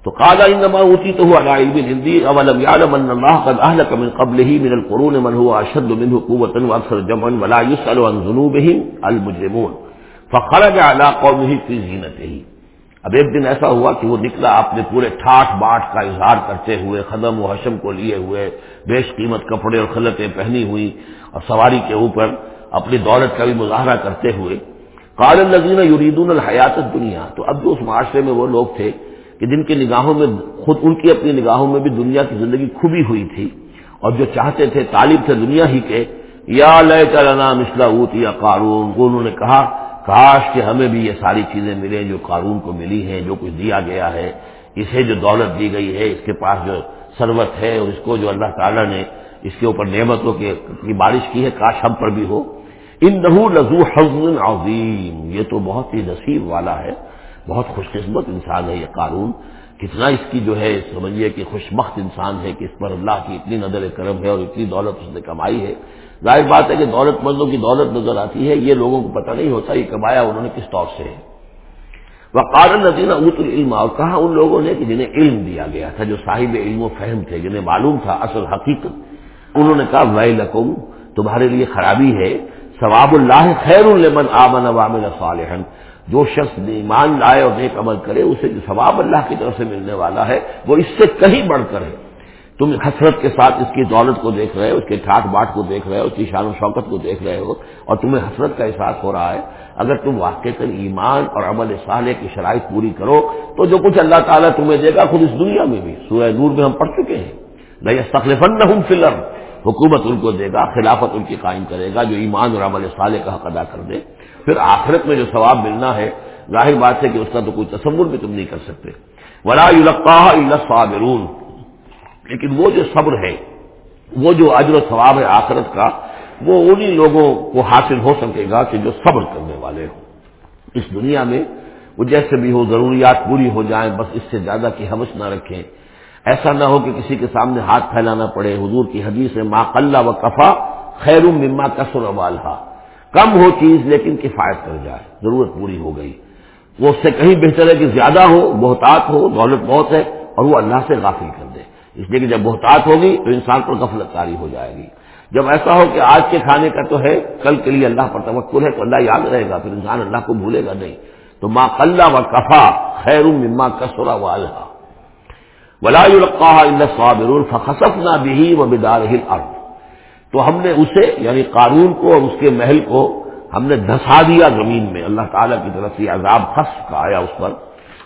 تو کالا انما اوتی تو ہوا علم ہندی اولم یعلم ان اللہ قد اهلك من قبله من القرون من هو اشد منه قوه واكثر جمعا ولا يسال عن ذنوبهم المجرمون۔ فخرج على قومه في زينته اب ایک دن ایسا ہوا کہ وہ نکلا اپنے پورے ٹھاٹ باٹ کا اظہار کرتے ہوئے خدم و حشم کو لیے ہوئے، بیش قیمت کپڑے اور خلطیں پہنی ہوئی اور سواری کے اوپر اپنی دولت کا بھی مظاہرہ کرتے ہوئے قال الزین یریدون الحیات دنیا تو اب جو اس معاشرے میں وہ لوگ تھے کہ جن کی نگاہوں میں، خود ان کی اپنی نگاہوں میں بھی دنیا کی زندگی کھبی ہوئی تھی اور جو چاہتے تھے، طالب تھے دنیا ہی کے، یا لے چلنا مسلح اوت یا قارون انہوں نے کہا کاش کہ ہمیں بھی یہ ساری چیزیں ملیں جو قانون کو ملی ہیں، جو کچھ دیا گیا ہے، اسے جو دولت دی گئی ہے، اس کے پاس جو سروت ہے اور اس کو جو اللہ تعالیٰ نے اس کے اوپر نعمتوں کی بارش کی ہے، کاش ہم پر بھی ہو۔ ان نحو لذو حضن عظیم۔ یہ تو بہت ہی نصیب والا ہے، بہت خوش قسمت انسان ہے یہ قانون کتنا اس کی جو ہے، سمجھیے کہ خوش بخت انسان ہے کہ اس پر اللہ کی اتنی نظر کرم ہے اور اتنی دولت اس نے کمائی ہے۔ ظاہر بات ہے کہ دولت مندوں کی دولت نظر آتی ہے، یہ لوگوں کو پتہ نہیں ہوتا یہ کمایا انہوں نے کس طور سے وہ قارن نظین ات العلم، اور کہا ان لوگوں نے کہ جنہیں علم دیا گیا تھا، جو صاحب علم و فہم تھے، جنہیں معلوم تھا اصل حقیقت، انہوں نے کہا وی لکم تمہارے لیے خرابی ہے، ثواب اللہ خیر المن آمن عوام صالح جو شخص ایمان لائے اور نیک عمل کرے، اسے جو ثواب اللہ کی طرف سے ملنے والا ہے، وہ اس سے کہیں بڑھ کر ہے۔ تم حسرت کے ساتھ اس کی دولت کو دیکھ رہے ہو، اس کے ٹھاٹ باٹ کو دیکھ رہے ہو، اس کی شان و شوکت کو دیکھ رہے ہو اور تمہیں حسرت کا احساس ہو رہا ہے، اگر تم واقع کر ایمان اور عمل صالح کی شرائط پوری کرو تو جو کچھ اللہ تعالیٰ تمہیں دے گا خود اس دنیا میں بھی۔ سورہ نور میں ہم پڑھ چکے ہیں۔ نہیں تقریباً نہ فلم حکومت ان کو دے گا، خلافت ان کی قائم کرے گا، جو ایمان اور عمل صالح کا حق ادا کر دے۔ پھر آخرت میں جو ثواب ملنا ہے، ظاہر بات ہے کہ اس کا تو کوئی تصور بھی تم نہیں کر سکتے۔ ولا صابرون لیکن وہ جو صبر ہے، وہ جو اجر و ثواب ہے آخرت کا، وہ انہی لوگوں کو حاصل ہو سکے گا کہ جو صبر کرنے والے ہوں۔ اس دنیا میں وہ جیسے بھی ہو، ضروریات پوری ہو جائیں، بس اس سے زیادہ کی حوث نہ رکھیں۔ ایسا نہ ہو کہ کسی کے سامنے ہاتھ پھیلانا پڑے۔ حضور کی حدیث ہے ماں قلّہ و کفا خیر مما کسر والحا کم ہو چیز لیکن کفایت کر جائے، ضرورت پوری ہو گئی۔ وہ اس سے کہیں بہتر ہے کہ زیادہ ہو بہتات ہو، دولت بہت ہے اور وہ اللہ سے غافل کر اس لیے کہ جب بہتات ہوگی تو انسان پر غفلت کاری ہو جائے گی۔ جب ایسا ہو کہ آج کے کھانے کا تو ہے، کل کے لیے اللہ پر توقل ہے تو اللہ یاد رہے گا، پھر انسان اللہ کو بھولے گا نہیں۔ تو ماں قلّہ و کفا خیر مما کسورا و الحا ولا اللہ صابر فخصف نہ بھی و بدار تو ہم نے اسے یعنی قانون کو اور اس کے محل کو ہم نے دھسا دیا زمین میں۔ اللہ تعالیٰ کی طرف سے عذاب خص کا آیا اس پر۔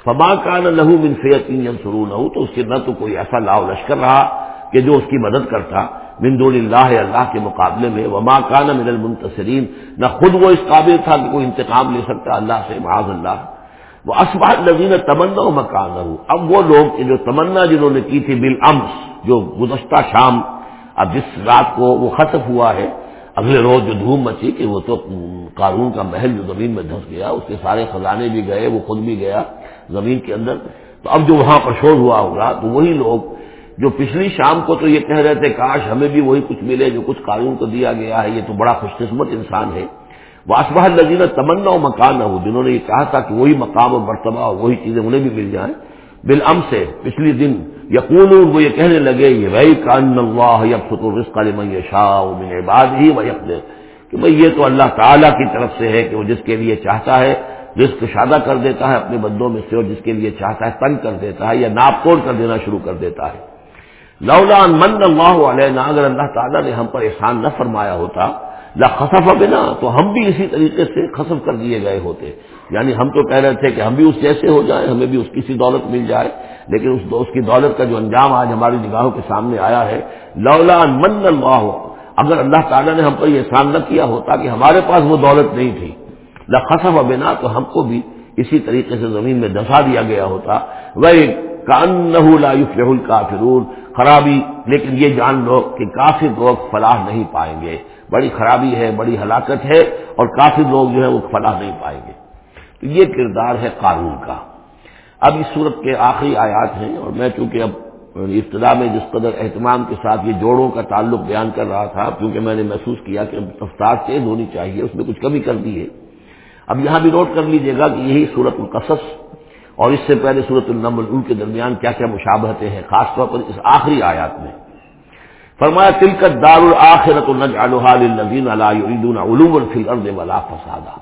فما کا نہ لہو منفیتین سرو نہ تو اس کے نہ تو کوئی ایسا لاؤ لشکر رہا کہ جو اس کی مدد کرتا دون اللہ اللہ کے مقابلے میں۔ وما کا نہ من المنتصرین، نہ خود وہ اس قابل تھا کہ کوئی انتقام لے سکتا، اللہ سے، معاذ اللہ۔ وہ اسباد نظین تمنا مکان اب وہ لوگ جو تمنا جنہوں نے کی تھی بل جو گزشتہ شام، اب جس رات کو وہ ختم ہوا ہے، اگلے روز جو دھوم مچی کہ وہ تو قانون کا محل جو زمین میں دھس گیا، اس کے سارے خزانے بھی گئے، وہ خود بھی گیا۔ زمین کے اندر، تو اب جو وہاں پر شور ہوا ہوگا، تو وہی لوگ جو پچھلی شام کو تو یہ کہہ رہے تھے، کاش ہمیں بھی وہی کچھ ملے جو کچھ قانون کو دیا گیا ہے، یہ تو بڑا خوش قسمت انسان ہے۔ واسبہ نظیر تمنا و مکان نہ ہو جنہوں نے یہ کہا تھا کہ وہی مقام و مرتبہ اور وہی چیزیں انہیں بھی مل جائیں۔ بالام سے پچھلی دن یقون وہ یہ کہنے لگے، یہ وہی کان اللہ رسق علی شاہ بعد ہی وہ کہ بھائی یہ تو اللہ تعالیٰ کی طرف سے ہے، کہ وہ جس کے لیے چاہتا ہے رزق شادہ کر دیتا ہے اپنے بندوں میں سے اور جس کے لیے چاہتا ہے تنگ کر دیتا ہے یا ناپ توڑ کر دینا شروع کر دیتا ہے۔ لولا من اللہ علیہ اگر اللہ تعالیٰ نے ہم پر احسان نہ فرمایا ہوتا، لا خصف بنا، تو ہم بھی اسی طریقے سے خصف کر دیے گئے ہوتے۔ یعنی ہم تو کہہ رہے تھے کہ ہم بھی اس جیسے ہو جائیں، ہمیں بھی اس کی سی دولت مل جائے، لیکن اس دوست کی دولت کا جو انجام آج ہماری نگاہوں کے سامنے آیا ہے، لولا من اللہ، اگر اللہ تعالیٰ نے ہم پر یہ احسان نہ کیا ہوتا کہ ہمارے پاس وہ دولت نہیں تھی۔ خصف بنا، تو ہم کو بھی اسی طریقے سے زمین میں دفا دیا گیا ہوتا۔ وہ کان نہ خرابی، لیکن یہ جان لو کہ کافی لوگ فلاح نہیں پائیں گے۔ بڑی خرابی ہے، بڑی ہلاکت ہے، اور کافی لوگ جو ہے وہ فلاح نہیں پائیں گے۔ تو یہ کردار ہے قانون کا۔ اب اس صورت کے آخری آیات ہیں، اور میں چونکہ اب ابتدا میں جس قدر اہتمام کے ساتھ یہ جوڑوں کا تعلق بیان کر رہا تھا کیونکہ میں نے محسوس کیا کہ رفتار تیز ہونی چاہیے، اس میں کچھ کمی کر دی ہے۔ اب یہاں بھی نوٹ کر لیجیے گا کہ یہی صورت القصص اور اس سے پہلے صورت النمل، ان کے درمیان کیا کیا مشابہتیں ہیں، خاص طور پر اس آخری آیات میں۔ فرمایا تلکت دار الآخرت النبین علوم الفل ولا فسادہ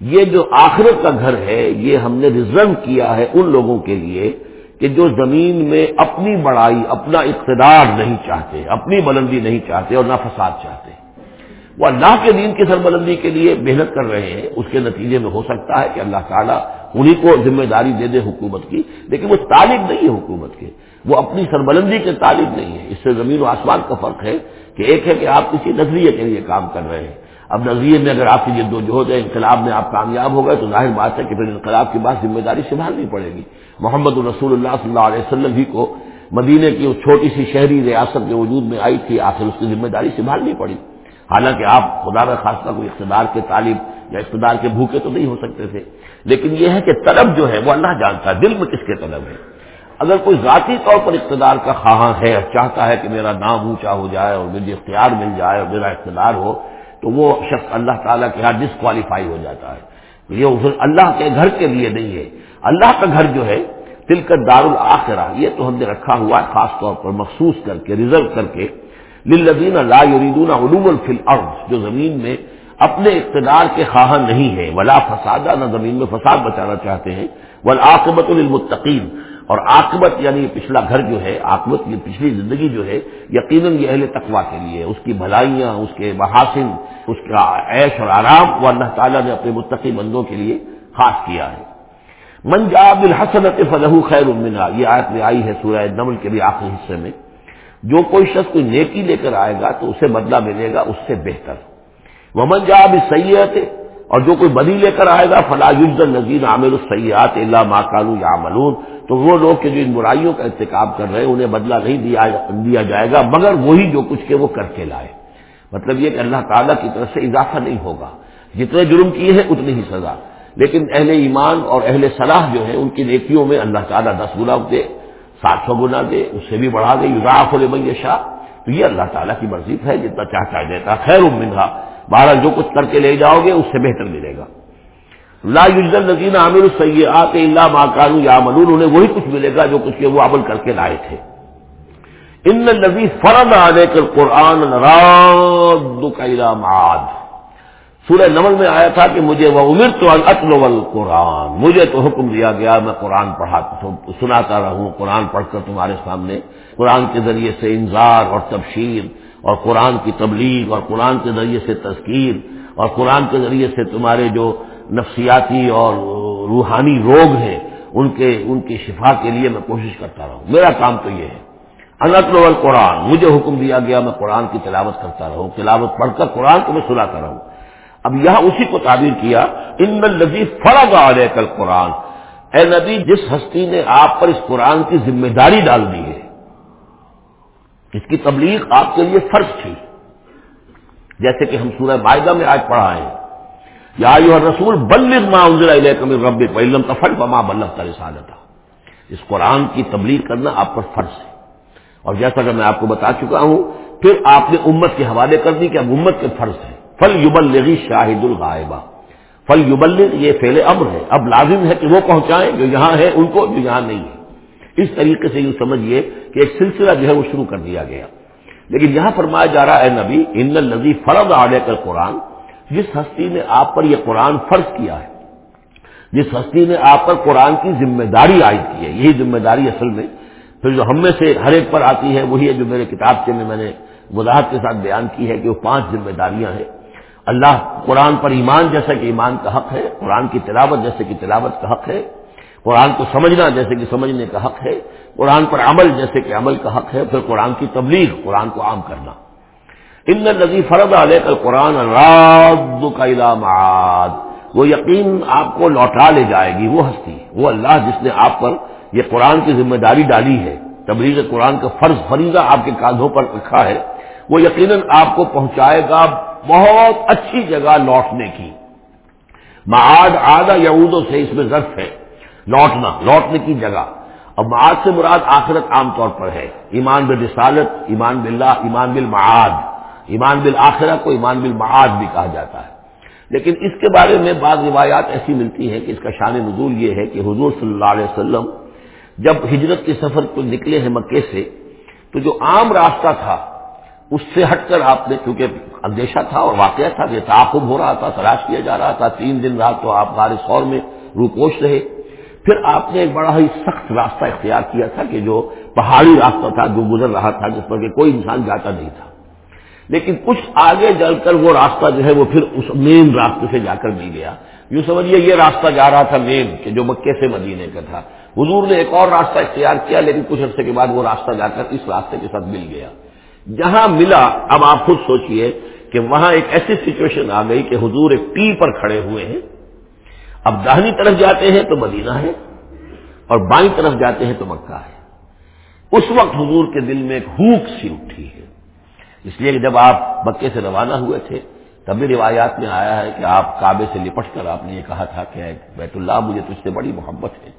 یہ جو آخرت کا گھر ہے، یہ ہم نے ریزرو کیا ہے ان لوگوں کے لیے کہ جو زمین میں اپنی بڑائی، اپنا اقتدار نہیں چاہتے، اپنی بلندی نہیں چاہتے اور نہ فساد چاہتے۔ وہ اللہ کے دین کی سربلندی کے لیے محنت کر رہے ہیں، اس کے نتیجے میں ہو سکتا ہے کہ اللہ تعالیٰ انہیں کو ذمہ داری دے دے حکومت کی، لیکن وہ طالب نہیں ہے حکومت کے۔ وہ اپنی سربلندی کے طالب نہیں ہے اس سے زمین و آسمان کا فرق ہے کہ ایک ہے کہ آپ کسی نظریے کے لیے کام کر رہے ہیں۔ اب نظریے میں اگر آپ کی جد و جہد ہے انقلاب میں آپ کامیاب ہو گئے تو ظاہر بات ہے کہ پھر انقلاب کی بات ذمہ داری سنبھالنی پڑے گی۔ محمد الرسول اللہ صلی اللہ علیہ وسلم ہی کو مدینے کی اس چھوٹی سی شہری ریاست کے وجود میں آئی تھی، آخر اس کی ذمہ داری سنبھالنی پڑی۔ حالانکہ آپ خدا میں خاص کوئی اقتدار کے طالب یا اقتدار کے بھوکے تو نہیں ہو سکتے تھے۔ لیکن یہ ہے کہ طلب جو ہے وہ اللہ جانتا ہے، دل میں کس کے طلب ہے؟ اگر کوئی ذاتی طور پر اقتدار کا خواہاں ہے اور چاہتا ہے کہ میرا نام اونچا ہو جائے اور مجھے اختیار مل جائے اور میرا اقتدار ہو، تو وہ شخص اللہ تعالیٰ کے یہاں ڈسکوالیفائی ہو جاتا ہے۔ یہ اللہ کے گھر کے لیے نہیں ہے۔ اللہ کا گھر جو ہے دل کا دار الآخرہ یہ تو ہم نے رکھا ہوا ہے، خاص طور پر مخصوص کر کے ریزرو کر کے۔ للذین لا یریدون علوم فی الارض، جو زمین میں اپنے اقتدار کے خواہاں نہیں ہے ولا فسادہ نہ زمین میں فساد بچانا چاہتے ہیں والعاقبت للمتقین۔ اور عاقبت یعنی پچھلا گھر جو ہے، عاقبت یہ پچھلی زندگی جو ہے، یقیناً یہ اہل تقوا کے لیے اس کی بھلائیاں، اس کے محاسن، اس کا عیش اور آرام، وہ اللہ تعالیٰ نے اپنے متقی بندوں کے لیے خاص کیا ہے۔ من جا بالحسنت فلح خیر المنا یہ آیت میں آئی ہے سورہ نمل کے بھی آخری حصے میں۔ جو کوئی شخص کوئی نیکی لے کر آئے گا تو اسے بدلہ ملے گا، اس سے بہتر۔ وہ من جا سید اور جو کوئی بدی لے کر آئے گا فلاح نذیر عامر السیات اللہ ماکانو یا ملون تو وہ لوگ کے جو ان برائیوں کا انتخاب کر رہے ہیں، انہیں بدلہ نہیں دیا دیا جائے گا، مگر وہی جو کچھ کے وہ کر کے لائے۔ مطلب یہ کہ اللہ تعالیٰ کی طرف سے اضافہ نہیں ہوگا۔ جتنے جرم کیے ہیں، اتنی ہی سزا۔ لیکن اہل ایمان اور اہل صلاح جو ہیں، ان کی نیکیوں میں اللہ تعالیٰ دس گنا دے۔ سات سو گنا دے، اس سے بھی بڑھا دے یوراف علیہ شاہ تو یہ اللہ تعالیٰ کی مرضی ہے، جتنا چاہتا ہے دیتا خیر منہا۔ بارہ جو کچھ کر کے لے جاؤ گے، اس سے بہتر ملے گا۔ لا النزین عامر السیات اللہ ماکانو یا منور انہیں وہی کچھ ملے گا جو کچھ وہ عمل کر کے لائے تھے۔ ان نبی فرد آنے کر قرآن معاد۔ سورہ نمل میں آیا تھا کہ مجھے وہ عمر تو اطل قرآن مجھے تو حکم دیا گیا میں قرآن پڑھا سناتا رہوں، قرآن پڑھ کر تمہارے سامنے۔ قرآن کے ذریعے سے انذار اور تبشیر، اور قرآن کی تبلیغ، اور قرآن کے ذریعے سے تذکیر، اور قرآن کے ذریعے سے تمہارے جو نفسیاتی اور روحانی روگ ہیں، ان کے، ان کی شفا کے لیے میں کوشش کرتا رہوں۔ میرا کام تو یہ ہے۔ انتل قرآن مجھے حکم دیا گیا میں قرآن کی تلاوت کرتا رہوں، تلاوت پڑھ کر قرآن کو میں سناتا رہوں۔ اب یہاں اسی کو تعبیر کیا، ان نبی فرض علیہ کل قرآن اے نبی، جس ہستی نے آپ پر اس قرآن کی ذمہ داری ڈال دی ہے، اس کی تبلیغ آپ کے لیے فرض تھی۔ جیسے کہ ہم سورہ معاہدہ میں آج پڑھا ہے، یا رسول بلغ ما انزل الیک من ربک وان لم تفعل فما بلغت رسالتہ۔ اس قرآن کی تبلیغ کرنا آپ پر فرض ہے۔ اور جیسا کہ میں آپ کو بتا چکا ہوں، پھر آپ نے امت کے حوالے کر دی کہ اب امت کے فرض ہے۔ فل یوبل شاہد الغائبہ فل یوبل یہ فیل امر ہے۔ اب لازم ہے کہ وہ پہنچائیں جو یہاں ہے، ان کو جو یہاں نہیں ہے۔ اس طریقے سے یوں سمجھیے کہ ایک سلسلہ جو ہے وہ شروع کر دیا گیا۔ لیکن یہاں فرمایا جا رہا ہے نبی، ان النبی فرض آڈے کر قرآن جس ہستی نے آپ پر یہ قرآن فرض کیا ہے، جس ہستی نے آپ پر قرآن کی ذمہ داری عائد کی ہے، یہی ذمہ داری اصل میں۔ پھر جو ہم میں سے ہر ایک پر آتی ہے، وہی ہے جو میرے کتاب سے میں میں نے وضاحت کے ساتھ بیان کی ہے کہ وہ پانچ ذمہ داریاں ہیں۔ اللہ قرآن پر ایمان جیسا کہ ایمان کا حق ہے، قرآن کی تلاوت جیسے کہ تلاوت کا حق ہے، قرآن کو سمجھنا جیسے کہ سمجھنے کا حق ہے، قرآن پر عمل جیسے کہ عمل کا حق ہے، پھر قرآن کی تبلیغ، قرآن کو عام کرنا۔ ان نظی فرد علیہ کل قرآن راد کا معاد۔ وہ یقین آپ کو لوٹا لے جائے گی، وہ ہستی، وہ اللہ جس نے آپ پر یہ قرآن کی ذمہ داری ڈالی ہے۔ تبلیغ قرآن کا فرض، فریضہ آپ کے کاندھوں پر رکھا ہے۔ وہ یقیناً آپ کو پہنچائے گا بہت اچھی جگہ لوٹنے کی۔ معاد آدھا یعودوں سے اس میں ضرف ہے۔ لوٹنا، لوٹنے کی جگہ۔ اور معاد سے مراد آخرت عام طور پر ہے۔ ایمان بال رسالت ایمان باللہ، ایمان بل ایمان بل کو ایمان بل بھی کہا جاتا ہے۔ لیکن اس کے بارے میں بعض روایات ایسی ملتی ہیں کہ اس کا شان نزول یہ ہے کہ حضور صلی اللہ علیہ وسلم جب ہجرت کے سفر کو نکلے ہیں مکے سے تو جو عام راستہ تھا اس سے ہٹ کر آپ نے چونکہ اندیشہ تھا اور واقعہ تھا کہ تعاقب ہو رہا تھا، تلاش کیا جا رہا تھا، تین دن رات تو آپ غار سور میں روپوش رہے۔ پھر آپ نے ایک بڑا ہی سخت راستہ اختیار کیا تھا کہ جو پہاڑی راستہ تھا، جو گزر رہا تھا، جس پر کہ کوئی انسان جاتا نہیں تھا۔ لیکن کچھ آگے جل کر وہ راستہ جو ہے وہ پھر اس مین راستے سے جا کر مل گیا۔ یوں سمجھیے یہ راستہ جا رہا تھا مین، کہ جو مکے سے مدینے کا تھا۔ حضور نے ایک اور راستہ اختیار کیا، لیکن کچھ عرصے کے بعد وہ راستہ جا کر اس راستے کے ساتھ مل گیا۔ جہاں ملا، اب آپ خود سوچئے کہ وہاں ایک ایسی سچویشن آ گئی کہ حضور ایک ٹی پر کھڑے ہوئے ہیں۔ اب داہنی طرف جاتے ہیں تو مدینہ ہے اور بائیں طرف جاتے ہیں تو مکہ ہے۔ اس وقت حضور کے دل میں ایک ہوک سی اٹھی ہے۔ اس لیے کہ جب آپ مکے سے روانہ ہوئے تھے، تب بھی روایات میں آیا ہے کہ آپ کعبے سے لپٹ کر آپ نے یہ کہا تھا کہ بیت اللہ مجھے تجھ سے بڑی محبت ہے،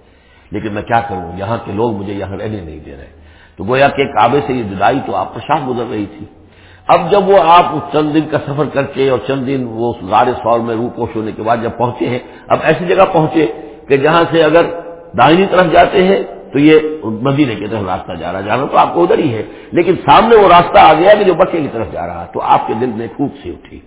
لیکن میں کیا کروں؟ یہاں کے لوگ مجھے یہاں رہنے نہیں دے رہے۔ تو گویا کہ کعبے سے یہ جدائی تو آپ پر شاہ گزر رہی تھی۔ اب جب وہ آپ چند دن کا سفر کر کے اور چند دن وہ غار سور میں روحوش ہونے کے بعد جب پہنچے ہیں، اب ایسی جگہ پہنچے کہ جہاں سے اگر دائنی طرف جاتے ہیں تو یہ مدینے کی طرف راستہ جا رہا جانا تو آپ کو ادھر ہی ہے، لیکن سامنے وہ راستہ آ گیا کہ جو بچے کی طرف جا رہا تو آپ کے دل میں خوب سی اٹھی۔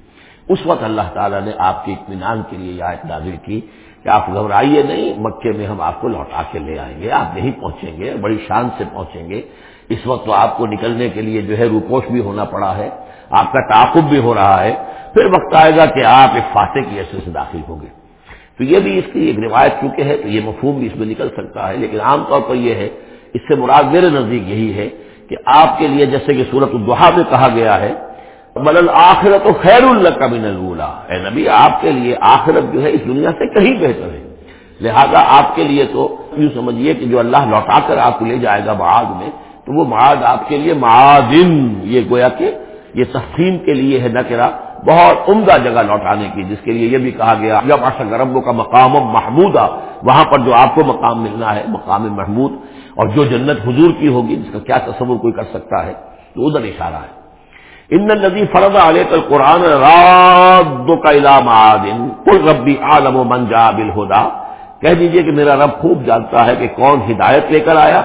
اس وقت اللہ تعالیٰ نے آپ کے اطمینان کے لیے یہ آیت نازل کی۔ کہ آپ گھبرائیے نہیں، مکے میں ہم آپ کو لوٹا کے لے آئیں گے، آپ نہیں پہنچیں گے، بڑی شان سے پہنچیں گے۔ اس وقت تو آپ کو نکلنے کے لیے جو ہے روپوش بھی ہونا پڑا ہے، آپ کا تعاقب بھی ہو رہا ہے۔ پھر وقت آئے گا کہ آپ ایک فاتح کی حیثیت سے داخل ہوں گے۔ تو یہ بھی اس کی ایک روایت چونکہ ہے، تو یہ مفہوم بھی اس میں نکل سکتا ہے۔ لیکن عام طور پر یہ ہے، اس سے مراد میرے نزدیک یہی ہے کہ آپ کے لیے جیسے کہ سورت الدحا میں کہا گیا ہے بلل آخرت و خیر اللہ کا بن اے نبی، آپ کے لیے آخرت جو ہے اس دنیا سے کہیں بہتر ہے۔ لہذا آپ کے لیے تو یوں سمجھیے کہ جو اللہ لوٹا کر آپ کو لے جائے گا بعد میں، تو وہ معاد آپ کے لیے معادن یہ گویا کہ یہ تقسیم کے لیے ہے نہ کرا بہت عمدہ جگہ لوٹانے کی، جس کے لیے یہ بھی کہا گیا جب اشک رب کا مقام محمود وہاں پر جو آپ کو مقام ملنا ہے، مقام محمود، اور جو جنت حضور کی ہوگی، جس کا کیا تصور کوئی کر سکتا ہے، تو ادھر اشارہ ہے۔ ان ندی فرد علیہ کل قرآن راد کا علام عادن کل ربی عالم و منجا بالہدا کہہ دیجیے کہ میرا رب خوب جانتا ہے کہ کون ہدایت لے کر آیا،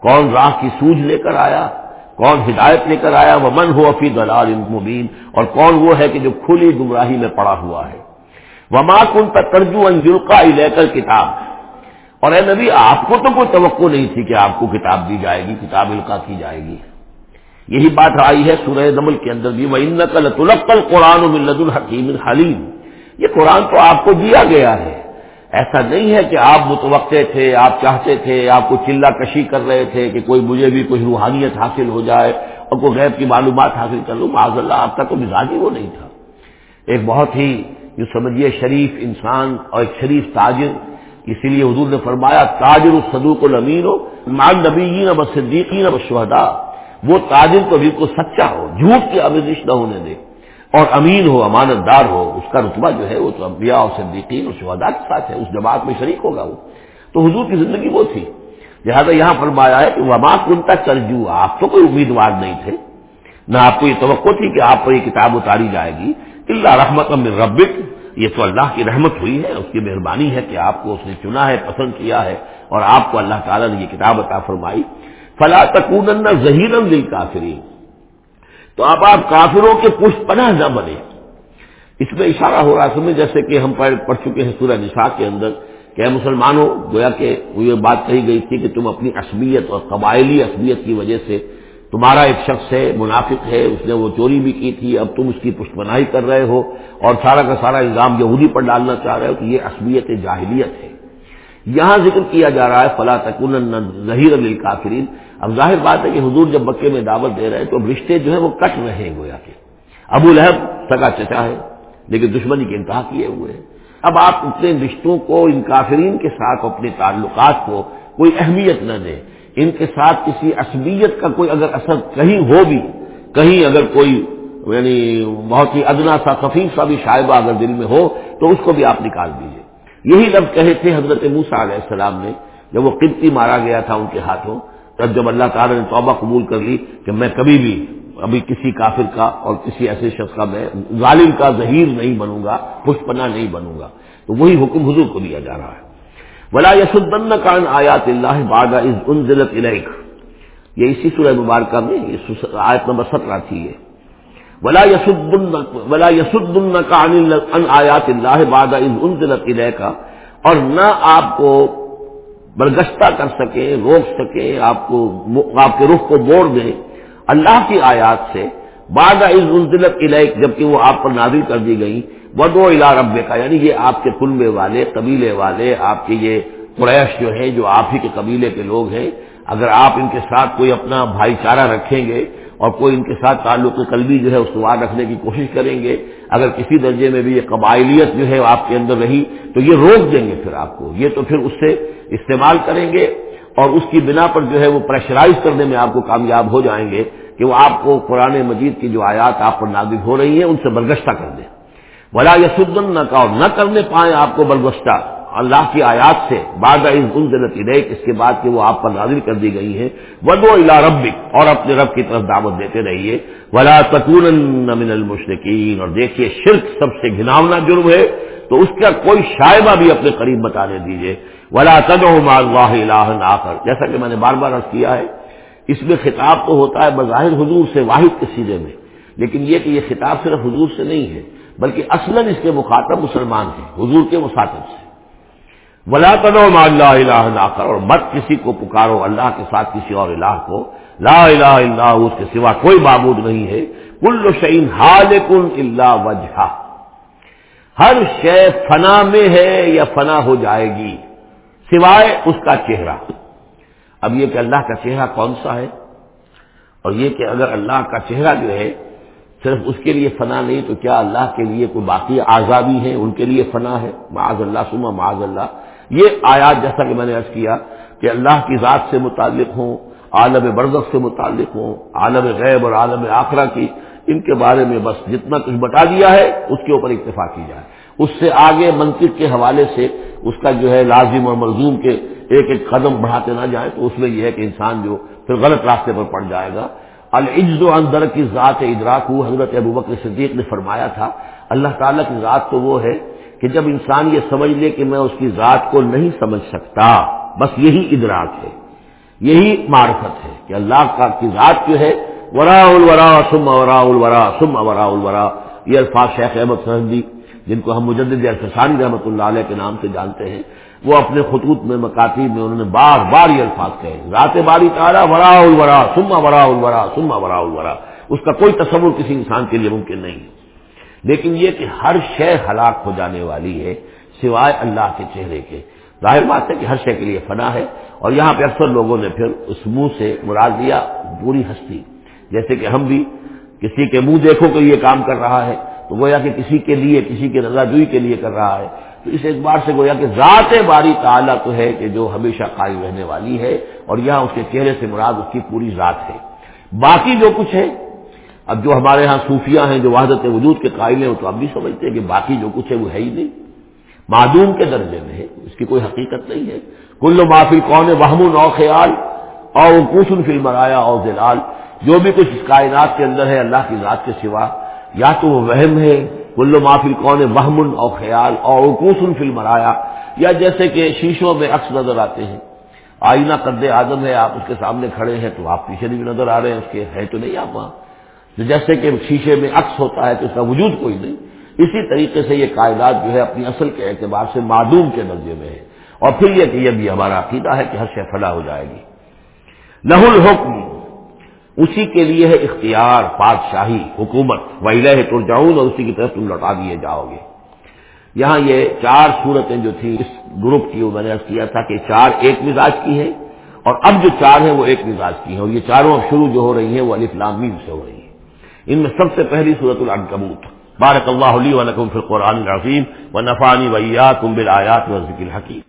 کون راہ کی سوج لے کر آیا، کون ہدایت لے کر آیا وہ من ہو فی دلال مبین اور کون وہ ہے کہ جو کھلی گمراہی میں پڑا ہوا ہے. وہ ماں کن ترجو انجل کا لے کر کتاب اور اے نبی، آپ کو تو کوئی توقع نہیں تھی کہ آپ کو کتاب دی جائے گی، کتاب القا کی جائے گی. یہی بات آئی ہے سورہ نمل کے اندر بھی وہ ان کل تلقل قرآن ملت الحکیم الحلیم یہ قرآن تو آپ کو دیا گیا ہے۔ ایسا نہیں ہے کہ آپ متوقع تھے، آپ چاہتے تھے، آپ کو چلا کشی کر رہے تھے کہ کوئی مجھے بھی کوئی روحانیت حاصل ہو جائے اور کوئی غیب کی معلومات حاصل کر لوں۔ معذ اللہ، آپ کا تو مزاج ہی وہ نہیں تھا۔ ایک بہت ہی جو سمجھیے، شریف انسان اور ایک شریف تاجر۔ اسی لیے حضور نے فرمایا، تاجر الصدوق الامین ہو مان نبی اب صدیقین اب شہدا وہ تاجر تو بالکل سچا ہو، جھوٹ کی آمیزش نہ ہونے دے۔ اور امین ہو، امانت دار ہو، اس کا رتبہ جو ہے وہ تو انبیاء اور صدیقین اور شہدا کے ساتھ ہے، اس جماعت میں شریک ہوگا وہ۔ تو حضور کی زندگی وہ تھی۔ لہٰذا یہاں فرمایا ہے کہ وما کنتا چرجو آپ تو کوئی امیدوار نہیں تھے۔ نہ آپ کو یہ توقع تھی کہ آپ پر یہ کتاب اتاری جائے گی۔ اللہ رحمت ربک۔ یہ تو اللہ کی رحمت ہوئی ہے، اس کی مہربانی ہے کہ آپ کو اس نے چنا ہے، پسند کیا ہے اور آپ کو اللہ تعالیٰ نے یہ کتاب عطا فرمائی۔ فلا تکون ظہیر کافرین تو اب آپ کافروں کے پشت پناہ نہ بنے۔ اس میں اشارہ ہو رہا ہے سمجھ جیسے کہ ہم پڑھ چکے ہیں سورہ نساء کے اندر کہ مسلمانوں، گویا کہ یہ بات کہی گئی تھی کہ تم اپنی عصبیت اور قبائلی عصبیت کی وجہ سے تمہارا ایک شخص ہے، منافق ہے، اس نے وہ چوری بھی کی تھی، اب تم اس کی پشت پناہی کر رہے ہو اور سارا کا سارا الزام یہودی پر ڈالنا چاہ رہے ہو کہ یہ عصبیت جاہلیت ہے۔ یہاں ذکر کیا جا رہا ہے فلاں تکن ظہیر علی کافرین اب ظاہر بات ہے کہ حضور جب مکے میں دعوت دے رہے ہیں تو اب رشتے جو ہیں وہ کٹ رہے ہیں گویا کے ابو لہب سگا چچا ہے، لیکن دشمنی کے انتہا کیے ہوئے ہیں۔ اب آپ اپنے رشتوں کو، ان کافرین کے ساتھ اپنے تعلقات کو کوئی اہمیت نہ دیں۔ ان کے ساتھ کسی عصبیت کا کوئی اگر اثر کہیں ہو بھی، کہیں اگر کوئی یعنی بہت ہی ادنا سا، خفیف سا بھی شائبہ اگر دل میں ہو، تو اس کو بھی آپ نکال دیجیے یہی لفظ کہے تھے حضرت موسا علیہ السلام نے، جب وہ قبطی مارا گیا تھا ان کے ہاتھوں تب جب اللہ تعالیٰ نے توبہ قبول کر لی کہ میں کبھی بھی ابھی کسی کافر کا اور کسی ایسے شخص کا میں ظالم کا ظہیر نہیں بنوں گا خوش پناہ نہیں بنوں گا۔ تو وہی حکم حضور کو دیا جا رہا ہے۔ ولا یسن کان آیات اللہ باغا از ان ضلع یہ اسی سورہ مبارکہ میں آیت نمبر سترہ تھی یہ۔ ولا ولا یسد ان آیات اللہ باغا از ان ضلع کا اور نہ آپ کو برگشتہ کر سکے، روک سکے، آپ کو آپ کے رخ کو موڑ دے۔ اللہ کی آیات سے بعد عزلت علیہ جبکہ وہ آپ پر نازل کر دی گئی ودو الا رب کا یعنی یہ آپ کے کنبے والے، قبیلے والے، آپ کے یہ قریش جو ہے جو آپ ہی کے قبیلے کے لوگ ہیں۔ اگر آپ ان کے ساتھ کوئی اپنا بھائی چارہ رکھیں گے اور کوئی ان کے ساتھ تعلق قلبی جو ہے استوار رکھنے کی کوشش کریں گے۔ اگر کسی درجے میں بھی یہ قبائلیت جو ہے آپ کے اندر رہی تو یہ روک دیں گے پھر آپ کو۔ یہ تو پھر اس سے استعمال کریں گے اور اس کی بنا پر جو ہے وہ پریشرائز کرنے میں آپ کو کامیاب ہو جائیں گے کہ وہ آپ کو قرآن مجید کی جو آیات آپ پر نازل ہو رہی ہیں ان سے برگشتہ کر دیں۔ بلا یسدن نہ کا نہ کرنے پائیں آپ کو برگشتہ۔ اللہ کی آیات سے بعد ریک اس کے بعد کہ وہ آپ پر نازل کر دی گئی ہے ودو الا ربک، اور اپنے رب کی طرف دعوت دیتے رہیے۔ ولا تکون من المشرقین اور دیکھیے شرک سب سے گھناونا جرم ہے، تو اس کا کوئی شائبہ بھی اپنے قریب بتانے دیجیے ولا الہ کر جیسا کہ میں نے بار بار عرض کیا ہے، اس میں خطاب تو ہوتا ہے بظاہر حضور سے واحد کے سیدھے میں، لیکن یہ کہ یہ خطاب صرف حضور سے نہیں ہے، بلکہ اصلاً اس کے مخاطب مسلمان ہیں، حضور کے مخاطب سے۔ ولا اللہ الہ کر اور مت کسی کو پکارو اللہ کے ساتھ کسی اور الہ کو۔ لا الہ اللہ اس کے سوا کوئی معبود نہیں ہے۔ کل شعین حال کن اللہ وجہ ہر شے فنا میں ہے یا فنا ہو جائے گی، سوائے اس کا چہرہ۔ اب یہ کہ اللہ کا چہرہ کون سا ہے؟ اور یہ کہ اگر اللہ کا چہرہ جو ہے صرف اس کے لیے فنا نہیں، تو کیا اللہ کے لیے کوئی باقی آزادی ہے؟ ان کے لیے فنا ہے؟ معاذ اللہ سما معاذ اللہ۔ یہ آیات جیسا کہ میں نے عرض کیا کہ اللہ کی ذات سے متعلق ہوں، عالم برزخ سے متعلق ہوں، عالم غیب اور عالم آخرہ کی، ان کے بارے میں بس جتنا کچھ بتا دیا ہے، اس کے اوپر اکتفا کی جائے۔ اس سے آگے منطق کے حوالے سے اس کا جو ہے لازم اور ملزوم کے ایک ایک قدم بڑھاتے نہ جائیں تو اس میں یہ ہے کہ انسان جو پھر غلط راستے پر پڑ جائے گا۔ العز و اندر کی ذات ادراک ہو حضرت ابو بکر صدیق نے فرمایا تھا، اللہ تعالیٰ کی ذات تو وہ ہے کہ جب انسان یہ سمجھ لے کہ میں اس کی ذات کو نہیں سمجھ سکتا، بس یہی ادراک ہے، یہی معرفت ہے کہ اللہ کا کی ذات جو ہے ورا الورا سم اورا الورا سم اورا الورا، یہ الفاظ شیخ احمد سہندی، جن کو ہم مجدد الفسانی رحمۃ اللہ علیہ کے نام سے جانتے ہیں، وہ اپنے خطوط میں، مکاتیب میں انہوں نے بار بار یہ الفاظ کہے رات باری تارا ورا الورا سما ورا الورا سما ورا الورا۔ اس کا کوئی تصور کسی انسان کے لیے ممکن نہیں۔ ہے لیکن یہ کہ ہر شے ہلاک ہو جانے والی ہے، سوائے اللہ کے چہرے کے۔ ظاہر بات ہے کہ ہر شے کے لیے فنا ہے، اور یہاں پہ اکثر لوگوں نے پھر اس منہ سے مراد دیا پوری ہستی۔ جیسے کہ ہم بھی کسی کے منہ دیکھو کہ یہ کام کر رہا ہے، تو گویا کہ کسی کے لیے، کسی کے رضا جوئی کے لیے کر رہا ہے۔ تو اس اعتبار سے گویا کہ ذات باری تعالیٰ تو ہے کہ جو ہمیشہ قائم رہنے والی ہے، اور یہاں اس کے چہرے سے مراد اس کی پوری ذات ہے۔ باقی جو کچھ ہے اب جو ہمارے ہاں صوفیاں ہیں جو وحدت وجود کے قائل ہیں وہ تو اب بھی سمجھتے ہیں کہ باقی جو کچھ ہے وہ ہے ہی نہیں۔ معدوم کے درجے میں ہے، اس کی کوئی حقیقت نہیں ہے۔ کل معافی کون وہم نو خیال، اور کسن فلم آیا اور زلال جو بھی کچھ اس کائنات کے اندر ہے، اللہ کی ذات کے سوا۔ یا تو وہ وہم ہے، کل معافی کون وہمن اور خیال، اور کسن فلم آیا یا جیسے کہ شیشوں میں عکس نظر آتے ہیں۔ آئینہ قد آدم ہے، آپ اس کے سامنے کھڑے ہیں تو آپ پیچھے بھی نظر آ رہے ہیں، اس کے ہے تو نہیں آپ وہاں۔ جیسے کہ شیشے میں عکس ہوتا ہے تو اس کا وجود کوئی نہیں۔ اسی طریقے سے یہ کائنات جو ہے اپنی اصل کے اعتبار سے معدوم کے درجے میں ہے۔ اور پھر یہ کہ یہ بھی ہمارا عقیدہ ہے کہ ہر شے فلا ہو جائے گی۔ لہ الحکم، اسی کے لیے ہے اختیار، بادشاہی، حکومت۔ ویلہ ترجعون، اور اسی کی طرف تم لوٹا دیے جاؤ گے۔ یہاں یہ چار صورتیں جو تھیں، اس گروپ کی وہ میں نے کیا تھا کہ چار ایک مزاج کی ہے اور اب جو چار ہیں وہ ایک مزاج کی ہیں۔ اور یہ چاروں اب شروع جو ہو رہی ہیں وہ علی سے ہو رہی ہیں۔ ان میں سب سے پہلی صورت العنکبوت. بارک اللہ علی ولکم فی القرآن العظیم و نفانی ویا کم بالآیات و ذکر الحکیم.